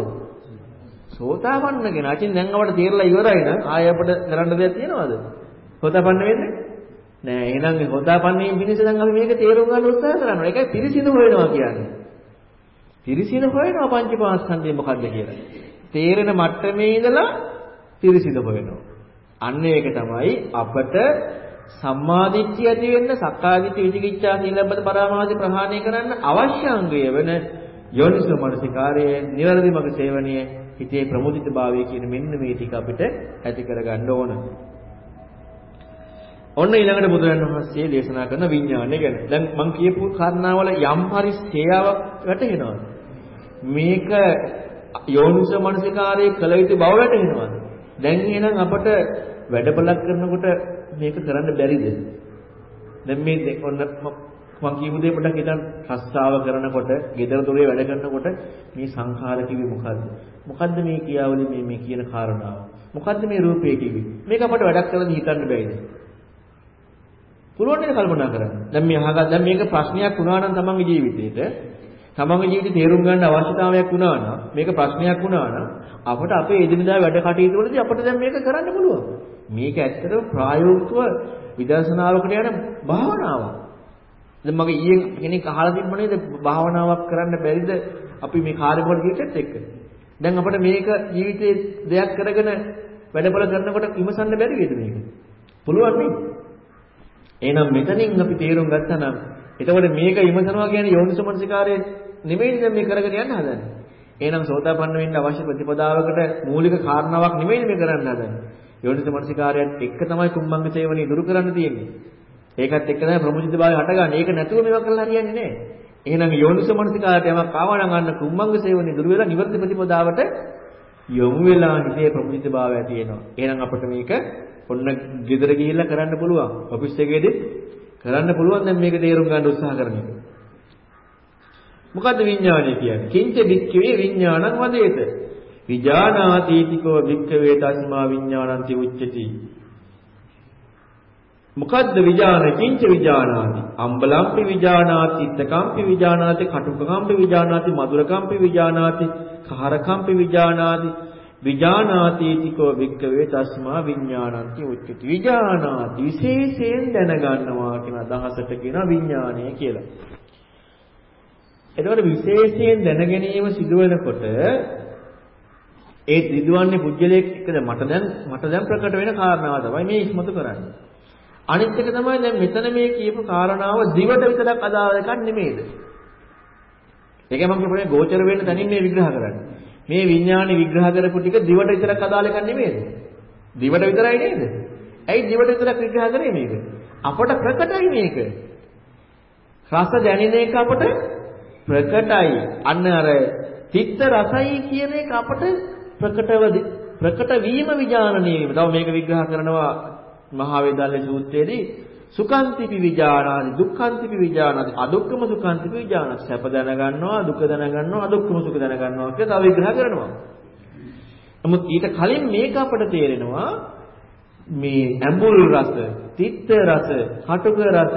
සෝතාපන්න කෙනා. ඉතින් දැන් අපට තේරලා ඉවරයි නම් ආය අපිට කරන්න දෙයක් තියනවද? සෝතාපන්න වෙන්නේ? නෑ. එහෙනම් මේ සෝතාපන්නයෙන් පිණිස දැන් අපි මේක තේරුම් ගන්න උත්සාහ කරනවා. ඒකයි පිරිසිදු හොයනවා කියන්නේ. පිරිසිදු හොයනවා පංචපාස්කන්ධය මොකද්ද කියලා. තේරෙන මට්ටමේ ඉඳලා පිරිසිදු හොයනවා. අන්න ඒක තමයි අපට සම්මාදිට්ඨිය ඇති වෙන්න සක්කාදිට්ඨි විචිකිච්ඡා සීලබ්බත පරාමාසි ප්‍රහාණය කරන්න අවශ්‍ය අංගය වෙන යෝනිසෝ මනසිකාරයේ නිවැරදි මඟ සේවනය හිතේ ප්‍රමුදිතභාවය කියන මෙන්න මේ ටික අපිට ඇති කරගන්න ඕන. ඔන්න ඊළඟට බුදුරජාණන් වහන්සේ දේශනා කරන විඥානය ගැන. දැන් මම කියපු කාරණාවල යම් පරිස්සේයාවක් වැටහෙනවා. මේක යෝනිසෝ මනසිකාරයේ කළ යුතු බව වැටහෙනවා. දැන් එහෙනම් අපට වැඩපලක් කරනකොට මේක කරන්න බැරිද? දැන් මේ ඔන්න මම කියපු දේ පොඩ්ඩක් හිතන්න රස්සාව කරනකොට, gedara දොරේ වැඩ කරනකොට මේ සංඛාර කිවි මොකද්ද? මොකද්ද මේ කියාවලි මේ මේ කියන කාරණාව? මොකද්ද මේ රූපේ කිවි? මේක අපට වැඩක් කරලා හිතන්න බැයිද? පුළුවන් නේද කල්පනා කරන්න. දැන් මේ අහගා දැන් මේක ප්‍රශ්නයක් වුණා නම් තමන්ගේ ජීවිතේට තමන්ගේ ජීවිතේ තේරුම් ගන්න අවශ්‍යතාවයක් වුණා නම් මේක ප්‍රශ්නයක් වුණා නම් අපට අපේ එදිනදා වැඩ කටයුතු වලදී අපිට දැන් මේක කරන්න පුළුවන්. මේක ඇත්තටම ප්‍රායෝගිකව විදර්ශනාවකට යන භාවනාවක්. දැන් මගේ ඊයේ කෙනෙක් අහලා තිබ්බ නේද භාවනාවක් කරන්න බැරිද අපි මේ කාර්යවල ජීවිතෙත් එක්ක. දැන් අපිට මේක ජීවිතේ දෙයක් කරගෙන වැඩබල කරනකොට විමසන්න බැරි වේද මේක? පුළුවන් නේ? එහෙනම් මෙතනින් අපි තේරුම් ගත්තා නම් එතකොට මේක විමසනවා කියන්නේ යෝනිසමනසිකාරය නෙමෙයි දැන් මේ කරගෙන යන්න හදන්නේ. එහෙනම් සෝතාපන්න වෙන්න අවශ්‍ය ප්‍රතිපදාවකට මූලික කාරණාවක් නෙමෙයි මේ කරන්න හදන්නේ. යෝනිසමනසිකාරයත් එක්ක තමයි කුම්මංග සේවනයේ දුරු කරන්න තියෙන්නේ. ඒකත් එක්ක තමයි ප්‍රමුජිතභාවය හටගන්නේ. ඒක නැතුව මේවා කරලා හරියන්නේ නැහැ. එහෙනම් යෝනිසමනසිකාරයට යමක් ආවා නම් අන්න කුම්මංග සේවනයේ දුරු වෙලා නිවර්ති ප්‍රතිපදාවට යොමු වෙලා හිතේ ප්‍රමුජිතභාවය ඇති වෙනවා. එහෙනම් අපිට මේක ඔන්න ගෙදර ගිහිල්ලා කරන්න පුළුවන්. ඔෆිස් එකේදී කරන්න පුළුවන් දැන් මේක තේරුම් ගන්න උත්සාහ කරන එක. මොකද්ද විඥානය කියන්නේ? කිංච වික්ඛවේ විඥානං වදේත. විජානාතීතිකෝ වික්ඛවේ තස්මා විඥානන්ති උච්චති. මොකද්ද විජාන කිංච විජානාති? අම්බලම්පි විජානාති, ඉත්තකම්පි විජානාති, කටුකම්පි විජානාති, මధుරකම්පි විජානාති, කහරකම්පි විජානාති විජානාතීතිකෝ වික්කවේ තස්මා විඥානන්ති උච්චති විජානාති විශේෂයෙන් දැනගන්නවා කියන අදහසට කියන විඥානය කියලා. එතකොට විශේෂයෙන් දැනගැනීම සිදු වෙනකොට ඒ දිදුවන්නේ පුජ්‍යලයක් එක්කද මට දැන් මට දැන් ප්‍රකට වෙන කාරණාව තමයි මේ ඉස්මතු කරන්නේ. අනිත් එක තමයි දැන් මෙතන මේ කියපු කාරණාව දිවට විතරක් අදාළ එකක් නෙමෙයිද? ඒකයි මම කියන්නේ ගෝචර වෙන්න තනින් මේ විග්‍රහ කරන්නේ. මේ විඥානේ විග්‍රහ කරපු ටික දිවට විතරක් අදාළ එකක් නෙමෙයිද? දිවට විතරයි නේද? ඇයි දිවට විතරක් විග්‍රහ කරේ මේක? අපට ප්‍රකටයි මේක. රස දැනෙන එක අපට ප්‍රකටයි. අන්න අර තිත්ත රසයි කියන එක අපට ප්‍රකටව ප්‍රකට වීම විඥානනීය. තව මේක විග්‍රහ කරනවා මහා වේදාලේ සූත්‍රයේදී සුඛාන්තිපි විජානාති දුක්ඛාන්තිපි විජානාති අදුක්ඛම සුඛාන්තිපි විජානාති සැප දැනගන්නවා දුක දැනගන්නවා අදුක්ඛම සුඛ දැනගන්නවා කියලා තව විග්‍රහ කරනවා. නමුත් ඊට කලින් මේක අපට තේරෙනවා මේ ඇඹුල් රස, තිත්ත රස, කටුක රස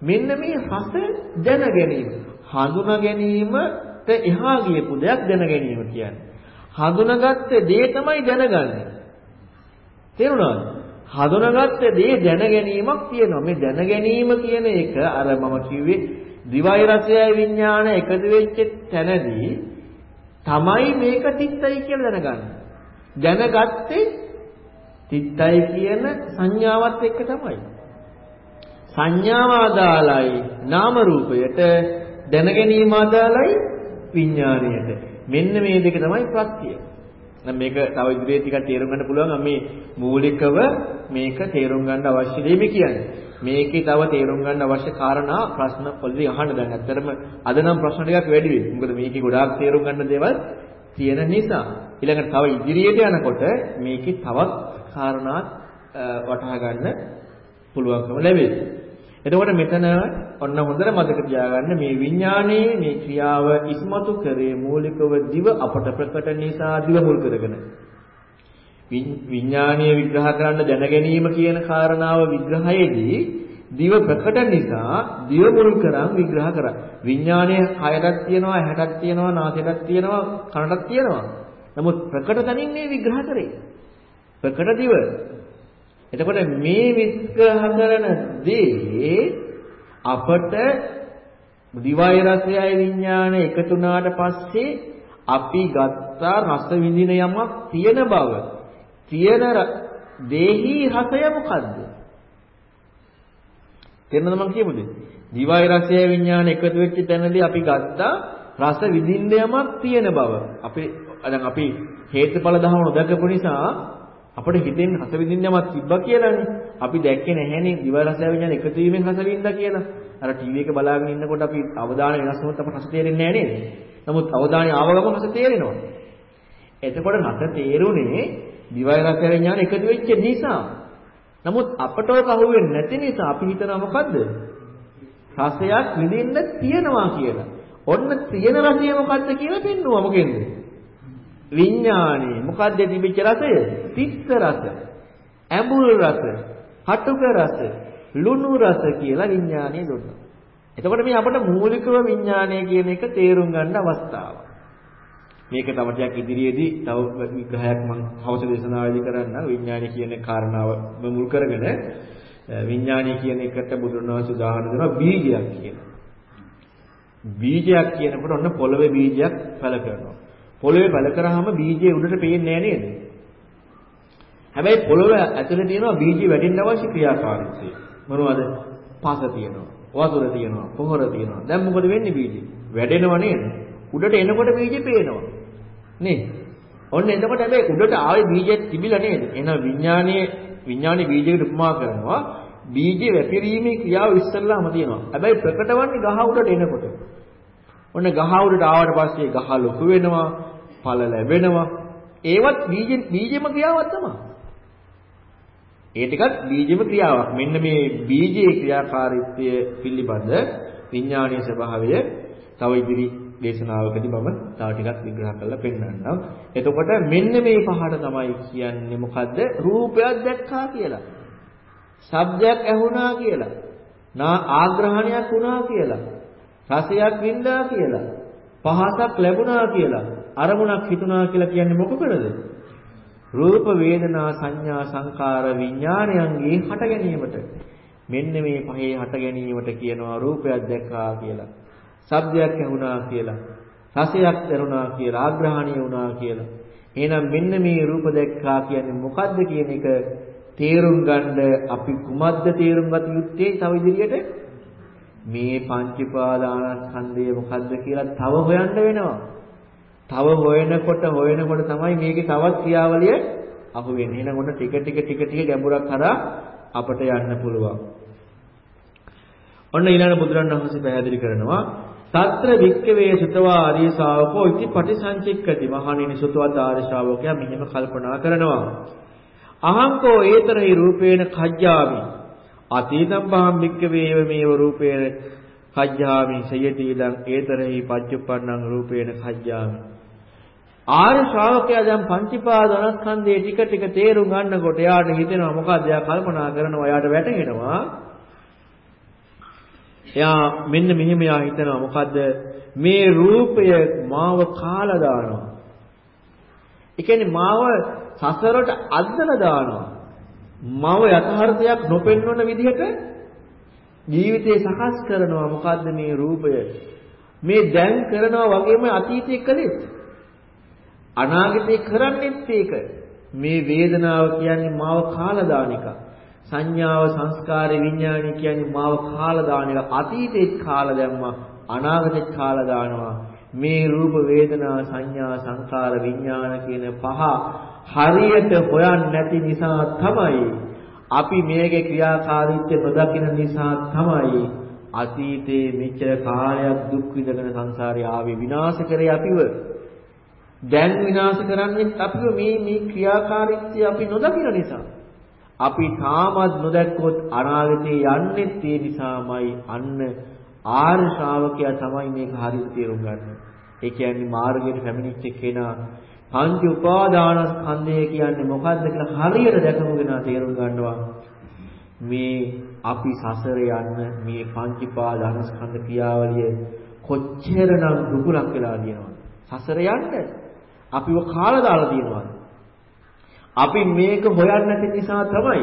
මෙන්න මේ රස දැන ගැනීම. හඳුනා ගැනීමට එහා ගියපු දෙයක් දැන ගැනීම කියන්නේ. හඳුනාගත්ත දේ තමයි දැනගන්නේ. තේරුණාද? හඳුනාගත්ත දේ දැන ගැනීමක් තියෙනවා. මේ දැන ගැනීම කියන එක අර මම කිව්වේ දිවයි රසයයි විඥාන එකතු වෙච්ච තැනදී තමයි මේක තිත්තයි කියලා දැනගන්නේ. දැනගත්තේ තිත්තයි කියන සංඥාවත් එක්ක තමයි. සංඥාව ආදාලයි නාම රූපයට දැන ගැනීම ආදාලයි විඥාණයට. මෙන්න මේ දෙක තමයි ප්‍රත්‍යය. දැන් මේක තව ඉදිරියේ ටිකක් තේරුම් ගන්න පුළුවන් මේ මූලිකව මේක තේරුම් ගන්න අවශ්‍ය දෙයක් මේ කියන්නේ. මේකේ තව තේරුම් ගන්න අවශ්‍ය කාරණා ප්‍රශ්න වලදී අහන්න දැන් ඇත්තටම අද නම් ප්‍රශ්න ටිකක් වැඩි වෙයි. මොකද මේකේ ගොඩාක් තේරුම් ගන්න දේවල් තියෙන නිසා. ඊළඟට තව ඉදිරියට යනකොට මේකේ තවත් කාරණා වටහා ගන්න පුළුවන්කම ලැබෙයි. එතකොට මෙතන ඔන්න හොඳට මතක තියාගන්න මේ විඥානයේ මේ ක්‍රියාව ඉස්මතු කරේ මූලිකව දිව අපට ප්‍රකට නිසා දිව මුල් කරගෙන. විඥානීය විග්‍රහ කරන්න දැන ගැනීම කියන කාරණාව විග්‍රහයේදී දිව ප්‍රකට නිසා දිව මුල් කරන් විග්‍රහ කරා. විඥානයේ කයටක් තියෙනවා, ඇහැටක් තියෙනවා, නාසයටක් තියෙනවා, කනටක් තියෙනවා. නමුත් ප්‍රකට තනින් මේ විග්‍රහ කරේ. ප්‍රකට දිව එතකොට මේ විස්කහ කරන දේ අපට දිවයි රසයයි විඥාන එකතුනාට පස්සේ අපි ගත්තා රස විඳින යමක් තියෙන බව. තියෙන දේහි රසය මොකද්ද? තේරෙනවද මම කියපු දේ? දිවයි රසයයි විඥාන එකතු වෙච්ච තැනදී අපි ගත්තා රස විඳින්න යමක් තියෙන බව. අපි දැන් අපි හේතුඵල ධර්ම නොදකපු නිසා අපිට හිතෙන් රස විඳින්නමත් තිබ්බා කියලානේ. අපි දැක්කේ නැහැනේ දිව රස විඥාන එකතු වීමෙන් රස විඳා කියලා. අර ටීවී එක බලාගෙන ඉන්නකොට අපි අවධානය වෙනස් වුණොත් අපට රස තේරෙන්නේ නැහැ නේද? නමුත් අවධානය ආව ගමන් රස තේරෙනවා. එතකොට රස තේරුනේ දිවයි රස විඥාන එකතු වෙච්ච නිසා. නමුත් අපට ඔක අහුවෙන්නේ නැති නිසා අපි හිතනවා මොකද්ද? රසයක් විඳින්න තියනවා කියලා. ඔන්න තියෙන රසය මොකද්ද කියලා පෙන්නුවා මොකෙන්ද? විඥානේ. මොකද්ද තිබිච්ච රසය? තිත්ත රස. ඇඹුල් රස. කටුක රස. ලුණු රස කියලා විඥානේ දුන්නා. එතකොට මේ අපට මූලිකව විඥානය කියන එක තේරුම් ගන්න අවස්ථාවක්. මේක තව ටිකක් ඉදිරියේදී තව විග්‍රහයක් මම හවස දේශනාවේදී කරන්නම් විඥානය කියන කාරණාව මුල් කරගෙන විඥානය කියන එකට බුදුරණවහන්සේ උදාහරණ දෙනවා බීජයක් කියලා. බීජයක් කියනකොට ඔන්න පොළවේ බීජයක් පැල කරනවා. පොළවේ පැල කරාම බීජය උඩට පේන්නේ නේද? හැබැයි පොළව ඇතුලේ තියෙනවා බීජය වැඩෙන්න අවශ්‍ය ක්‍රියාකාරීත්වය. මොනවද? පස තියෙනවා. වතුර තියෙනවා. පොහොර තියෙනවා. දැන් මොකද වෙන්නේ බීජය? වැඩෙනව නේද? උඩට එනකොට බීජය පේනවා. නේද? ඔන්න එතකොට හැබැයි උඩට ආවේ බීජයක් තිබිලා නේද? එහෙනම් විඥානීය විඥානීය බීජයකට උපමා කරනවා. බීජේ වැපිරීමේ ක්‍රියාව ඉස්සල්ලාම තියෙනවා. හැබැයි ප්‍රකටවන්නේ ගහ උඩට එනකොට. ඔන්න ගහ උඩට ආවට පස්සේ ගහ ලොකු වෙනවා, ඵල ලැබෙනවා. ඒවත් බීජ බීජෙම ක්‍රියාවක් තමයි. ඒ ටිකත් බීජෙම ක්‍රියාවක්. මෙන්න මේ බීජයේ ක්‍රියාකාරීත්වය පිළිබඳ විඥානීය ස්වභාවය තව ඉදිරි දේශනාවකදී මම තව ටිකක් විග්‍රහ කරලා පෙන්නන්නම්. එතකොට මෙන්න මේ පහට තමයි කියන්නේ මොකද්ද? රූපයක් දැක්කා කියලා. ශබ්දයක් ඇහුණා කියලා. නා ආග්‍රහණයක් වුණා කියලා. රසයක් වින්දා කියලා. පහසක් ලැබුණා කියලා. අරමුණක් හිතුණා කියලා කියන්නේ මොකකටද? රූප වේදනා සංඥා සංකාර විඥානයන්ගේ හට ගැනීමට. මෙන්න මේ පහේ හට ගැනීමට කියනවා රූපයක් දැක්කා කියලා. ශබ්දයක් ඇහුණා කියලා, රසයක් දැනුණා කියලා, ආග්‍රහණීය වුණා කියලා. එහෙනම් මෙන්න මේ රූප දැක්කා කියන්නේ මොකද්ද කියන එක තේරුම් ගන්න අපි කුමද්ද තේරුම් ගත යුත්තේ තව ඉදිරියට මේ පංච උපාදානස්කන්ධය මොකද්ද කියලා තව හොයන්න වෙනවා. තව හොයනකොට හොයනකොට තමයි මේකේ තවත් ක්‍රියාවලිය අහු වෙන්නේ. එහෙනම් ඔන්න ටික ටික ටික ටික ගැඹුරක් කරා අපට යන්න පුළුවන්. ඔන්න ඊළඟ බුදුරණවහන්සේ පැහැදිලි කරනවා తත්‍ර වික්කවේ සුතවා ආදී ශාවකෝ ඉති පටිසංචික්කති. මහණෙනි සුතවත් ආර්ය ශාවකයා මෙහෙම කල්පනා කරනවා. අහංකෝ ඒතරහි රූපේන කජ්ජාමි. අතීතම් පහම් වික්කවේව මේව රූපේන කජ්ජාමි. සයති ඉදං ඒතරහි පච්චුප්පන්නං රූපේන කජ්ජාමි. ආර්ය ශ්‍රාවකයා දැන් පංචීපාදනස්කන්ධයේ ටික ටික තේරුම් ගන්නකොට එයාට හිතෙනවා මොකද්ද? එයා කල්පනා කරනවා එයාට වැටහෙනවා. එයා මෙන්න මෙහෙම එයා හිතනවා මොකද්ද? මේ රූපය මාව කාලා දානවා. ඒ කියන්නේ මාව සසරට අද්දලා දානවා. මව යථාර්ථයක් නොපෙන්වන විදිහට ජීවිතේ සකස් කරනවා මොකද්ද මේ රූපය? මේ දැන් කරනවා වගේම අතීතයේ කළෙත්. අනාගතේ කරන්නෙත් ඒක. මේ වේදනාව කියන්නේ මාව කාලා දාන එකක්. සංඥාව සංස්කාරේ විඥානය කියන්නේ මාව කාලා දාන එක අතීතෙත් කාලා දැම්මා අනාගතෙත් කාලා දානවා මේ රූප වේදනා සංඥා සංකාර විඥාන කියන පහ හරියට හොයන්නේ නැති නිසා තමයි අපි මේකේ ක්‍රියාකාරීත්වය නොදකින නිසා තමයි අතීතේ මෙච්චර කාලයක් දුක් විඳගෙන සංසාරේ ආවේ. විනාශ කරේ අපිව. දැන් විනාශ කරන්නේ අපිව මේ මේ ක්‍රියාකාරීත්වය අපි නොදකින නිසා අපි තාමත් නොදැක්කොත් අනාගතේ යන්නෙත් ඒ නිසාමයි අන්න ආර්ය ශ්‍රාවකයා තමයි මේක හරියට තේරුම් ගන්න. ඒ කියන්නේ මාර්ගයට පැමිණිච්ච කෙනා පංච උපාදානස්කන්ධය කියන්නේ මොකද්ද කියලා හරියට දැකමු කෙනා තේරුම් ගන්නවා. මේ අපි සසර යන්න මේ පංච උපාදානස්කන්ධ ක්‍රියාවලිය කොච්චරනම් දුකලක් වෙලා දිනවද? සසර යන්න අපිව කාලා දාලා දිනවද? අපි මේක හොයන්නේ නැති නිසා තමයි.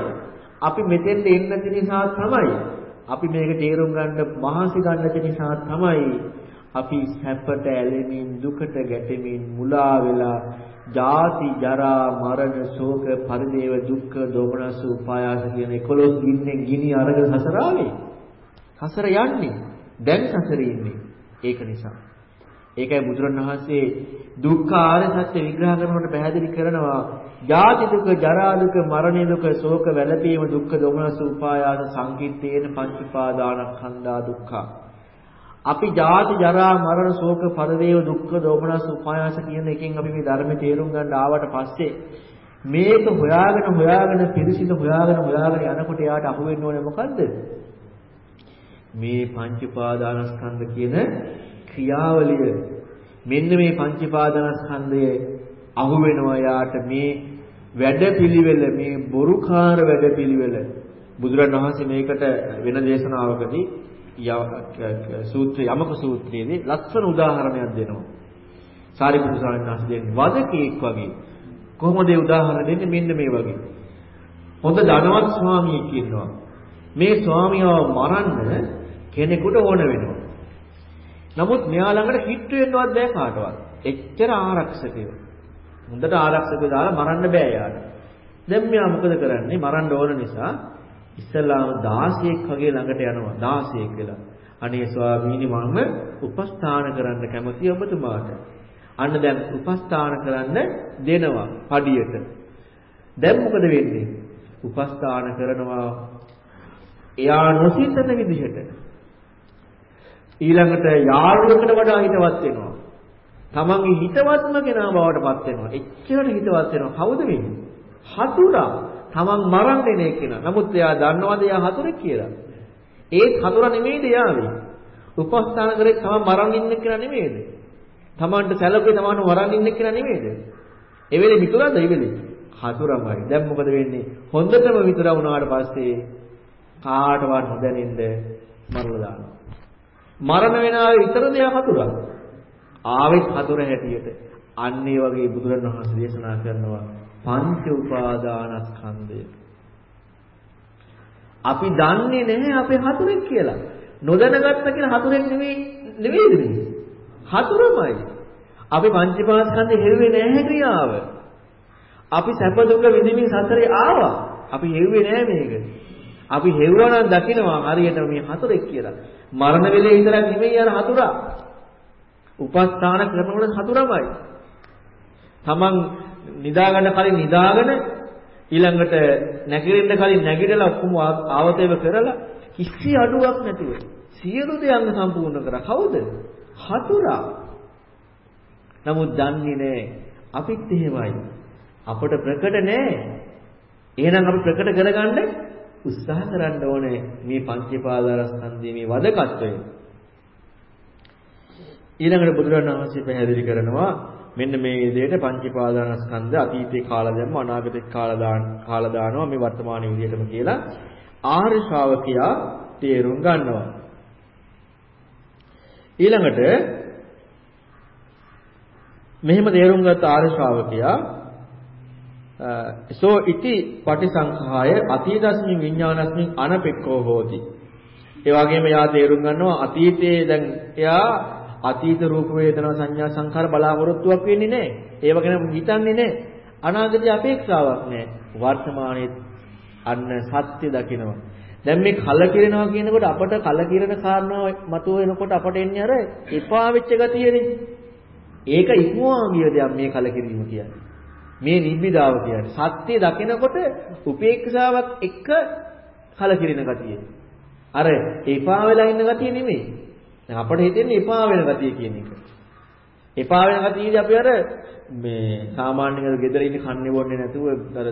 අපි මෙතෙන්ට එන්නේ නැති නිසා තමයි. අපි මේක තේරුම් ගන්න මහන්සි ගන්න නැති නිසා තමයි. අපි සැපට ඇලෙමින් දුකට ගැටෙමින් මුලා වෙලා ජාති ජරා මරණ ශෝක පරිදේව දුක්ඛ දෝමනස උපායාස කියන 11 ගින්නෙන් ගිනි අරගෙන සසර ආවේ. සසර යන්නේ. දැන් සසරේ ඉන්නේ. ඒක නිසා. ඒකයි බුදුරණවහන්සේ දුක්ඛ ආර්ය සත්‍ය විග්‍රහ කරනකොට පැහැදිලි කරනවා ජාති දුක, ජරා දුක, මරණ දුක, ශෝක වැළපීම දුක්ඛ දොමනස උපායාස සංකිට්ඨේන පංච උපාදානස්කන්ධා දුක්ඛ. අපි ජාති ජරා මරණ ශෝක පරිදේව දුක්ඛ දෝමනස් උපායාස කියන එකෙන් අපි මේ ධර්ම තේරුම් ගන්න ආවට පස්සේ මේක හොයාගෙන හොයාගෙන පිරිසිදු හොයාගෙන හොයාගෙන යනකොට යාට අහු වෙන්න ඕනේ මොකද්ද? මේ පංච උපාදානස්කන්ධ කියන ක්‍රියාවලිය මෙන්න මේ පංච උපාදානස්කන්ධයේ අහු වෙනවා යාට මේ වැඩපිළිවෙල මේ බොරුකාර වැඩපිළිවෙල බුදුරණවහන්සේ මේකට වෙන දේශනාවකදී සූත්‍රය යමක සූත්‍රයේදී ලස්සන උදාහරණයක් දෙනවා. සාරිපුත්‍ර ස්වාමීන් වහන්සේ දෙන්නේ වදකෙක් වගේ. කොහොමද ඒ උදාහරණ දෙන්නේ මෙන්න මේ වගේ. හොඳ ධනවත් ස්වාමියෙක් ඉන්නවා. මේ ස්වාමියාව මරන්න කෙනෙකුට ඕන වෙනවා. නමුත් මෙයා ළඟට හිට වෙන්නවත් බෑ කාටවත්. එච්චර ආරක්ෂකයෝ. හොඳට ආරක්ෂකව දාලා මරන්න බෑ යාට. දැන් මෙයා මොකද කරන්නේ? මරන්න ඕන නිසා ඉස්සලාම 16ක් වගේ ළඟට යනවා 16ක් වෙලා. අනේ ස්වාමීනි මම උපස්ථාන කරන්න කැමතියි ඔබතුමාට. අන්න දැන් උපස්ථාන කරන්න දෙනවා පඩියට. දැන් මොකද වෙන්නේ? උපස්ථාන කරනවා එයා නොසිතන විදිහට. ඊළඟට යාළුවෙකුට වඩා හිතවත් වෙනවා. තමන්ගේ හිතවත්ම කෙනා බවට පත් වෙනවා. එච්චරට හිතවත් වෙනවා. කවුද වෙන්නේ? හතුරා. තමන් මරන්නේ නේ කෙනා. නමුත් එයා දන්නවද එයා හතුරෙක් කියලා? ඒත් හතුරා නෙමෙයිද යාවේ? උපස්ථාන කරේ තමන් මරන් ඉන්න කෙනා නෙමෙයිද? තමන්ට සැලකුවේ තමන්ව මරන් ඉන්න කෙනා නෙමෙයිද? ඒ වෙලේ මිතුරාද ඒ වෙලේ? හතුරමයි. දැන් මොකද වෙන්නේ? හොඳටම මිතුරා වුණාට පස්සේ කාටවත් නොදැනෙන්න මරලා දානවා. මරණ වෙනාවේ විතරද එයා හතුරා? ආවෙත් හතුර හැටියට අන්න ඒ වගේ බුදුරණවහන්සේ දේශනා කරනවා පංච උපාදානස්කන්ධය. අපි දන්නේ නැහැ අපේ හතුරෙක් කියලා. නොදැනගත්ත කියලා හතුරෙක් නෙවෙයි නෙවෙයිද මේ? හතුරමයි. අපි පංචපාස්කන්ධය හෙව්වේ නැහැ ක්‍රියාව. අපි සැප දුක විඳින්මින් සතරේ ආවා. අපි හෙව්වේ නැහැ මේක. අපි හෙව්වා නම් දකිනවා හරියට මේ හතුරෙක් කියලා. මරණ වෙලේ විතරක් නෙමෙයි අර හතුරා. උපස්ථාන කරනකොට හතුරමයි. තමන් නිදා ගන්න කලින් නිදාගෙන ඊළඟට නැගිටින්න කලින් නැගිටලා ඔක්කොම ආවතේව කරලා කිසි අඩුවක් නැතුව සියලු දේ අංග සම්පූර්ණ කරා. කවුද? හතුරා. නමුත් දන්නේ නැහැ. අපිත් එහෙමයි. අපට ප්‍රකට නැහැ. එහෙනම් අපි ප්‍රකට කරගන්න උත්සාහ කරන්න ඕනේ මේ පංචේපාදාරස්කන්ධයේ මේ වදකත්වය. ඊළඟට බුදුරජාණන් වහන්සේ පැහැදිලි කරනවා මෙන්න මේ විදිහට පංචීපාදානස්කන්ධ අතීතේ කාලා දැම්ම අනාගතේ කාලා දාන කාලා දානවා මේ වර්තමාන විදිහටම කියලා ආර්ය ශ්‍රාවකයා තේරුම් ගන්නවා ඊළඟට මෙහෙම තේරුම් ගත්ත ආර්ය ශ්‍රාවකයා සෝ ඉති පටිසංඛාය අතීතස්මින් විඥානස්මින් අනපෙක්කෝ හෝති ඒ වගේම යා තේරුම් ගන්නවා අතීතයේ දැන් එයා අතීත රූප වේදනා සංඥා සංඛාර බලාපොරොත්තුවක් වෙන්නේ නැහැ. ඒව ගැන හිතන්නේ නැහැ. අනාගතයේ අපේක්ෂාවක් නැහැ. වර්තමානයේ අන්න සත්‍ය දකිනවා. දැන් මේ කලකිරෙනවා කියනකොට අපට කලකිරෙන කාරණා මතුව එනකොට අපට එන්නේ අර එපා වෙච්ච ගතියනේ. ඒක ඉක්මවා ගිය දෙයක් මේ කලකිරීම කියන්නේ. මේ නිබ්බිදාව කියන්නේ. සත්‍ය දකිනකොට උපේක්ෂාවක් එක්ක කලකිරෙන ගතිය. අර එපා වෙලා ඉන්න ගතිය නෙමෙයි. දැන් අපට හිතෙන්නේ එපා වෙන ගතිය කියන එක. එපා වෙන ගතියදී අපි අර මේ සාමාන්‍යයෙන් අර ගෙදර ඉන්න කන්නේ බොන්නේ නැතුව අර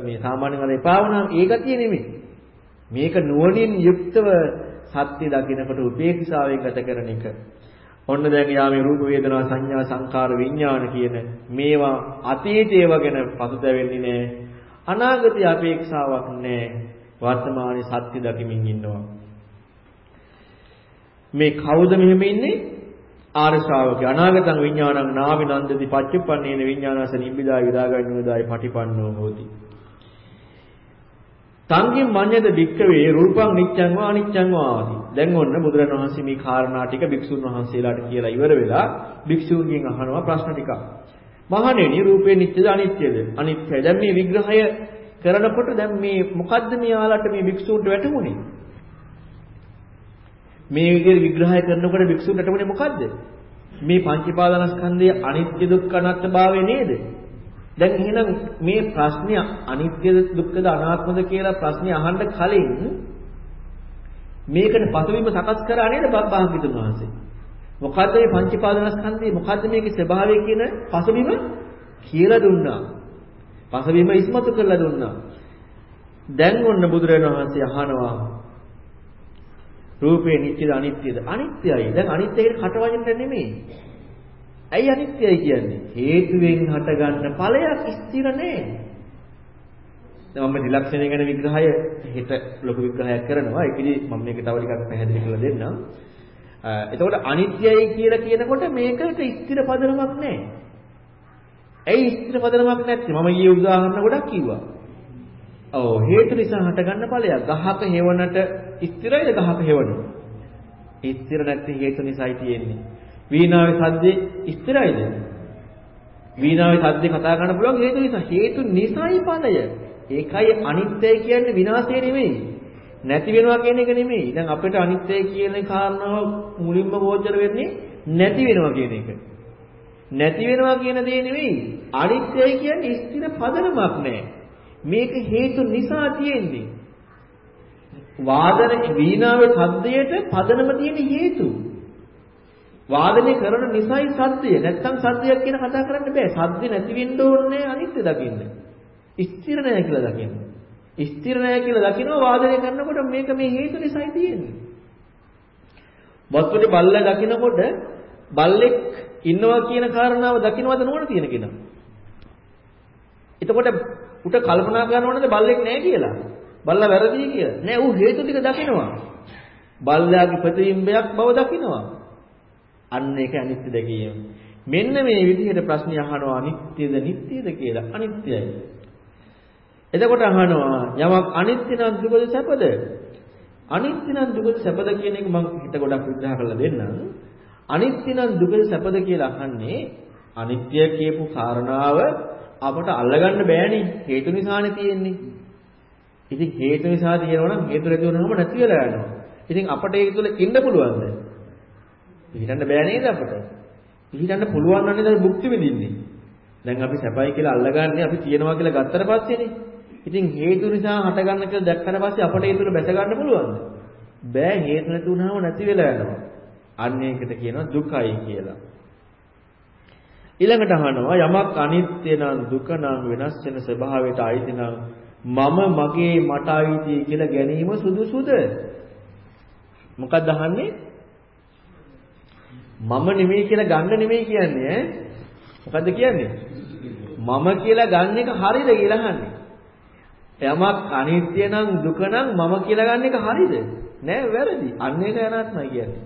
මේ සාමාන්‍යයෙන් අර එපා වුණාම ඒ ගතිය නෙමෙයි. මේක නුවණින් යුක්තව සත්‍ය දකිනකොට උපේක්ෂාවෙන් ගත කරන එක. ඔන්න දැන් යා මේ රූප වේදනා සංඥා සංකාර විඥාන කියන මේවා අතීතේව ගැන පසුතැවෙන්නේ නැහැ. අනාගතයේ අපේක්ෂාවක් නැහැ. වර්තමානයේ සත්‍ය දකිමින් ඉන්නවා. මේ කවුද මෙහෙම ඉන්නේ? ආර්ය ශ්‍රාවකයා අනාගතං විඥානං නාවි නන්දති පච්චුප්පන්නේන විඥානස නිබ්බිදා විදාගන්නෝදායි පටිපන්නෝ හෝති. තංගින් මඤ්ඤද වික්කවේ රූපං නිච්ඡං වා අනිච්ඡං වා ආදී. දැන් ඔන්න බුදුරණවහන්සේ මේ කාරණා ටික භික්ෂුන් වහන්සේලාට කියලා ඉවර වෙලා භික්ෂුන්ගෙන් අහනවා ප්‍රශ්න ටිකක්. මහණෙනි රූපේ නිත්‍යද අනිත්‍යද? අනිත්‍යයි. දැන් මේ විග්‍රහය කරනකොට දැන් මේ මොකද්ද මෙයාලට මේ භික්ෂුන්ට වැටහුනේ? මේ විදිහට විග්‍රහය කරනකොට භික්ෂුන් රටුනේ මොකද්ද? මේ පංචපාදනස්කන්ධයේ අනිත්‍ය දුක්ඛ අනාත්ම භාවය නේද? දැන් එහෙනම් මේ ප්‍රශ්නය අනිත්‍ය දුක්ඛද අනාත්මද කියලා ප්‍රශ්නේ අහන්න කලින් මේකට පසුබිම සකස් කරා නේද භාග්‍යතුන් වහන්සේ. මොකද්ද මේ පංචපාදනස්කන්ධේ මොකද්ද මේකේ ස්වභාවය කියන පසුබිම කියලා දුන්නා. පසුබිම ඉස්මතු කරලා දුන්නා. දැන් ඔන්න බුදුරජාණන් වහන්සේ අහනවා රූපේ නිත්‍යද අනිත්‍යද? අනිත්‍යයි. දැන් අනිත්‍යයට කටවදින්න නෙමෙයි. ඇයි අනිත්‍යයි කියන්නේ? හේතුවෙන් හටගන්න ඵලයක් ස්ථිර නෑ. දැන් මම ත්‍රිලක්ෂණය ගැන විග්‍රහය හෙට ලොකු විග්‍රහයක් කරනවා. ඒකෙදි මම මේක තව ටිකක් පැහැදිලි කරලා දෙන්නම්. එතකොට අනිත්‍යයි කියලා කියනකොට මේකට ස්ථිර පදනමක් නැහැ. ඇයි ස්ථිර පදනමක් නැත්තේ? මම ඊයේ උදාහරණ ගොඩක් කිව්වා. ඔව් හේතු නිසා හටගන්න ඵලයක්. ගහක හේවණට ස්ථිරයිද ගහක හේවණ? ස්ථිර නැත්නම් හේතු නිසායි තියෙන්නේ. වීණාවේ සද්දේ ස්ථිරයිද? වීණාවේ සද්දේ කතා කරන්න පුළුවන් හේතු නිසා. හේතු නිසායි ඵලය. ඒකයි අනිත්‍යයි කියන්නේ විනාශය නෙමෙයි. නැති වෙනවා කියන එක නෙමෙයි. දැන් අපිට අනිත්‍යයි කියන කාරණාව මුලින්ම ගෝචර වෙන්නේ නැති වෙනවා කියන එක. නැති වෙනවා කියන දේ නෙමෙයි. අනිත්‍යයි කියන්නේ ස්ථිර පදනමක් නෑ. මේක හේතු නිසා තියෙන්නේ. වාදන වීණාවේ සද්දයට පදනම තියෙන හේතු. වාදනය කරන නිසායි සද්දය. නැත්තම් සද්දයක් කියන කතා කරන්න බෑ. සද්ද නැති වෙන්න ඕනේ අනිත්‍ය දකින්න. ස්ථිර නැහැ කියලා දකින්න. ස්ථිර නැහැ කියලා දකිනවා වාදනය කරනකොට මේක මේ හේතු නිසායි තියෙන්නේ. වස්තුවේ බල්ල දකිනකොට බල්ලෙක් ඉන්නවා කියන කාරණාව දකින්නවද නෝන තියෙන කෙනා. එතකොට උට කල්පනා කරන්න ඕනද බල්ලෙක් නැහැ කියලා. බල්ලා වැරදි කියලා. නෑ ඌ හේතු ටික දකිනවා. බල්ලාගේ ප්‍රතිබිම්බයක් බව දකිනවා. අන්න ඒක අනිත්‍ය දැකීම. මෙන්න මේ විදිහට ප්‍රශ්නේ අහනවා අනිත්‍යද නිට්ටයද කියලා. අනිත්‍යයි. එතකොට අහනවා යමක් අනිත්‍ය නම් දුකද සැපද? අනිත්‍ය නම් දුකද සැපද කියන එක මම හිත ගොඩක් විග්‍රහ කරලා දෙන්නම්. අනිත්‍ය නම් දුකද සැපද කියලා අහන්නේ අනිත්‍ය කියපු කාරණාව අපට අල්ලගන්න බෑනේ හේතු නිසානේ තියෙන්නේ. ඉතින් හේතු නිසා තියෙනවා නම් හේතු නැති වුණාම නැති වෙලා යනවා. ඉතින් අපට ඒක තුළ ඉන්න පුළුවන්ද? පිළිගන්න බෑ නේද අපට? පිළිගන්න පුළුවන් නම් නේද භුක්ති විඳින්නේ. දැන් අපි සැපයි කියලා අල්ලගන්නේ අපි තියනවා කියලා ගත්තට පස්සේනේ. ඉතින් හේතු නිසා හටගන්න කියලා දැක්කට පස්සේ අපට ඒ තුළ බැස ගන්න පුළුවන්ද? බෑ හේතු නැති වුණාම නැති වෙලා යනවා. අන්න ඒකට කියනවා දුකයි කියලා. ඊළඟට අහනවා යමක් අනිත්‍ය නම් දුක නම් වෙනස් වෙන ස්වභාවයට අයිති නම් මම මගේ මට අයිති කියලා ගැනීම සුදුසුද? මොකක්ද අහන්නේ? මම නෙමෙයි කියලා ගන්න නෙමෙයි කියන්නේ ඈ. මොකද්ද කියන්නේ? මම කියලා ගන්න එක හරිද කියලා අහන්නේ. යමක් අනිත්‍ය නම් දුක නම් මම කියලා ගන්න එක හරිද? නෑ වැරදි. අන්න ඒක අනාත්මයි කියන්නේ.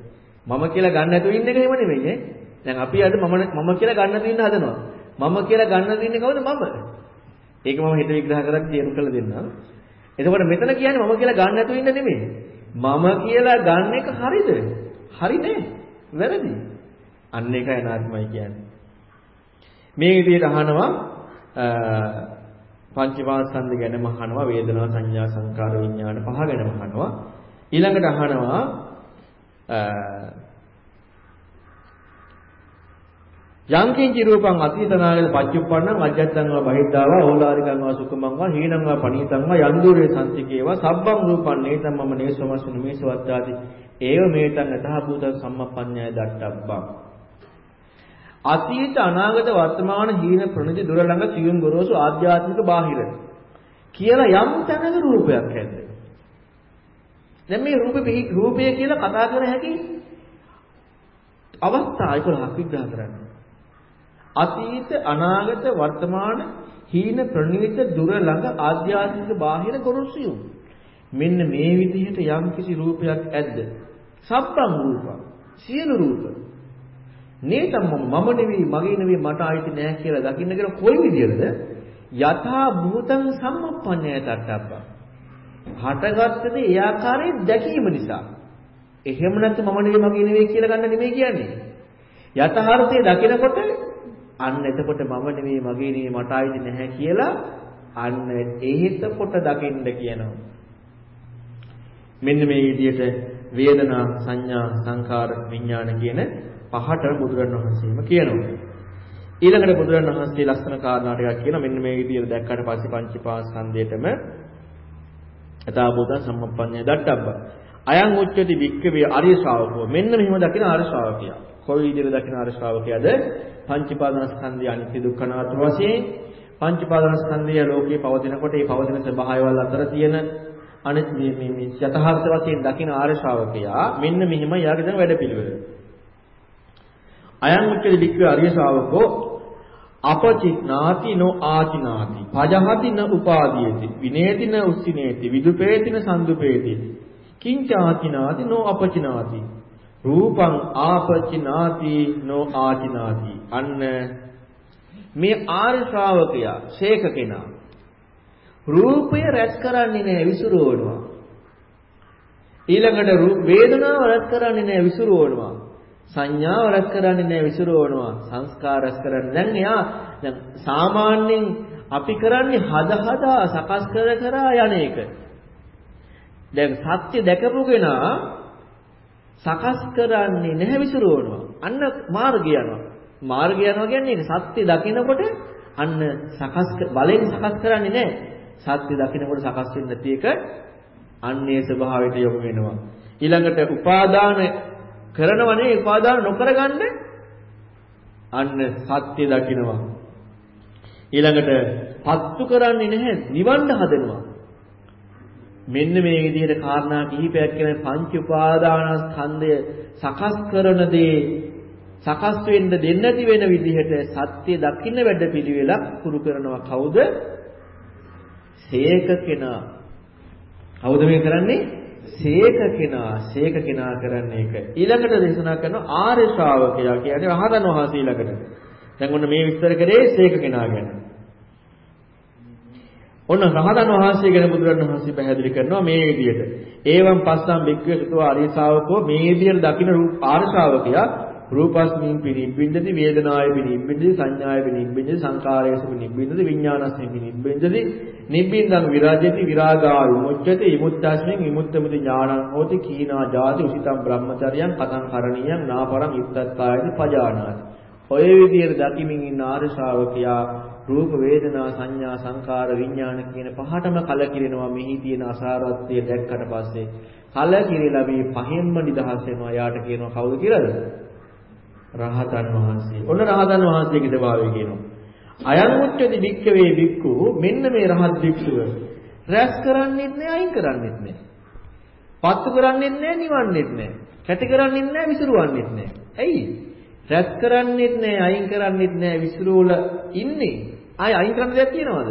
මම කියලා ගන්න නැතුව ඉන්න එක එහෙම නෙමෙයි ඈ. දැන් අපි අද මම මම කියලා ගන්න නැතුව ඉන්න හදනවා. මම කියලා ගන්න නැතුව ඉන්නේ කවුද මම? ඒක මම හෙට විග්‍රහ කරලා තේරුම් කරලා දෙන්නම්. එතකොට මෙතන කියන්නේ මම කියලා ගන්න නැතුව ඉන්න නෙමෙයි. මම කියලා ගන්න එක හරිද? හරි නෑ. වැරදි. අන්න ඒකයි අනාත්මයි කියන්නේ. මේ විදිහට අහනවා පංචමාස්කන්ධ ගැනම අහනවා වේදනා සංඥා සංකාර විඥාන පහ ගැනම අහනවා ඊළඟට අහනවා යංකින්චි රූපං අතීතනාගල පච්චුප්පන්නං අජත්තං වා බහිද්ධාවා ඕලාරිකං වා සුඛමං වා හීනං වා පණීතං වා යන්දුරේ සම්තිකේවා සබ්බං රූපං නේතම් මම නේසමස්සු මේසවත්තාති ඒව මේතං අතහ භූතං සම්මප්පඤ්ඤය දට්ටබ්බං. අතීත අනාගත වර්තමාන හීන ප්‍රණිති දුර ළඟ සියුම් ගොරෝසු ආධ්‍යාත්මික බාහිර කියලා යම් තැනක රූපයක් ඇද්ද? දැන් මේ රූපේ රූපය කියලා කතා කර හැකි අවස්ථා 11ක් විග්‍රහ කරන්නේ. අතීත අනාගත වර්තමාන හීන ප්‍රණීත දුර ළඟ ආධ්‍යාත්මික බාහිර ගොරොසුයු. මෙන්න මේ විදිහට යම් කිසි රූපයක් ඇද්ද? සබ්බං රූපං සියලු රූප. නේතම් මම නෙවෙයි මගේ නෙවෙයි මට ආйти නෑ කියලා දකින්න කියලා කොයි විදියටද? යථා භූතං සම්මප්පඤ්ඤය තට්ටබ්බා. හටගත්ත දේ ඒ ආකාරයෙන් දැකීම නිසා. එහෙම නැත්නම් මම නෙවෙයි මගේ නෙවෙයි කියලා ගන්න නෙමෙයි කියන්නේ. යථාර්ථය දකිනකොට අන්න එතකොට මම නෙවෙයි මගේ නෙවෙයි මට ආйти නැහැ කියලා අන්න එහෙතකොට දකින්න කියනවා. මෙන්න මේ විදියට වේදනා සංඥා සංකාර විඥාන කියන පහට බුදුරණවහන්සේම කියනවා. ඊළඟට බුදුරණවහන්සේ ලස්සන කාරණා ටිකක් කියනවා මෙන්න මේ විදිහට දැක්කට පස්සේ පංචපාස්කන්ධයටම යථාභූත සම්මප්පඤ්ඤය දට්ටබ්බ. අයං උච්චති භික්කවේ ආර්ය ශ්‍රාවකෝ. මෙන්න මෙහිම දකින ආර්ය ශ්‍රාවකයා. කොයි විදිහට දකින ආර්ය ශ්‍රාවකයාද? පංචපාදනස්කන්ධය අනිත්‍ය දුක්ඛ අනාත්ම වශයෙන් පංචපාදනස්කන්ධය ලෝකේ පවතිනකොට ඒ පවතින ස්වභාවයවල් අතර තියෙන අනිත් මේ මේ මේ යථාර්ථ වශයෙන් දකින ආර්ය ශ්‍රාවකයා මෙන්න මෙහිම යාගේ දැන් වැඩපිළිවෙල. අයං උච්චති භික්කවේ ආර්ය ශ්‍රාවකෝ අපචිත්නාති නො ආචිනාති පජහති න උපාදීයති විනේති න උස්සිනේති විදුපේති න සම්දුපේති කිංචාචිනාති නො අපචිනාති රූපං ආපචිනාති නො ආචිනාති අන්න මේ ආර්ය ශ්‍රාවකයා ශේක කෙනා රූපය රැස් කරන්නේ නැහැ විසිරවනවා ඊළඟට වේදනාව රැස් කරන්නේ නැහැ විසිරවනවා සංඥාව රැස් කරන්නේ නැහැ විසිරවනවා සංස්කාර රැස් කරන්නේ දැන් එයා දැන් සාමාන්‍යයෙන් අපි කරන්නේ හද හදා සකස් කර කර යන එක. දැන් සත්‍ය දැකපු කෙනා සකස් කරන්නේ නැහැ විසිරවනවා අන්න මාර්ගය යනවා. මාර්ගය යනවා කියන්නේ සත්‍ය දකිනකොට අන්න සකස් බලෙන් සකස් කරන්නේ නැහැ. සත්‍ය දකිනකොට සකස් වෙන්නේ නැති එක අන්නේ ස්වභාවයට යොමු වෙනවා ඊළඟට උපාදාන කරනවනේ උපාදාන නොකරගන්න අන්න සත්‍ය දකිනවා. ඊළඟට පත්තු කරන්නේ නැහැ නිවන්න හදනවා. මෙන්න මේ විදිහට කාරණා කිහිපයක් කියන පංච උපාදානස්කන්ධය සකස් කරන දේ සකස් වෙන්න දෙන්නේ නැති වෙන විදිහට සත්‍ය දකින්න වැඩ පිළිවෙලක් පුරු කරනවා කවුද? සේක කෙනා. කවුද මේ කරන්නේ? සේක කෙනා සේක කෙනා කරන්නේ ඒක. ඊළඟට දේශනා කරන ආර්ය ශ්‍රාවකයා කියන්නේ රහතන් වහන්සේ ළඟට. දැන් ඔන්න මේ විස්තර කරේ සේක කෙනා ගැන. ඔන්න රහතන් වහන්සේ ගැන බුදුරණවහන්සේ පැහැදිලි කරනවා මේ විදිහට. ඒවම් පස්සම් බික්කේ සුතෝ ආර්ය ශ්‍රාවකෝ මේ විදිහට දකින්න ආර්ය ශ්‍රාවකයා රූපස්මින් පිනිබ්බින්දති වේදනාය පිනිබ්බින්දති සංඥාය පිනිබ්බින්දති සංකාරයස පිනිබ්බින්දති විඥානස්මින් පිනිබ්බින්දති. නිබ්බින්දං විරාජ්‍යති විරාගා විමුච්ඡති විමුක්තස්මින් විමුක්තමුති ඥානං හෝති කීනා ජාති උසිතම් බ්‍රහ්මචර්යං කතං කරණීයං නාපරං ඉත්තත්කායති පජානාති. ඔය විදිහට දකිමින් ඉන්න ආර්ය ශ්‍රාවකයා රූප වේදනා සංඥා සංකාර විඥාන කියන පහටම කලකිරෙනවා මෙහි තියෙන අසාරත්වය දැක්කට පස්සේ. කලකිරිලා මේ පහෙන්ම නිදහස් වෙනවා. යාට කියනවා කවුද කියලාද? රහතන් වහන්සේ. ඔන්න රහතන් වහන්සේගේ ස්වභාවය කියනවා. අයං උච්චති භික්ඛවේ භික්ඛු මෙන්න මේ රහත් භික්ෂුව රැස් කරන්නේත් නෑ අයින් කරන්නේත් නෑ. පත්තු කරන්නේත් නෑ නිවන්නේත් නෑ. කැටි කරන්නේත් නෑ විසිරුවන්නේත් නෑ. ඇයි? රැස් කරන්නේත් නෑ අයින් කරන්නේත් නෑ විසිරුවල ඉන්නේ. ආය අයින් කරන්න දෙයක් තියනවද?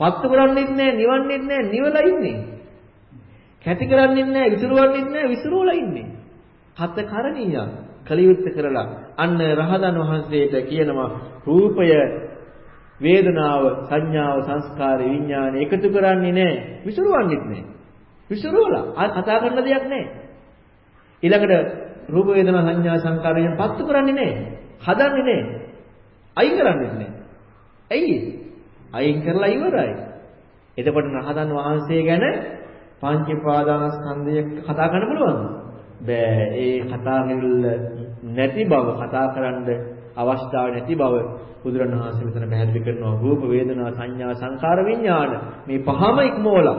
පත්තු කරන්නේත් නෑ නිවන්නේත් නෑ නිවලා ඉන්නේ. කැටි කරන්නේත් නෑ විසිරුවන්නේත් නෑ විසිරුවලා ඉන්නේ. හත කරණීයක්. කලියුත් කරලා අන්න රහතන් වහන්සේට කියනවා රූපය වේදනාව සංඥාව සංස්කාර විඥාන එකතු කරන්නේ නැහැ විසිරුවන්නේත් නැහැ විසිරුවලා ආ කතා කරන දෙයක් නැහැ ඊළඟට රූප වේදනා සංඥා සංකාර විඥාන පත්තු කරන්නේ නැහැ හදන්නේ නැහැ අයින් කරන්නේත් නැහැ ඇයි? අයින් කරලා ඉවරයි. එතකොට රහතන් වහන්සේ ගැන පංච පාදානස්කන්ධය කතා කරන්න පුළුවන්ද? බෑ. ඒ කතා කරන්න නැති බව කතා කරන්න අවස්ථාවක් නැති බව බුදුරණවහන්සේ මෙතන පැහැදිලි කරනවා. රූප වේදනා සංඥා සංකාර විඥාන මේ පහම ඉක්මවලා.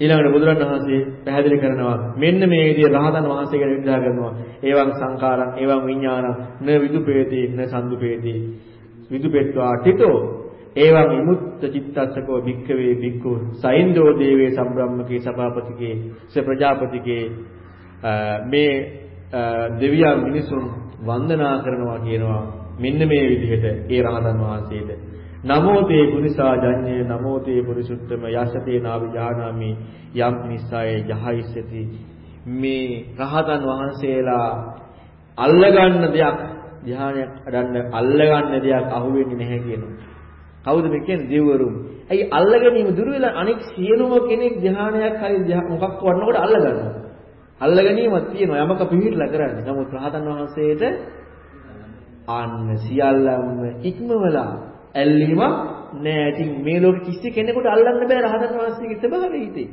ඊළඟට බුදුරණවහන්සේ පැහැදිලි කරනවා මෙන්න මේ විදිහ රහතන් වහන්සේ ගැන විග්‍රහ කරනවා. ඒවං සංකාරං ඒවං විඥානං න විදුපේති න සම්දුපේති විදුපෙත්වා ටිතෝ ඒවං විමුක්ත චිත්තස්සකෝ භික්ඛවේ භික්ඛු සයින්දෝ දේවේ සම්බ්‍රාහ්මකේ සභාපතිකේ ස ප්‍රජාපතිකේ මේ දෙවියන් මිනිසුන් වන්දනා කරනවා කියනවා මෙන්න මේ විදිහට ඒ රහතන් වහන්සේට. නමෝ තේ පුරිසා ජඤ්ඤේ නමෝ තේ පුරිසුත්තම යසතේ නාවි ජානාමි යම් නිසාය ජහයිසති මේ රහතන් වහන්සේලා අල්ලගන්න දෙයක් ධ්‍යානයක් අඩන්න අල්ලගන්න දෙයක් අහුවෙන්නේ නැහැ කියනවා. කවුද මේ කියන්නේ දෙවිවරුන්. ඇයි අල්ලගැනීම දුර වෙලා අනෙක් සියලුම කෙනෙක් ධ්‍යානයක් හරි මොකක් වන්නකොට අල්ලගන්නවා. අල්ලගැනීමක් තියෙනවා යමක පිළිහිట్లా කරන්නේ. නමුත් රහතන් වහන්සේට අන්න සියල්ලම ඉක්මවලා ඇල්ලීමක් නෑ. ඉතින් මේ ලෝකෙ කිසි කෙනෙකුට අල්ලන්න බෑ රහතන් වහන්සේගේ ස්වභාවය හිතේ.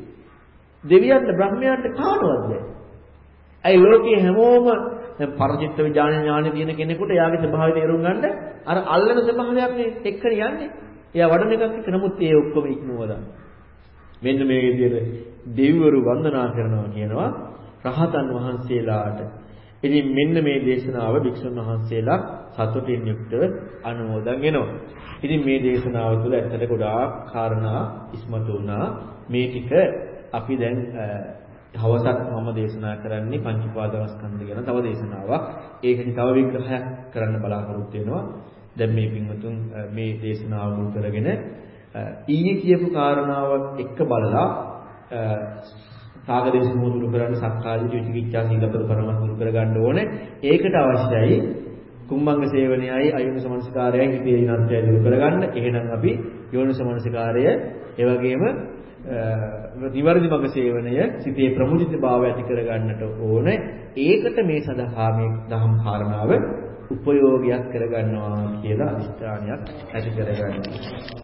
දෙවියන්ට බ්‍රහ්මයන්ට කාටවත් බෑ. ඇයි ලෝකේ හැමෝම දැන් පරචිත්ත විඥාන ඥානෙ තියෙන කෙනෙකුට එයාගේ ස්වභාවය තේරුම් ගන්න අර අල්ලන ස්වභාවයක් නේ එක්කනේ යන්නේ. එයා වඩන එකක් එක්ක නමුත් ඒ ඔක්කොම ඉක්මවලා. මෙන්න මේ විදිහට දෙවිවරු වන්දනා කරනවා කියනවා රහතන් වහන්සේලාට. ඉතින් මෙන්න මේ දේශනාව භික්ෂුන් වහන්සේලා සතුටින් යුක්තව අනුමෝදන් වෙනවා. ඉතින් මේ දේශනාව තුළ ඇත්තට ගොඩාක් කාරණා ඉස්මතු වුණා. මේ ටික අපි දැන් හවසක් මම දේශනා කරන්නේ පංච උපාදානස්කන්ධ ගැන තව දේශනාවක්. ඒකෙදි තව විග්‍රහයක් කරන්න බලාපොරොත්තු වෙනවා. දැන් මේ පින්වතුන් මේ දේශනාව මුල් කරගෙන ඊයේ කියපු කාරණාව එක්ක බලලා සාගදේශ මුදුරු කරන්න සක්කාලි විචිකිච්ඡා සීලපද පරමස් මුල් කරගන්න ඕනේ. ඒකට අවශ්‍යයි කුම්භංග සේවනයයි අයෝනිස මනසිකාරයයි හිතේ ඉනර්ජය දුරු කරගන්න. එහෙනම් අපි යෝනිස මනසිකාරය ඒ වගේම නිවර්දි මඟ සේවනය සිතේ ප්‍රමුජිතභාවය ඇති කරගන්නට ඕනේ. ඒකට මේ සඳහා මේ දහම් කාරණාව උපයෝගයක් කරගන්නවා කියලා අදිෂ්ඨානයක් ඇති කරගන්නවා.